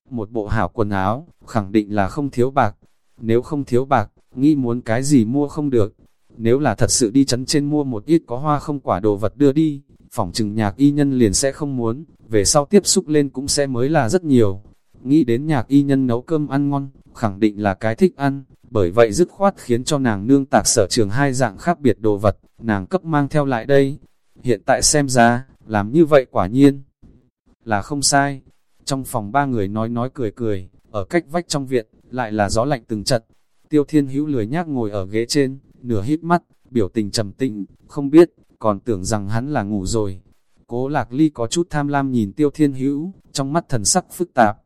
một bộ hảo quần áo, khẳng định là không thiếu bạc. Nếu không thiếu bạc, nghĩ muốn cái gì mua không được. Nếu là thật sự đi chấn trên mua một ít có hoa không quả đồ vật đưa đi, phỏng chừng nhạc y nhân liền sẽ không muốn, về sau tiếp xúc lên cũng sẽ mới là rất nhiều. Nghĩ đến nhạc y nhân nấu cơm ăn ngon, khẳng định là cái thích ăn, bởi vậy dứt khoát khiến cho nàng nương tạc sở trường hai dạng khác biệt đồ vật, nàng cấp mang theo lại đây. Hiện tại xem ra, làm như vậy quả nhiên là không sai. Trong phòng ba người nói nói cười cười, ở cách vách trong viện, lại là gió lạnh từng trận. Tiêu thiên hữu lười nhác ngồi ở ghế trên, nửa hít mắt, biểu tình trầm tĩnh, không biết, còn tưởng rằng hắn là ngủ rồi. Cố lạc ly có chút tham lam nhìn tiêu thiên hữu, trong mắt thần sắc phức tạp,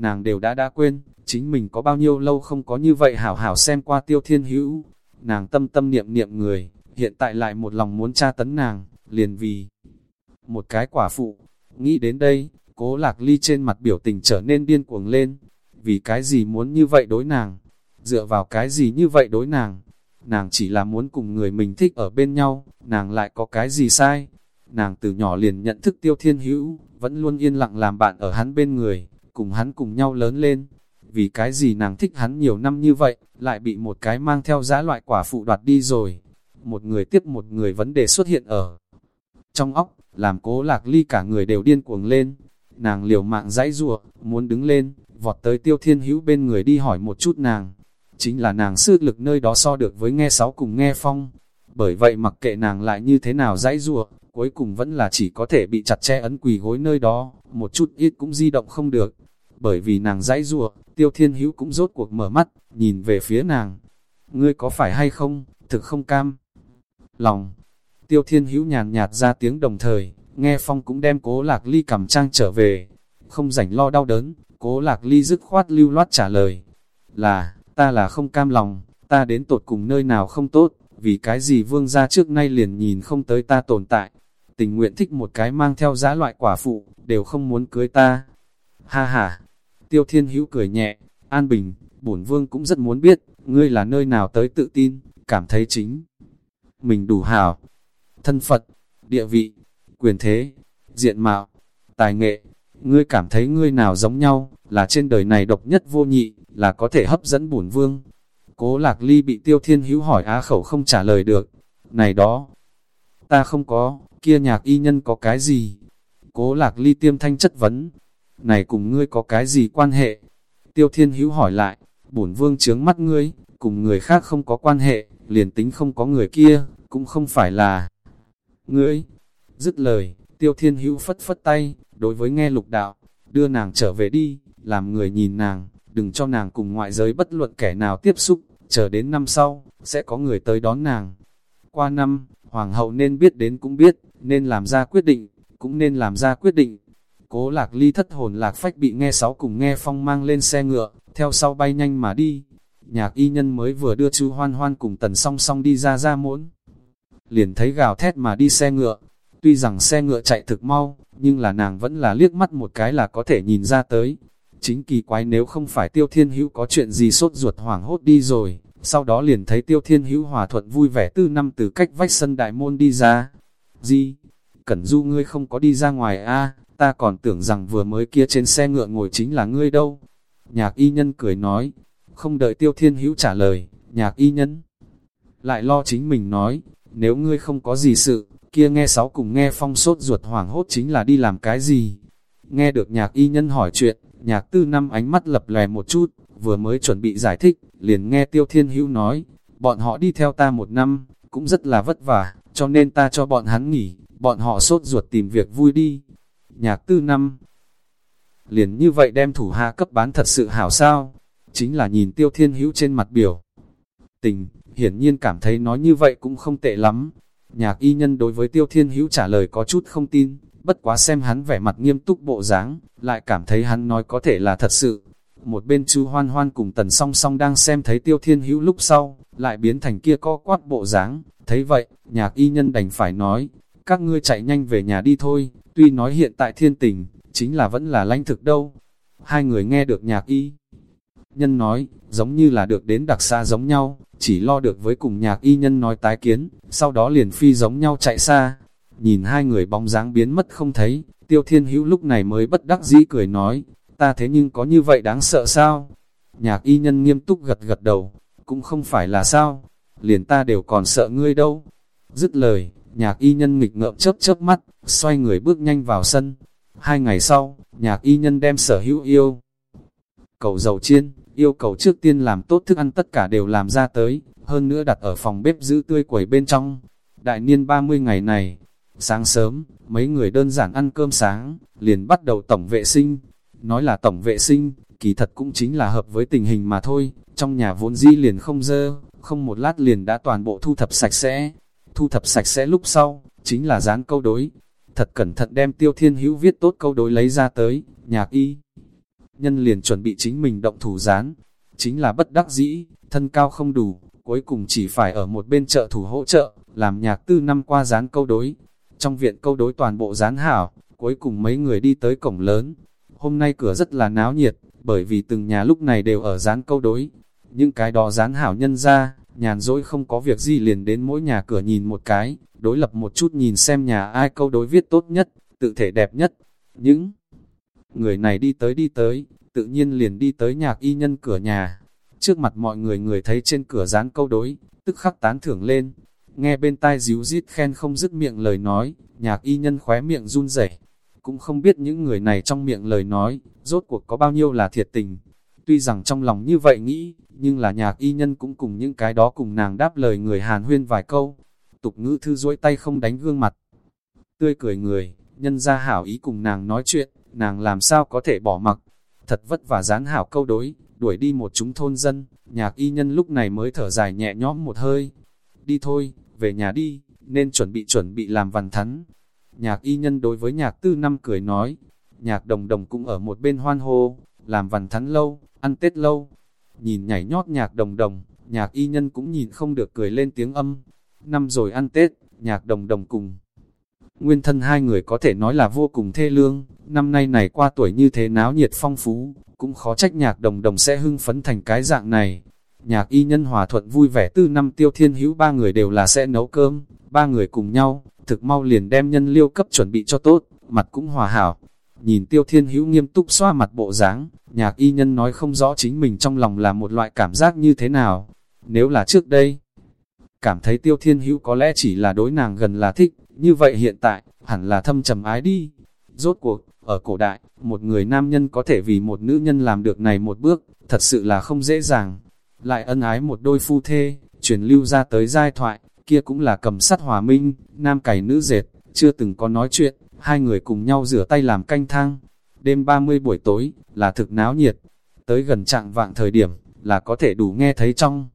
nàng đều đã đã quên, chính mình có bao nhiêu lâu không có như vậy hảo hảo xem qua tiêu thiên hữu. Nàng tâm tâm niệm niệm người, hiện tại lại một lòng muốn tra tấn nàng, liền vì một cái quả phụ. Nghĩ đến đây, cố lạc ly trên mặt biểu tình trở nên điên cuồng lên. Vì cái gì muốn như vậy đối nàng? Dựa vào cái gì như vậy đối nàng? Nàng chỉ là muốn cùng người mình thích ở bên nhau, nàng lại có cái gì sai? Nàng từ nhỏ liền nhận thức tiêu thiên hữu, vẫn luôn yên lặng làm bạn ở hắn bên người, cùng hắn cùng nhau lớn lên. Vì cái gì nàng thích hắn nhiều năm như vậy, lại bị một cái mang theo giá loại quả phụ đoạt đi rồi. Một người tiếp một người vấn đề xuất hiện ở trong óc, làm cố lạc ly cả người đều điên cuồng lên. Nàng liều mạng dãy rùa, muốn đứng lên, vọt tới tiêu thiên hữu bên người đi hỏi một chút nàng. Chính là nàng sư lực nơi đó so được với nghe sáu cùng nghe phong. Bởi vậy mặc kệ nàng lại như thế nào dãy ruột, cuối cùng vẫn là chỉ có thể bị chặt che ấn quỳ gối nơi đó, một chút ít cũng di động không được bởi vì nàng dãy ruột, tiêu thiên hữu cũng rốt cuộc mở mắt, nhìn về phía nàng. Ngươi có phải hay không, thực không cam? Lòng, tiêu thiên hữu nhàn nhạt ra tiếng đồng thời, nghe phong cũng đem cố lạc ly cầm trang trở về. Không rảnh lo đau đớn, cố lạc ly dứt khoát lưu loát trả lời. Là, ta là không cam lòng, ta đến tột cùng nơi nào không tốt, vì cái gì vương gia trước nay liền nhìn không tới ta tồn tại. tình nguyện thích một cái mang theo giá loại quả phụ, đều không muốn cưới ta. Ha ha, tiêu thiên hữu cười nhẹ, an bình, bổn vương cũng rất muốn biết, ngươi là nơi nào tới tự tin, cảm thấy chính. Mình đủ hảo, thân Phật, địa vị, quyền thế, diện mạo, tài nghệ, ngươi cảm thấy ngươi nào giống nhau, là trên đời này độc nhất vô nhị, là có thể hấp dẫn bổn vương. Cố lạc ly bị tiêu thiên hữu hỏi á khẩu không trả lời được. Này đó, ta không có, kia nhạc y nhân có cái gì? Cố lạc ly tiêm thanh chất vấn. Này cùng ngươi có cái gì quan hệ? Tiêu thiên hữu hỏi lại, bổn vương chướng mắt ngươi, cùng người khác không có quan hệ, liền tính không có người kia, cũng không phải là ngươi. Dứt lời, tiêu thiên hữu phất phất tay, đối với nghe lục đạo, đưa nàng trở về đi, làm người nhìn nàng, đừng cho nàng cùng ngoại giới bất luận kẻ nào tiếp xúc, chờ đến năm sau, sẽ có người tới đón nàng. Qua năm, hoàng hậu nên biết đến cũng biết, nên làm ra quyết định, cũng nên làm ra quyết định. Cố lạc ly thất hồn lạc phách bị nghe sáu cùng nghe phong mang lên xe ngựa, theo sau bay nhanh mà đi. Nhạc y nhân mới vừa đưa chu hoan hoan cùng tần song song đi ra ra muỗn. Liền thấy gào thét mà đi xe ngựa. Tuy rằng xe ngựa chạy thực mau, nhưng là nàng vẫn là liếc mắt một cái là có thể nhìn ra tới. Chính kỳ quái nếu không phải tiêu thiên hữu có chuyện gì sốt ruột hoảng hốt đi rồi, sau đó liền thấy tiêu thiên hữu hòa thuận vui vẻ tư năm từ cách vách sân đại môn đi ra. Gì? Cẩn du ngươi không có đi ra ngoài a ta còn tưởng rằng vừa mới kia trên xe ngựa ngồi chính là ngươi đâu. Nhạc y nhân cười nói, không đợi tiêu thiên hữu trả lời, nhạc y nhân lại lo chính mình nói, nếu ngươi không có gì sự, kia nghe sáu cùng nghe phong sốt ruột hoảng hốt chính là đi làm cái gì. Nghe được nhạc y nhân hỏi chuyện, nhạc tư năm ánh mắt lập lè một chút, vừa mới chuẩn bị giải thích, liền nghe tiêu thiên hữu nói, bọn họ đi theo ta một năm, cũng rất là vất vả, cho nên ta cho bọn hắn nghỉ, bọn họ sốt ruột tìm việc vui đi. Nhạc tư năm, liền như vậy đem thủ hạ cấp bán thật sự hảo sao, chính là nhìn tiêu thiên hữu trên mặt biểu. Tình, hiển nhiên cảm thấy nói như vậy cũng không tệ lắm. Nhạc y nhân đối với tiêu thiên hữu trả lời có chút không tin, bất quá xem hắn vẻ mặt nghiêm túc bộ dáng, lại cảm thấy hắn nói có thể là thật sự. Một bên chu hoan hoan cùng tần song song đang xem thấy tiêu thiên hữu lúc sau, lại biến thành kia co quát bộ dáng. Thấy vậy, nhạc y nhân đành phải nói, các ngươi chạy nhanh về nhà đi thôi, tuy nói hiện tại thiên tình, chính là vẫn là lanh thực đâu. Hai người nghe được nhạc y. Nhân nói, giống như là được đến đặc xa giống nhau, chỉ lo được với cùng nhạc y nhân nói tái kiến, sau đó liền phi giống nhau chạy xa. Nhìn hai người bóng dáng biến mất không thấy, tiêu thiên hữu lúc này mới bất đắc dĩ cười nói, ta thế nhưng có như vậy đáng sợ sao? Nhạc y nhân nghiêm túc gật gật đầu, cũng không phải là sao, liền ta đều còn sợ ngươi đâu. Dứt lời, nhạc y nhân nghịch ngợm chớp chớp mắt, xoay người bước nhanh vào sân. Hai ngày sau, nhạc y nhân đem sở hữu yêu. Cầu dầu chiên, yêu cầu trước tiên làm tốt thức ăn tất cả đều làm ra tới, hơn nữa đặt ở phòng bếp giữ tươi quẩy bên trong. Đại niên 30 ngày này, sáng sớm, mấy người đơn giản ăn cơm sáng, liền bắt đầu tổng vệ sinh. Nói là tổng vệ sinh, kỳ thật cũng chính là hợp với tình hình mà thôi, trong nhà vốn dĩ liền không dơ, không một lát liền đã toàn bộ thu thập sạch sẽ. Thu thập sạch sẽ lúc sau, chính là dán câu đối. Thật cẩn thận đem tiêu thiên hữu viết tốt câu đối lấy ra tới, nhạc y nhân liền chuẩn bị chính mình động thủ dán Chính là bất đắc dĩ, thân cao không đủ, cuối cùng chỉ phải ở một bên trợ thủ hỗ trợ, làm nhạc tư năm qua dán câu đối. Trong viện câu đối toàn bộ gián hảo, cuối cùng mấy người đi tới cổng lớn. Hôm nay cửa rất là náo nhiệt, bởi vì từng nhà lúc này đều ở dán câu đối. Những cái đó dán hảo nhân ra, nhàn dỗi không có việc gì liền đến mỗi nhà cửa nhìn một cái, đối lập một chút nhìn xem nhà ai câu đối viết tốt nhất, tự thể đẹp nhất. Những Người này đi tới đi tới, tự nhiên liền đi tới nhạc y nhân cửa nhà. Trước mặt mọi người người thấy trên cửa dán câu đối, tức khắc tán thưởng lên. Nghe bên tai díu dít khen không dứt miệng lời nói, nhạc y nhân khóe miệng run rẩy Cũng không biết những người này trong miệng lời nói, rốt cuộc có bao nhiêu là thiệt tình. Tuy rằng trong lòng như vậy nghĩ, nhưng là nhạc y nhân cũng cùng những cái đó cùng nàng đáp lời người hàn huyên vài câu. Tục ngữ thư duỗi tay không đánh gương mặt. Tươi cười người, nhân ra hảo ý cùng nàng nói chuyện, nàng làm sao có thể bỏ mặc. Thật vất vả dán hảo câu đối, đuổi đi một chúng thôn dân, nhạc y nhân lúc này mới thở dài nhẹ nhõm một hơi. Đi thôi, về nhà đi, nên chuẩn bị chuẩn bị làm vằn thắn. Nhạc y nhân đối với nhạc tư năm cười nói, nhạc đồng đồng cũng ở một bên hoan hô, làm vằn thắn lâu, ăn tết lâu. Nhìn nhảy nhót nhạc đồng đồng, nhạc y nhân cũng nhìn không được cười lên tiếng âm. Năm rồi ăn tết, nhạc đồng đồng cùng Nguyên thân hai người có thể nói là vô cùng thê lương, năm nay này qua tuổi như thế náo nhiệt phong phú, cũng khó trách nhạc đồng đồng sẽ hưng phấn thành cái dạng này. Nhạc y nhân hòa thuận vui vẻ tư năm tiêu thiên hữu ba người đều là sẽ nấu cơm, ba người cùng nhau, thực mau liền đem nhân liêu cấp chuẩn bị cho tốt, mặt cũng hòa hảo. Nhìn tiêu thiên hữu nghiêm túc xoa mặt bộ dáng nhạc y nhân nói không rõ chính mình trong lòng là một loại cảm giác như thế nào. Nếu là trước đây, cảm thấy tiêu thiên hữu có lẽ chỉ là đối nàng gần là thích, như vậy hiện tại, hẳn là thâm trầm ái đi. Rốt cuộc, ở cổ đại, một người nam nhân có thể vì một nữ nhân làm được này một bước, thật sự là không dễ dàng. Lại ân ái một đôi phu thê, truyền lưu ra tới giai thoại, kia cũng là cầm sắt hòa minh, nam cày nữ dệt, chưa từng có nói chuyện, hai người cùng nhau rửa tay làm canh thang. Đêm 30 buổi tối, là thực náo nhiệt, tới gần trạng vạng thời điểm, là có thể đủ nghe thấy trong.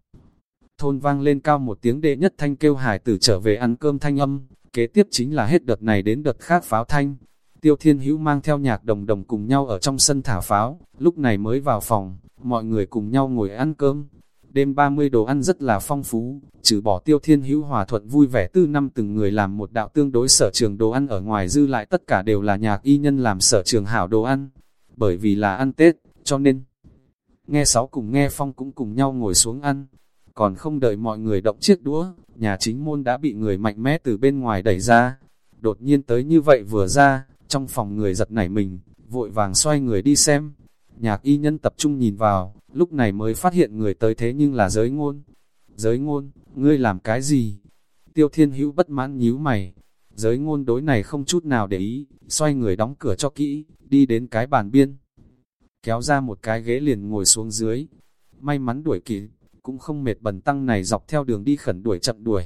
Thôn vang lên cao một tiếng đệ nhất thanh kêu hải tử trở về ăn cơm thanh âm, kế tiếp chính là hết đợt này đến đợt khác pháo thanh. Tiêu Thiên Hữu mang theo nhạc đồng đồng cùng nhau ở trong sân thả pháo, lúc này mới vào phòng, mọi người cùng nhau ngồi ăn cơm. Đêm 30 đồ ăn rất là phong phú, trừ bỏ Tiêu Thiên Hữu hòa thuận vui vẻ tư năm từng người làm một đạo tương đối sở trường đồ ăn ở ngoài dư lại tất cả đều là nhạc y nhân làm sở trường hảo đồ ăn. Bởi vì là ăn Tết, cho nên nghe sáu cùng nghe phong cũng cùng nhau ngồi xuống ăn. Còn không đợi mọi người động chiếc đũa, nhà chính môn đã bị người mạnh mẽ từ bên ngoài đẩy ra. Đột nhiên tới như vậy vừa ra, trong phòng người giật nảy mình, vội vàng xoay người đi xem. Nhạc y nhân tập trung nhìn vào, lúc này mới phát hiện người tới thế nhưng là giới ngôn. Giới ngôn, ngươi làm cái gì? Tiêu thiên hữu bất mãn nhíu mày. Giới ngôn đối này không chút nào để ý, xoay người đóng cửa cho kỹ, đi đến cái bàn biên. Kéo ra một cái ghế liền ngồi xuống dưới. May mắn đuổi kịp, cũng không mệt bần tăng này dọc theo đường đi khẩn đuổi chậm đuổi.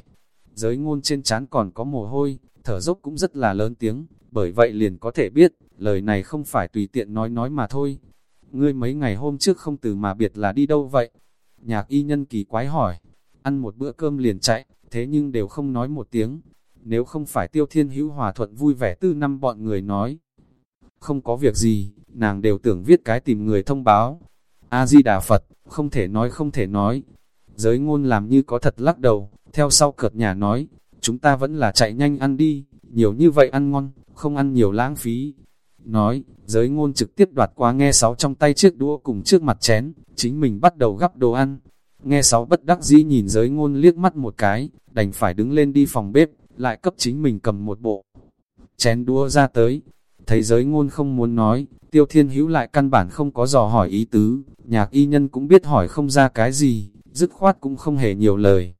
Giới ngôn trên trán còn có mồ hôi, thở dốc cũng rất là lớn tiếng, bởi vậy liền có thể biết, lời này không phải tùy tiện nói nói mà thôi. Ngươi mấy ngày hôm trước không từ mà biệt là đi đâu vậy? Nhạc y nhân kỳ quái hỏi, ăn một bữa cơm liền chạy, thế nhưng đều không nói một tiếng. Nếu không phải tiêu thiên hữu hòa thuận vui vẻ tư năm bọn người nói. Không có việc gì, nàng đều tưởng viết cái tìm người thông báo. A-di-đà Phật, không thể nói không thể nói. Giới ngôn làm như có thật lắc đầu, theo sau cợt nhà nói, chúng ta vẫn là chạy nhanh ăn đi, nhiều như vậy ăn ngon, không ăn nhiều lãng phí. Nói, giới ngôn trực tiếp đoạt qua nghe sáu trong tay chiếc đũa cùng trước mặt chén, chính mình bắt đầu gắp đồ ăn. Nghe sáu bất đắc dĩ nhìn giới ngôn liếc mắt một cái, đành phải đứng lên đi phòng bếp, lại cấp chính mình cầm một bộ. Chén đũa ra tới, thấy giới ngôn không muốn nói, tiêu thiên hữu lại căn bản không có dò hỏi ý tứ, nhạc y nhân cũng biết hỏi không ra cái gì, dứt khoát cũng không hề nhiều lời.